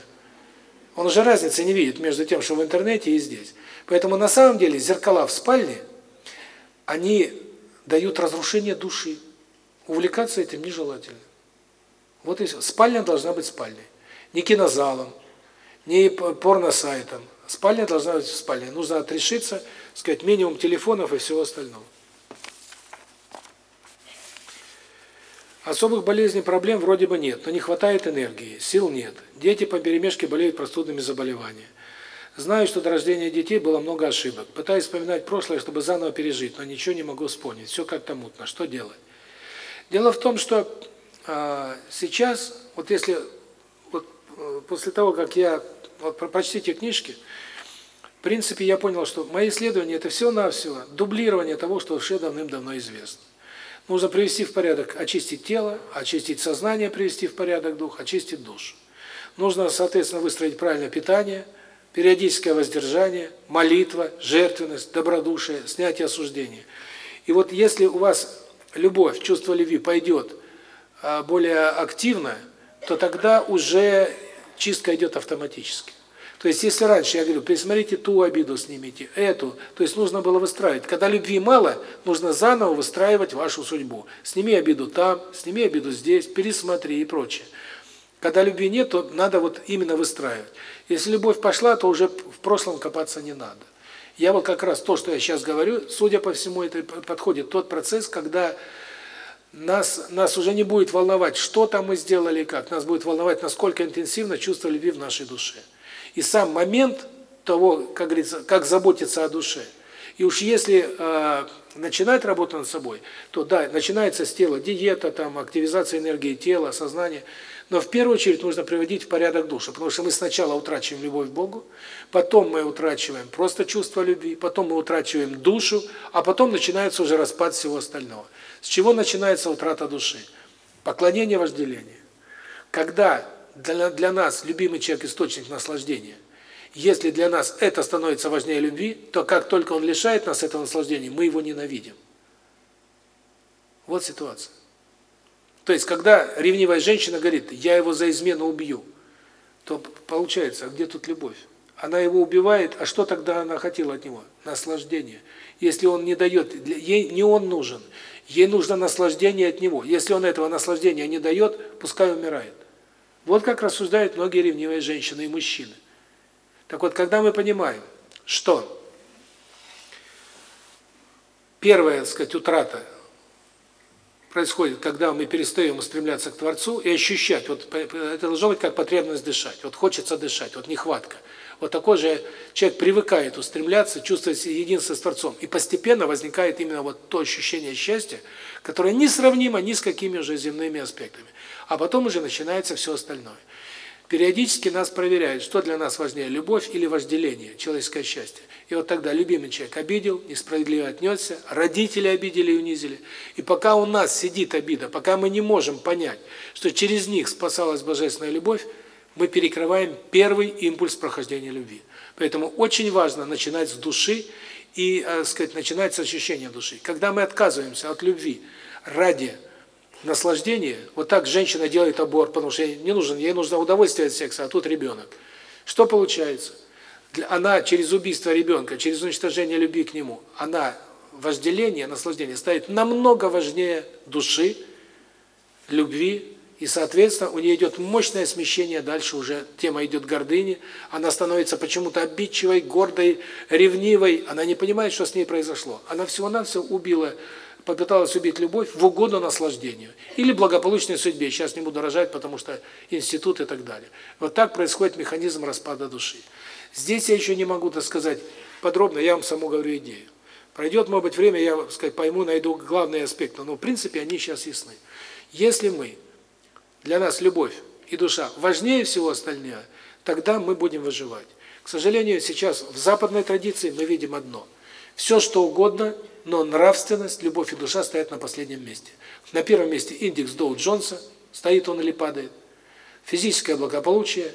Он уже разницы не видит между тем, что в интернете и здесь. Поэтому на самом деле зеркала в спальне, они дают разрушение души. Увлекаться этим нежелательно. Вот и все. Спальня должна быть спальней. Не кинозалом, не порно-сайтом. Спальня должна быть в спальне. Нужно отрешиться, сказать, минимум телефонов и всего остального. Особых болезней, проблем вроде бы нет, но не хватает энергии, сил нет. Дети по перемешке болеют простудными заболеваниями. Знаю, что до рождения детей было много ошибок. Пытаюсь вспоминать прошлое, чтобы заново пережить, но ничего не могу вспомнить. Все как-то мутно. Что делать? Дело в том, что э, сейчас, вот если вот э, после того, как я вот прочтите книжки, в принципе, я понял, что мои исследования это все-навсего дублирование того, что уже давным-давно известно. Нужно привести в порядок, очистить тело, очистить сознание, привести в порядок дух, очистить душу. Нужно, соответственно, выстроить правильное питание, периодическое воздержание, молитва, жертвенность, добродушие, снятие осуждения. И вот если у вас любовь, чувство любви пойдет а, более активно, то тогда уже чистка идет автоматически. То есть, если раньше я говорю, пересмотрите ту обиду, снимите, эту, то есть нужно было выстраивать. Когда любви мало, нужно заново выстраивать вашу судьбу. Сними обиду там, сними обиду здесь, пересмотри и прочее. Когда любви нет, то надо вот именно выстраивать. Если любовь пошла, то уже в прошлом копаться не надо. Я вот как раз то, что я сейчас говорю, судя по всему, это подходит тот процесс, когда нас нас уже не будет волновать, что там мы сделали и как. Нас будет волновать, насколько интенсивно чувство любви в нашей душе и сам момент того, как говорится, как заботиться о душе. И уж если э, начинать работу над собой, то да, начинается с тела диета, там активизация энергии тела, сознания. Но в первую очередь нужно приводить в порядок душу, потому что мы сначала утрачиваем любовь к Богу, потом мы утрачиваем просто чувство любви, потом мы утрачиваем душу, а потом начинается уже распад всего остального. С чего начинается утрата души? Поклонение вожделения. Когда для, для нас любимый человек – источник наслаждения. Если для нас это становится важнее любви, то как только он лишает нас этого наслаждения, мы его ненавидим. Вот ситуация. То есть, когда ревнивая женщина говорит, я его за измену убью, то получается, а где тут любовь? Она его убивает, а что тогда она хотела от него? Наслаждение. Если он не дает, ей не он нужен, ей нужно наслаждение от него. Если он этого наслаждения не дает, пускай умирает. Вот как рассуждают многие ревнивые женщины и мужчины. Так вот, когда мы понимаем, что первая, так сказать, утрата происходит, когда мы перестаем устремляться к Творцу и ощущать, вот это должно быть как потребность дышать, вот хочется дышать, вот нехватка. Вот такой же человек привыкает устремляться, чувствовать единство с Творцом. И постепенно возникает именно вот то ощущение счастья, которое несравнимо ни с какими уже земными аспектами а потом уже начинается все остальное. Периодически нас проверяют, что для нас важнее, любовь или вожделение, человеческое счастье. И вот тогда любимый человек обидел, несправедливо отнесся, родители обидели и унизили. И пока у нас сидит обида, пока мы не можем понять, что через них спасалась божественная любовь, мы перекрываем первый импульс прохождения любви. Поэтому очень важно начинать с души и, так э, сказать, начинать с ощущения души. Когда мы отказываемся от любви ради наслаждение. Вот так женщина делает аборт, потому что ей не нужен, ей нужно удовольствие от секса, а тут ребенок. Что получается? Она через убийство ребенка, через уничтожение любви к нему, она вожделение, наслаждение ставит намного важнее души, любви, и, соответственно, у нее идет мощное смещение, дальше уже тема идет гордыни, она становится почему-то обидчивой, гордой, ревнивой, она не понимает, что с ней произошло. Она всего-навсего убила попыталась убить любовь в угоду наслаждению. Или благополучной судьбе. Сейчас не буду рожать, потому что институт и так далее. Вот так происходит механизм распада души. Здесь я еще не могу, так сказать, подробно, я вам саму говорю идею. Пройдет, может быть, время, я, так сказать, пойму, найду главные аспекты, но в принципе они сейчас ясны. Если мы, для нас любовь и душа важнее всего остального, тогда мы будем выживать. К сожалению, сейчас в западной традиции мы видим одно. Все, что угодно, но нравственность, любовь и душа стоят на последнем месте. На первом месте индекс Доу-Джонса, стоит он или падает. Физическое благополучие,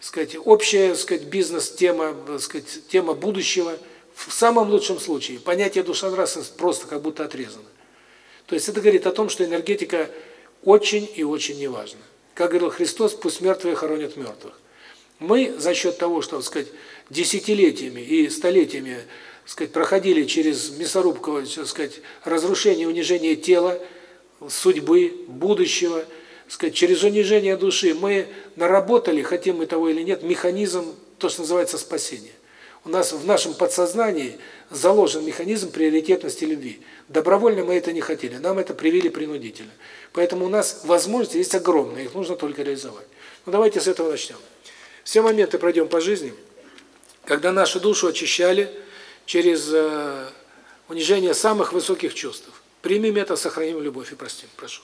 сказать, общая, сказать, бизнес-тема, сказать, тема будущего. В самом лучшем случае понятие душа-нравственность просто как будто отрезано. То есть это говорит о том, что энергетика очень и очень неважна. Как говорил Христос, пусть мертвые хоронят мертвых. Мы за счет того, что, так сказать, десятилетиями и столетиями, сказать, проходили через мясорубку, сказать, разрушение, унижение тела, судьбы, будущего, сказать, через унижение души мы наработали, хотим мы того или нет, механизм, то, что называется спасение. У нас в нашем подсознании заложен механизм приоритетности любви. Добровольно мы это не хотели, нам это привили принудительно. Поэтому у нас возможности есть огромные, их нужно только реализовать. Ну давайте с этого начнем. Все моменты пройдем по жизни, когда нашу душу очищали через э, унижение самых высоких чувств. Примем это, сохраним любовь и простим. Прошу.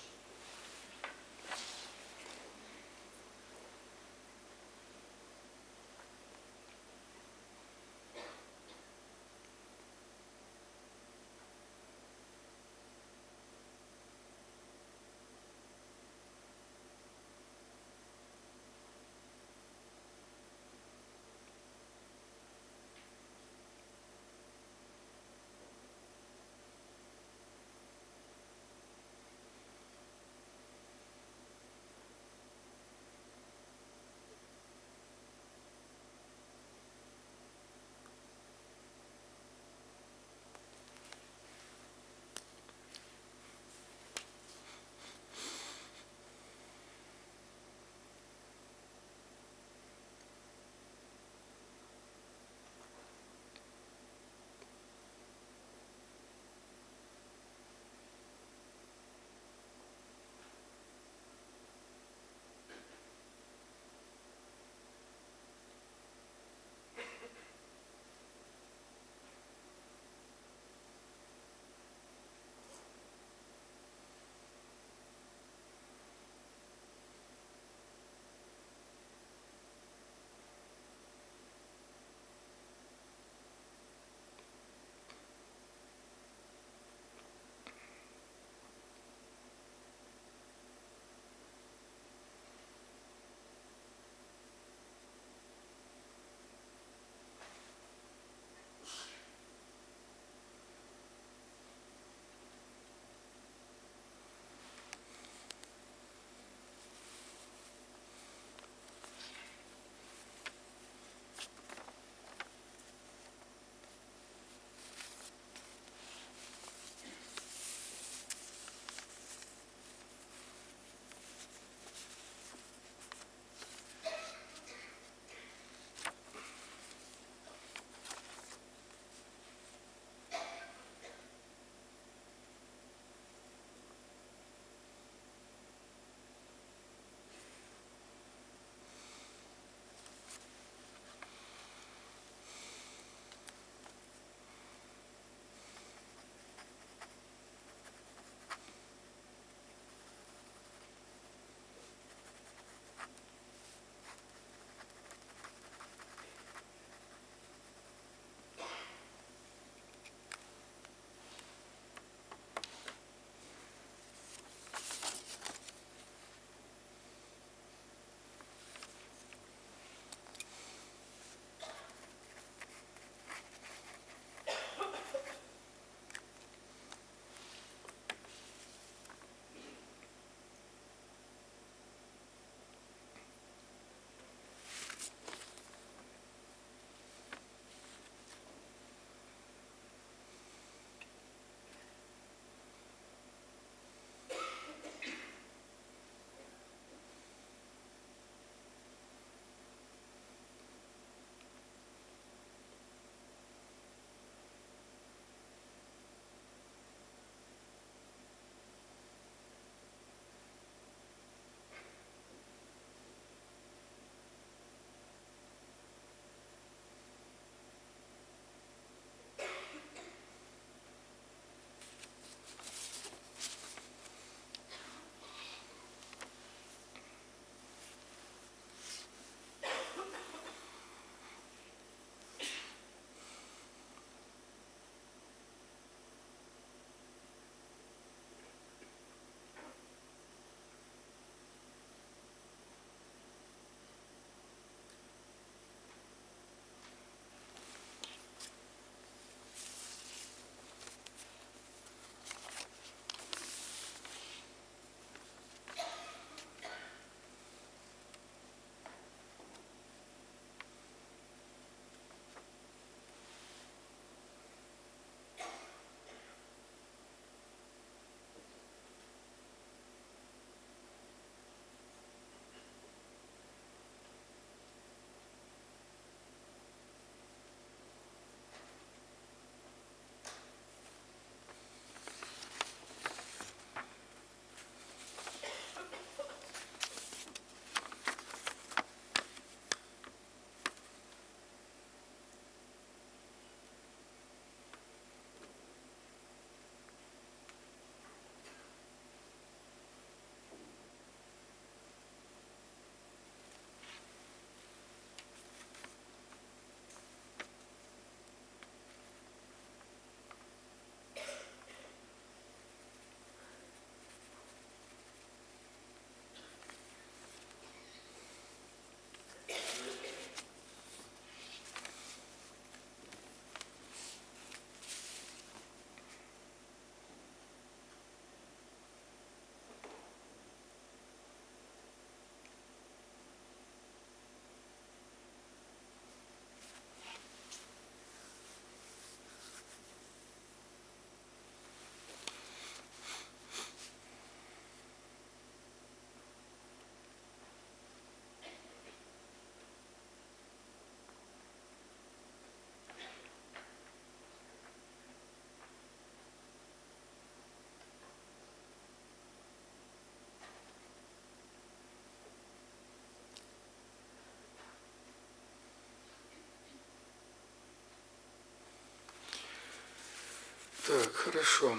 Хорошо.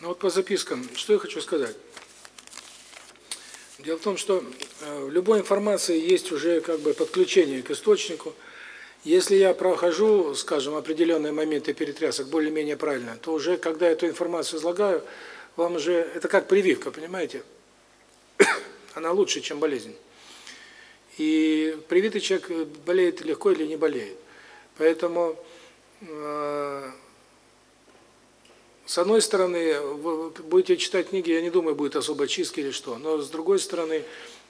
Ну вот по запискам, что я хочу сказать. Дело в том, что э, в любой информации есть уже как бы подключение к источнику. Если я прохожу, скажем, определенные моменты перетрясок более-менее правильно, то уже когда эту информацию излагаю, вам уже это как прививка, понимаете? (coughs) Она лучше, чем болезнь. И привитый человек болеет легко или не болеет. Поэтому э, с одной стороны, вы будете читать книги, я не думаю, будет особо чистки или что. Но с другой стороны,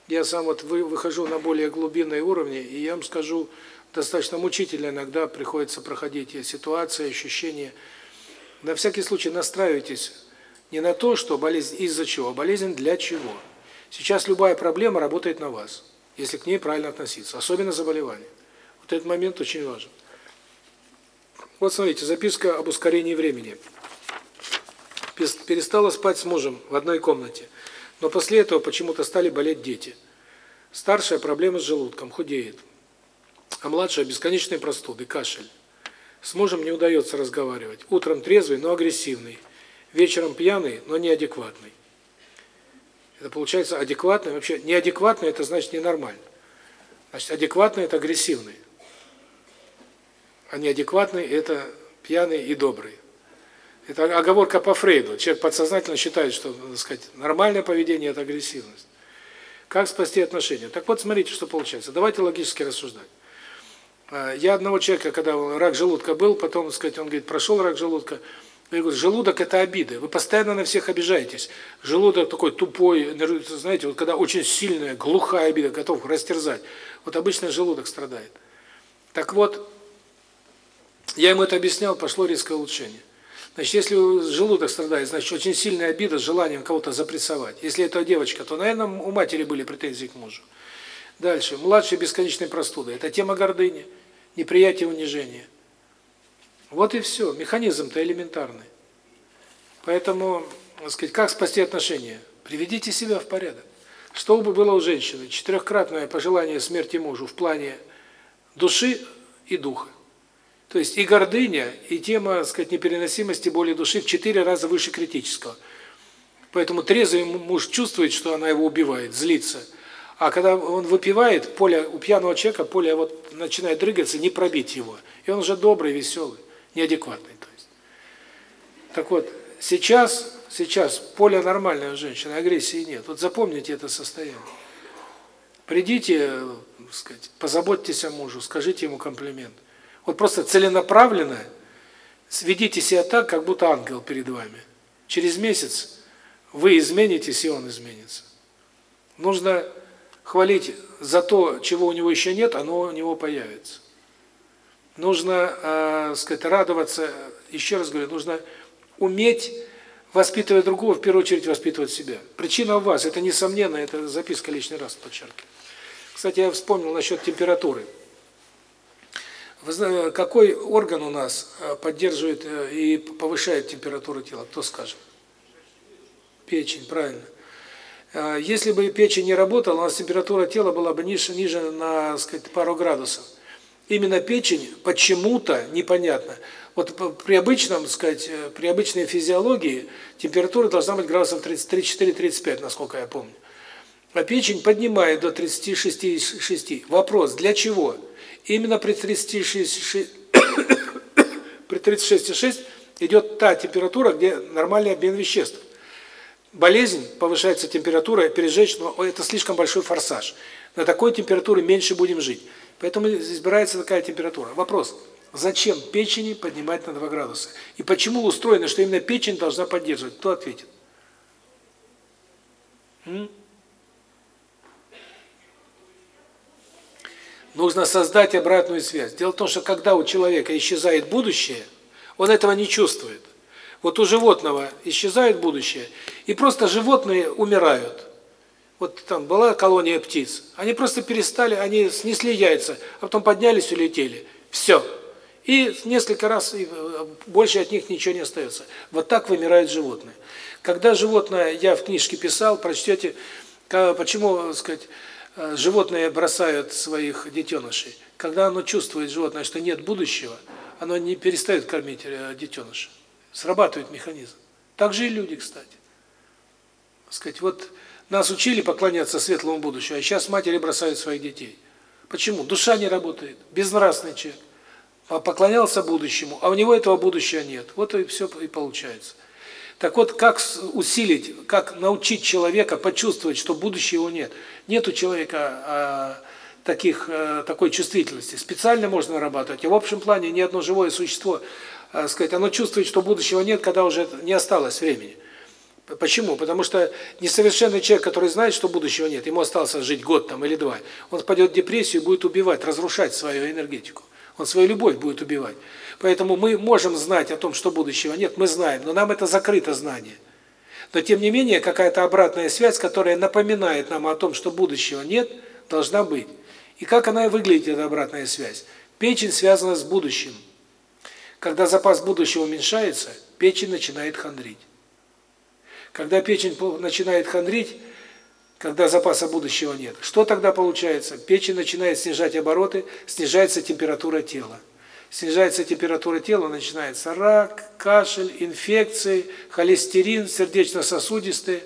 я сам вот выхожу на более глубинные уровни, и я вам скажу, достаточно мучительно иногда приходится проходить ситуации, ощущения. На всякий случай настраивайтесь не на то, что болезнь из-за чего, а болезнь для чего. Сейчас любая проблема работает на вас, если к ней правильно относиться, особенно заболевание. Вот этот момент очень важен. Вот смотрите, записка об ускорении времени перестала спать с мужем в одной комнате. Но после этого почему-то стали болеть дети. Старшая проблема с желудком, худеет. А младшая бесконечные простуды, кашель. С мужем не удается разговаривать. Утром трезвый, но агрессивный. Вечером пьяный, но неадекватный. Это получается адекватный, вообще неадекватный это значит ненормально. Значит, адекватный это агрессивный. А неадекватный это пьяный и добрый. Это оговорка по Фрейду. Человек подсознательно считает, что, так сказать, нормальное поведение – это агрессивность. Как спасти отношения? Так вот, смотрите, что получается. Давайте логически рассуждать. А, я одного человека, когда рак желудка был, потом, так сказать, он говорит, прошел рак желудка, я говорю, желудок – это обиды. Вы постоянно на всех обижаетесь. Желудок такой тупой, знаете, вот когда очень сильная, глухая обида, готов растерзать. Вот обычно желудок страдает. Так вот, я ему это объяснял, пошло резкое улучшение. Значит, если желудок страдает, значит, очень сильная обида с желанием кого-то запрессовать. Если это девочка, то, наверное, у матери были претензии к мужу. Дальше. Младшая бесконечная простуда. Это тема гордыни, неприятие унижения. Вот и все. Механизм-то элементарный. Поэтому, так сказать, как спасти отношения? Приведите себя в порядок. Что бы было у женщины? Четырехкратное пожелание смерти мужу в плане души и духа. То есть и гордыня, и тема, так сказать, непереносимости боли души в четыре раза выше критического. Поэтому трезвый муж чувствует, что она его убивает, злится. А когда он выпивает, поле у пьяного человека поле вот начинает дрыгаться, не пробить его. И он уже добрый, веселый, неадекватный, то есть. Так вот, сейчас сейчас поле нормальное у женщины, агрессии нет. Вот запомните это состояние. Придите, так сказать, позаботьтесь о мужу, скажите ему комплимент. Вот просто целенаправленно ведите себя так, как будто ангел перед вами. Через месяц вы изменитесь, и он изменится. Нужно хвалить за то, чего у него еще нет, оно у него появится. Нужно, э, сказать, радоваться, еще раз говорю, нужно уметь воспитывать другого, в первую очередь воспитывать себя. Причина в вас, это несомненно, это записка лишний раз подчеркиваю. Кстати, я вспомнил насчет температуры. Какой орган у нас э, поддерживает э, и повышает температуру тела? Кто скажет? Печень, правильно. Э, если бы печень не работала, у нас температура тела была бы ниже, ниже на, сказать, пару градусов. Именно печень почему-то непонятно. Вот при обычном, сказать, при обычной физиологии температура должна быть градусов 34-35, насколько я помню. А печень поднимает до 36,6. Вопрос: для чего? Именно при 36 (coughs) при 36,6 идет та температура, где нормальный обмен веществ. Болезнь, повышается температура, пережечь, но это слишком большой форсаж. На такой температуре меньше будем жить. Поэтому избирается такая температура. Вопрос: зачем печени поднимать на 2 градуса? И почему устроено, что именно печень должна поддерживать? Кто ответит? М? Нужно создать обратную связь. Дело в том, что когда у человека исчезает будущее, он этого не чувствует. Вот у животного исчезает будущее, и просто животные умирают. Вот там была колония птиц, они просто перестали, они снесли яйца, а потом поднялись и улетели. Все. И несколько раз и э, больше от них ничего не остается. Вот так вымирают животные. Когда животное, я в книжке писал, прочтете, почему, так сказать, Э, животные бросают своих детенышей. Когда оно чувствует, животное, что нет будущего, оно не перестает кормить э, детеныша. Срабатывает механизм. Так же и люди, кстати. сказать, вот нас учили поклоняться светлому будущему, а сейчас матери бросают своих детей. Почему? Душа не работает, безнравственный человек. Поклонялся будущему, а у него этого будущего нет. Вот и все и получается. Так вот, как усилить, как научить человека почувствовать, что будущего нет? Нет у человека а, таких а, такой чувствительности. Специально можно нарабатывать. И в общем плане ни одно живое существо, а, сказать, оно чувствует, что будущего нет, когда уже не осталось времени. Почему? Потому что несовершенный человек, который знает, что будущего нет, ему осталось жить год там или два, он впадет в депрессию и будет убивать, разрушать свою энергетику. Он свою любовь будет убивать. Поэтому мы можем знать о том, что будущего нет, мы знаем, но нам это закрыто знание. Но тем не менее, какая-то обратная связь, которая напоминает нам о том, что будущего нет, должна быть. И как она и выглядит, эта обратная связь? Печень связана с будущим. Когда запас будущего уменьшается, печень начинает хандрить. Когда печень начинает хандрить, когда запаса будущего нет, что тогда получается? Печень начинает снижать обороты, снижается температура тела. Снижается температура тела, начинается рак, кашель, инфекции, холестерин, сердечно-сосудистые.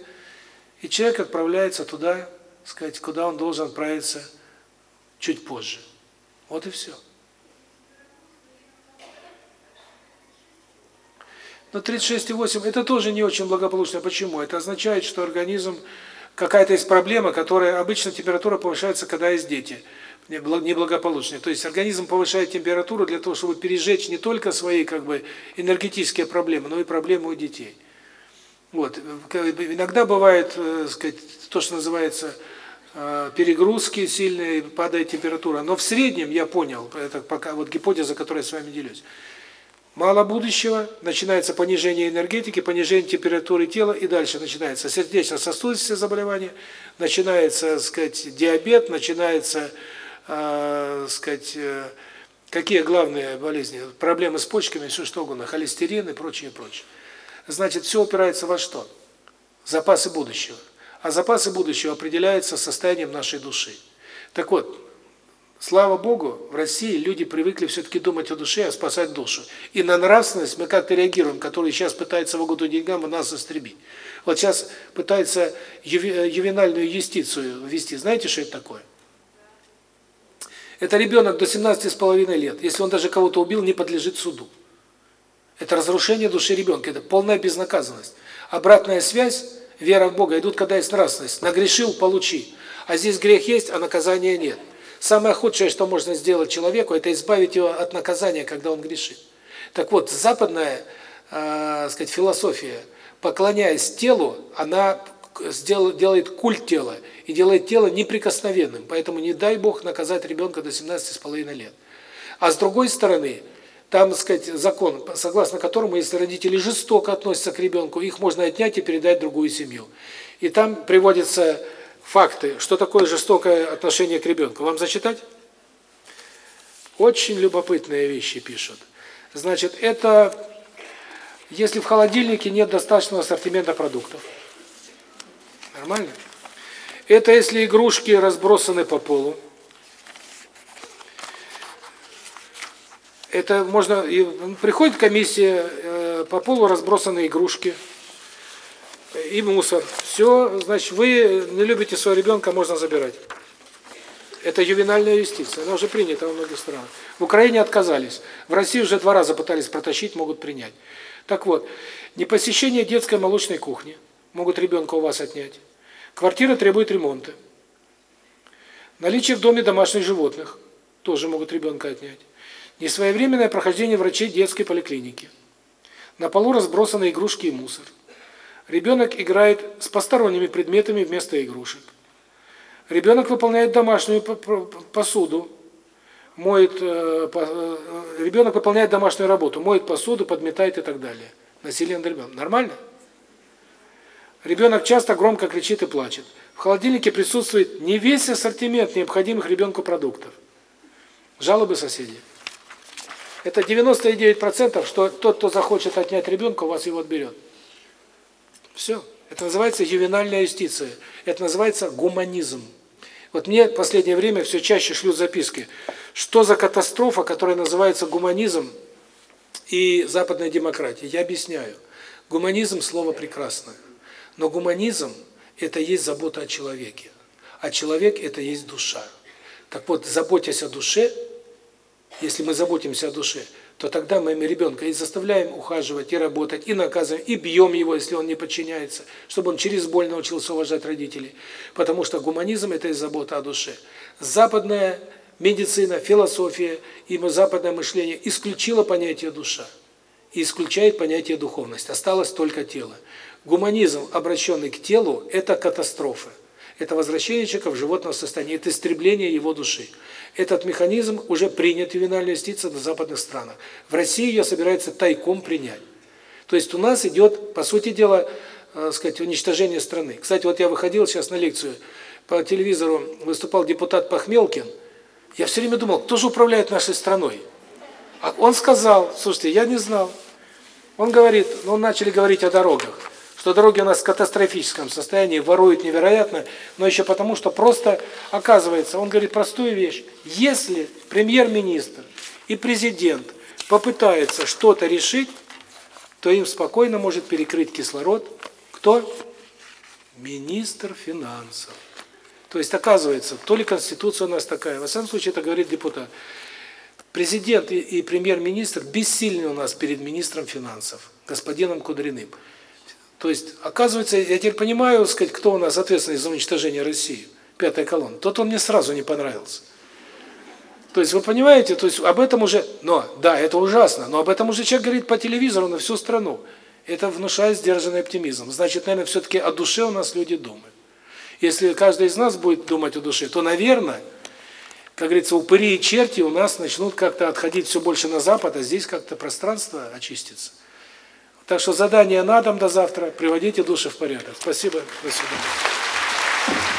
И человек отправляется туда, сказать, куда он должен отправиться чуть позже. Вот и все. Но 36,8 это тоже не очень благополучно. Почему? Это означает, что организм какая-то есть проблема, которая обычно температура повышается, когда есть дети неблагополучные. То есть организм повышает температуру для того, чтобы пережечь не только свои как бы энергетические проблемы, но и проблемы у детей. Вот. Иногда бывает, э, сказать, то, что называется э, перегрузки сильные, падает температура. Но в среднем я понял, это пока вот гипотеза, которой я с вами делюсь. Мало будущего, начинается понижение энергетики, понижение температуры тела, и дальше начинается сердечно-сосудистые заболевания, начинается, сказать, диабет, начинается, э, сказать, э, какие главные болезни, проблемы с почками, все что угодно, холестерин и прочее, прочее. Значит, все упирается во что? Запасы будущего. А запасы будущего определяются состоянием нашей души. Так вот, Слава Богу, в России люди привыкли все-таки думать о душе, а спасать душу. И на нравственность мы как-то реагируем, который сейчас пытается в угоду деньгам нас застребить. Вот сейчас пытается ювенальную юстицию ввести. Знаете, что это такое? Это ребенок до 17,5 лет. Если он даже кого-то убил, не подлежит суду. Это разрушение души ребенка, это полная безнаказанность. Обратная связь, вера в Бога, идут, когда есть нравственность. Нагрешил – получи. А здесь грех есть, а наказания нет. Самое худшее, что можно сделать человеку, это избавить его от наказания, когда он грешит. Так вот, западная, э, сказать, философия, поклоняясь телу, она сделает, делает культ тела и делает тело неприкосновенным. Поэтому не дай Бог наказать ребенка до 17,5 лет. А с другой стороны, там, сказать, закон, согласно которому, если родители жестоко относятся к ребенку, их можно отнять и передать другую семью. И там приводится факты, что такое жестокое отношение к ребенку. Вам зачитать? Очень любопытные вещи пишут. Значит, это если в холодильнике нет достаточного ассортимента продуктов. Нормально? Это если игрушки разбросаны по полу. Это можно приходит комиссия, э, по полу разбросаны игрушки и мусор. Все, значит, вы не любите своего ребенка, можно забирать. Это ювенальная юстиция, она уже принята во многих странах. В Украине отказались. В России уже два раза пытались протащить, могут принять. Так вот, непосещение детской молочной кухни могут ребенка у вас отнять. Квартира требует ремонта. Наличие в доме домашних животных тоже могут ребенка отнять. Несвоевременное прохождение врачей детской поликлиники. На полу разбросаны игрушки и мусор. Ребенок играет с посторонними предметами вместо игрушек. Ребенок выполняет домашнюю посуду, моет, э, э, ребенок выполняет домашнюю работу, моет посуду, подметает и так далее. Насилие над ребенком. Нормально? Ребенок часто громко кричит и плачет. В холодильнике присутствует не весь ассортимент необходимых ребенку продуктов. Жалобы соседей. Это 99%, что тот, кто захочет отнять ребенка, у вас его отберет. Все. Это называется ювенальная юстиция. Это называется гуманизм. Вот мне в последнее время все чаще шлют записки. Что за катастрофа, которая называется гуманизм, и западная демократия. Я объясняю. Гуманизм – слово прекрасное. Но гуманизм – это есть забота о человеке. А человек – это есть душа. Так вот, заботясь о душе, если мы заботимся о душе, то тогда мы ребенка и заставляем ухаживать, и работать, и наказываем, и бьем его, если он не подчиняется, чтобы он через боль научился уважать родителей. Потому что гуманизм – это и забота о душе. Западная медицина, философия и западное мышление исключило понятие душа и исключает понятие духовность. Осталось только тело. Гуманизм, обращенный к телу, это катастрофа. Это возвращение человека в животное состояние, это истребление его души. Этот механизм уже принят ювенальной юстицией на западных странах. В России ее собирается тайком принять. То есть у нас идет, по сути дела, э, сказать, уничтожение страны. Кстати, вот я выходил сейчас на лекцию, по телевизору выступал депутат Пахмелкин. Я все время думал, кто же управляет нашей страной? А он сказал, слушайте, я не знал. Он говорит, ну, начали говорить о дорогах что дороги у нас в катастрофическом состоянии, воруют невероятно, но еще потому, что просто, оказывается, он говорит простую вещь. Если премьер-министр и президент попытаются что-то решить, то им спокойно может перекрыть кислород кто? Министр финансов. То есть, оказывается, то ли Конституция у нас такая, во всяком случае, это говорит депутат. Президент и премьер-министр бессильны у нас перед министром финансов, господином Кудряным. То есть, оказывается, я теперь понимаю, сказать, кто у нас ответственный за уничтожение России, пятая колонна. Тот он мне сразу не понравился. То есть, вы понимаете, то есть об этом уже, но, да, это ужасно, но об этом уже человек говорит по телевизору на всю страну. Это внушает сдержанный оптимизм. Значит, наверное, все-таки о душе у нас люди думают. Если каждый из нас будет думать о душе, то, наверное, как говорится, упыри и черти у нас начнут как-то отходить все больше на запад, а здесь как-то пространство очистится. Так что задание на дом до завтра. Приводите души в порядок. Спасибо. До свидания.